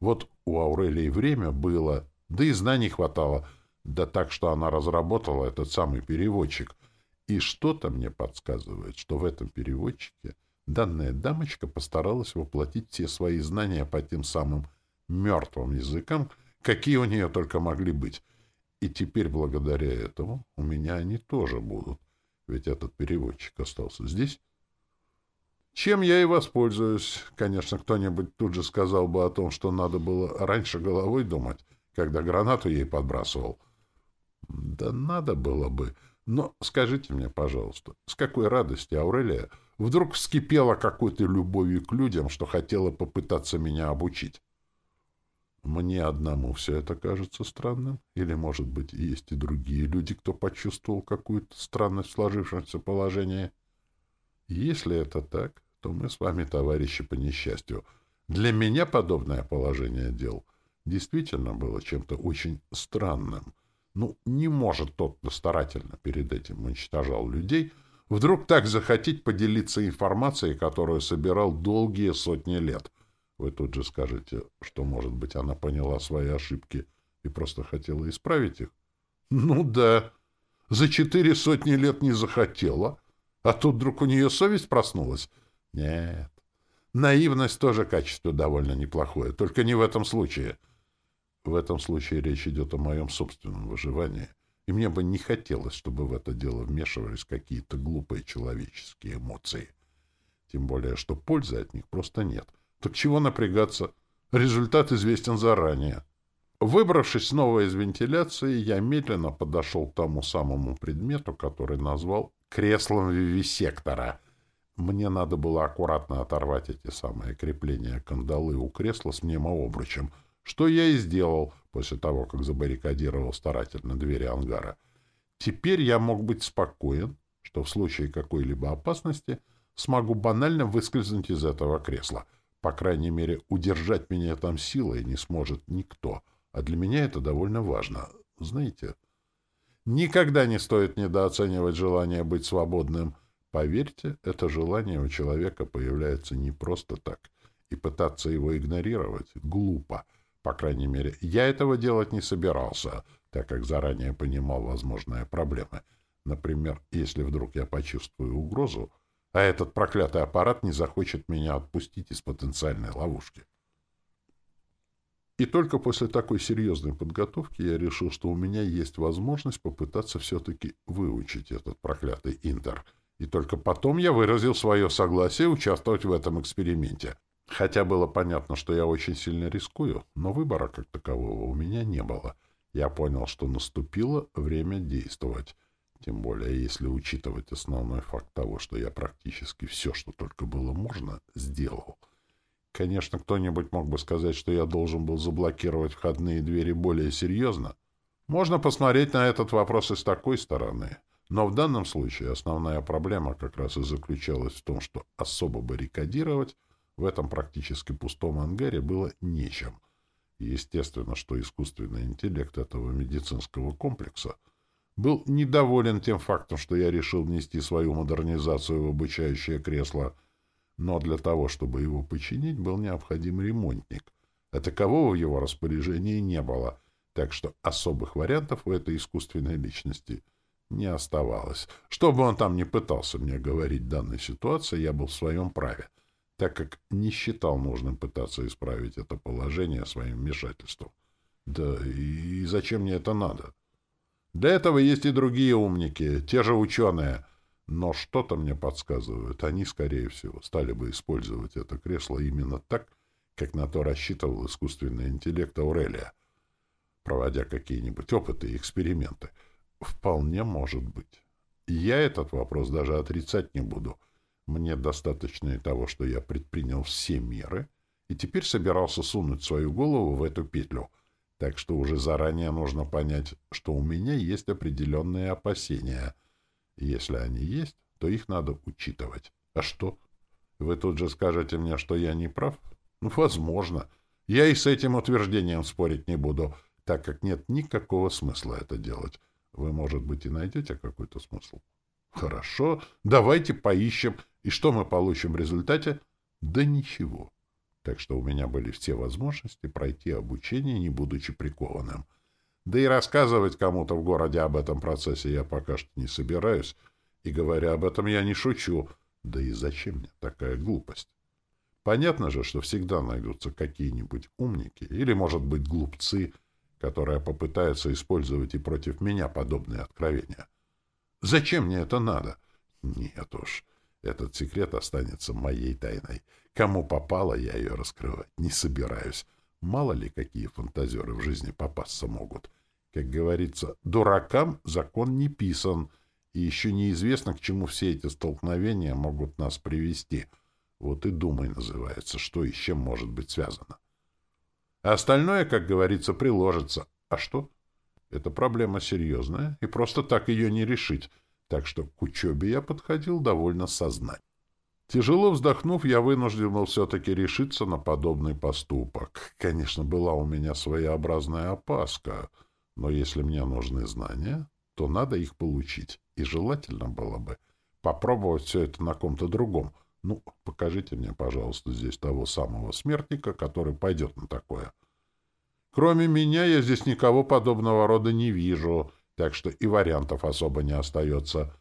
Вот у Аурелии время было, да и знаний хватало, да так, что она разработала этот самый переводчик. И что-то мне подсказывает, что в этом переводчике данная дамочка постаралась воплотить все свои знания по тем самым мертвым языкам, какие у нее только могли быть. И теперь, благодаря этому, у меня они тоже будут. Ведь этот переводчик остался здесь. Чем я и воспользуюсь. Конечно, кто-нибудь тут же сказал бы о том, что надо было раньше головой думать, когда гранату ей подбрасывал. Да надо было бы. Но скажите мне, пожалуйста, с какой радости Аурелия вдруг вскипела какой-то любовью к людям, что хотела попытаться меня обучить? Мне одному все это кажется странным? Или, может быть, есть и другие люди, кто почувствовал какую-то странность в сложившемся положении? Если это так, то мы с вами товарищи по несчастью. Для меня подобное положение дел действительно было чем-то очень странным. Ну, не может тот, кто старательно перед этим уничтожал людей, вдруг так захотеть поделиться информацией, которую собирал долгие сотни лет — вы тут же скажете, что, может быть, она поняла свои ошибки и просто хотела исправить их? Ну да, за четыре сотни лет не захотела, а тут вдруг у нее совесть проснулась? Нет. Наивность тоже качество довольно неплохое, только не в этом случае. В этом случае речь идет о моем собственном выживании, и мне бы не хотелось, чтобы в это дело вмешивались какие-то глупые человеческие эмоции. Тем более, что пользы от них просто нет — так чего напрягаться? Результат известен заранее. Выбравшись снова из вентиляции, я медленно подошел к тому самому предмету, который назвал креслом вивисектора. Мне надо было аккуратно оторвать эти самые крепления кандалы у кресла с мнемообручем, что я и сделал после того, как забаррикадировал старательно двери ангара. Теперь я мог быть спокоен, что в случае какой-либо опасности смогу банально выскользнуть из этого кресла — по крайней мере, удержать меня там силой не сможет никто. А для меня это довольно важно. Знаете, никогда не стоит недооценивать желание быть свободным. Поверьте, это желание у человека появляется не просто так. И пытаться его игнорировать глупо. По крайней мере, я этого делать не собирался, так как заранее понимал возможные проблемы. Например, если вдруг я почувствую угрозу, а этот проклятый аппарат не захочет меня отпустить из потенциальной ловушки. И только после такой серьезной подготовки я решил, что у меня есть возможность попытаться все-таки выучить этот проклятый Интер. И только потом я выразил свое согласие участвовать в этом эксперименте. Хотя было понятно, что я очень сильно рискую, но выбора как такового у меня не было. Я понял, что наступило время действовать. Тем более, если учитывать основной факт того, что я практически все, что только было можно, сделал. Конечно, кто-нибудь мог бы сказать, что я должен был заблокировать входные двери более серьезно. Можно посмотреть на этот вопрос и с такой стороны. Но в данном случае основная проблема как раз и заключалась в том, что особо баррикадировать в этом практически пустом ангаре было нечем. естественно, что искусственный интеллект этого медицинского комплекса — был недоволен тем фактом, что я решил внести свою модернизацию в обучающее кресло, но для того, чтобы его починить, был необходим ремонтник, а такового в его распоряжении не было, так что особых вариантов у этой искусственной личности не оставалось. Что бы он там ни пытался мне говорить в данной ситуации, я был в своем праве, так как не считал нужным пытаться исправить это положение своим вмешательством. Да и зачем мне это надо? — для этого есть и другие умники, те же ученые. Но что-то мне подсказывает, они, скорее всего, стали бы использовать это кресло именно так, как на то рассчитывал искусственный интеллект Аурелия, проводя какие-нибудь опыты и эксперименты. Вполне может быть. Я этот вопрос даже отрицать не буду. Мне достаточно и того, что я предпринял все меры и теперь собирался сунуть свою голову в эту петлю — так что уже заранее нужно понять, что у меня есть определенные опасения. Если они есть, то их надо учитывать. А что? Вы тут же скажете мне, что я не прав? Ну, возможно. Я и с этим утверждением спорить не буду. так как нет никакого смысла это делать. Вы, может быть, и найдете какой-то смысл? Хорошо, давайте поищем. И что мы получим в результате? Да ничего. Так что у меня были все возможности пройти обучение, не будучи прикованным. Да и рассказывать кому-то в городе об этом процессе я пока что не собираюсь. И говоря об этом, я не шучу. Да и зачем мне такая глупость? Понятно же, что всегда найдутся какие-нибудь умники или, может быть, глупцы, которые попытаются использовать и против меня подобные откровения. Зачем мне это надо? Нет уж, этот секрет останется моей тайной. Кому попало, я ее раскрывать не собираюсь. Мало ли, какие фантазеры в жизни попасться могут. Как говорится, дуракам закон не писан, и еще неизвестно, к чему все эти столкновения могут нас привести. Вот и думай называется, что и с чем может быть связано. А остальное, как говорится, приложится. А что? Это проблема серьезная, и просто так ее не решить. Так что к учебе я подходил довольно сознательно. Тяжело вздохнув, я вынужден был все-таки решиться на подобный поступок. Конечно, была у меня своеобразная опаска, но если мне нужны знания, то надо их получить, и желательно было бы попробовать все это на ком-то другом — ну, покажите мне, пожалуйста, здесь того самого смертника, который пойдет на такое. Кроме меня я здесь никого подобного рода не вижу, так что и вариантов особо не остается.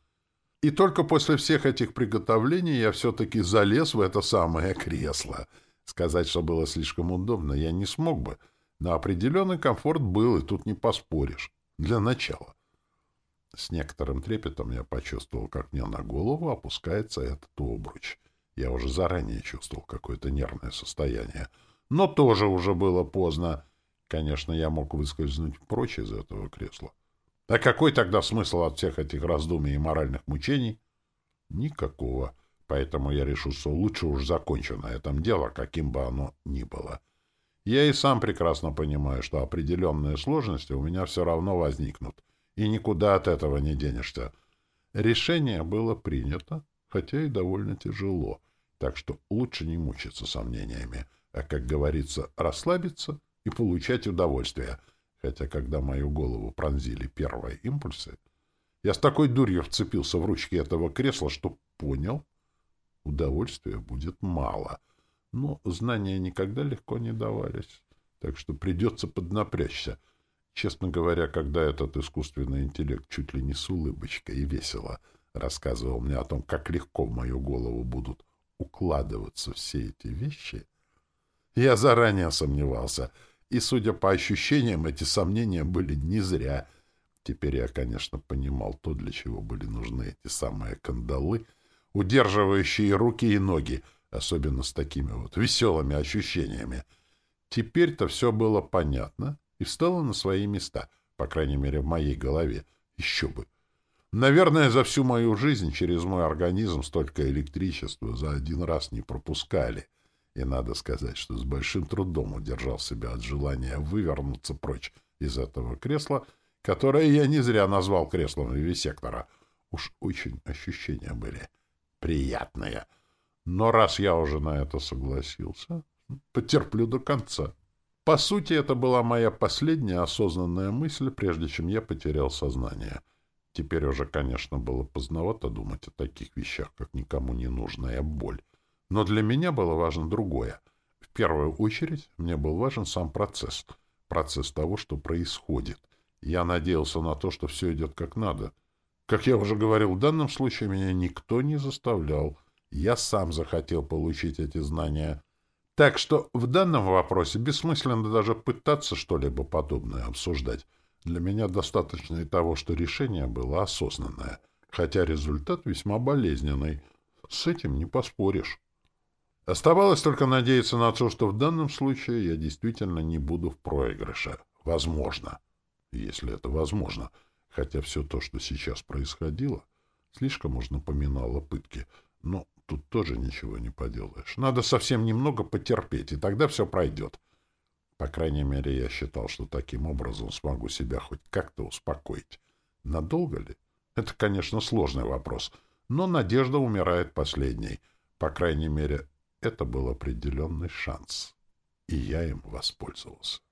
И только после всех этих приготовлений я все-таки залез в это самое кресло. Сказать, что было слишком удобно, я не смог бы, но определенный комфорт был, и тут не поспоришь. Для начала. С некоторым трепетом я почувствовал, как мне на голову опускается этот обруч — я уже заранее чувствовал какое-то нервное состояние. Но тоже уже было поздно. Конечно, я мог выскользнуть прочь из этого кресла. А какой тогда смысл от всех этих раздумий и моральных мучений? Никакого. Поэтому я решил, что лучше уж закончу на этом дело, каким бы оно ни было. Я и сам прекрасно понимаю, что определенные сложности у меня все равно возникнут, и никуда от этого не денешься. Решение было принято, хотя и довольно тяжело, так что лучше не мучиться сомнениями, а, как говорится, расслабиться и получать удовольствие. Хотя, когда мою голову пронзили первые импульсы, я с такой дурью вцепился в ручки этого кресла, что понял, удовольствия будет мало. Но знания никогда легко не давались, так что придется поднапрячься. Честно говоря, когда этот искусственный интеллект чуть ли не с улыбочкой и весело — рассказывал мне о том, как легко в мою голову будут укладываться все эти вещи, я заранее сомневался, и, судя по ощущениям, эти сомнения были не зря. Теперь я, конечно, понимал то, для чего были нужны эти самые кандалы, удерживающие руки и ноги, особенно с такими вот веселыми ощущениями. Теперь-то все было понятно и встало на свои места, по крайней мере, в моей голове. Еще бы! Наверное, за всю мою жизнь через мой организм столько электричества за один раз не пропускали. И надо сказать, что с большим трудом удержал себя от желания вывернуться прочь из этого кресла, которое я не зря назвал креслом вивисектора. Уж очень ощущения были приятные. Но раз я уже на это согласился, потерплю до конца. По сути, это была моя последняя осознанная мысль, прежде чем я потерял сознание — Теперь уже, конечно, было поздновато думать о таких вещах, как никому не нужная боль. Но для меня было важно другое. В первую очередь мне был важен сам процесс. Процесс того, что происходит. Я надеялся на то, что все идет как надо. Как я уже говорил, в данном случае меня никто не заставлял. Я сам захотел получить эти знания. Так что в данном вопросе бессмысленно даже пытаться что-либо подобное обсуждать. Для меня достаточно и того, что решение было осознанное, хотя результат весьма болезненный. С этим не поспоришь. Оставалось только надеяться на то, что в данном случае я действительно не буду в проигрыше. Возможно. Если это возможно. Хотя все то, что сейчас происходило, слишком уж напоминало пытки. Но тут тоже ничего не поделаешь. Надо совсем немного потерпеть, и тогда все пройдет. По крайней мере, я считал, что таким образом смогу себя хоть как-то успокоить. Надолго ли? Это, конечно, сложный вопрос, но надежда умирает последней. По крайней мере, это был определенный шанс, и я им воспользовался.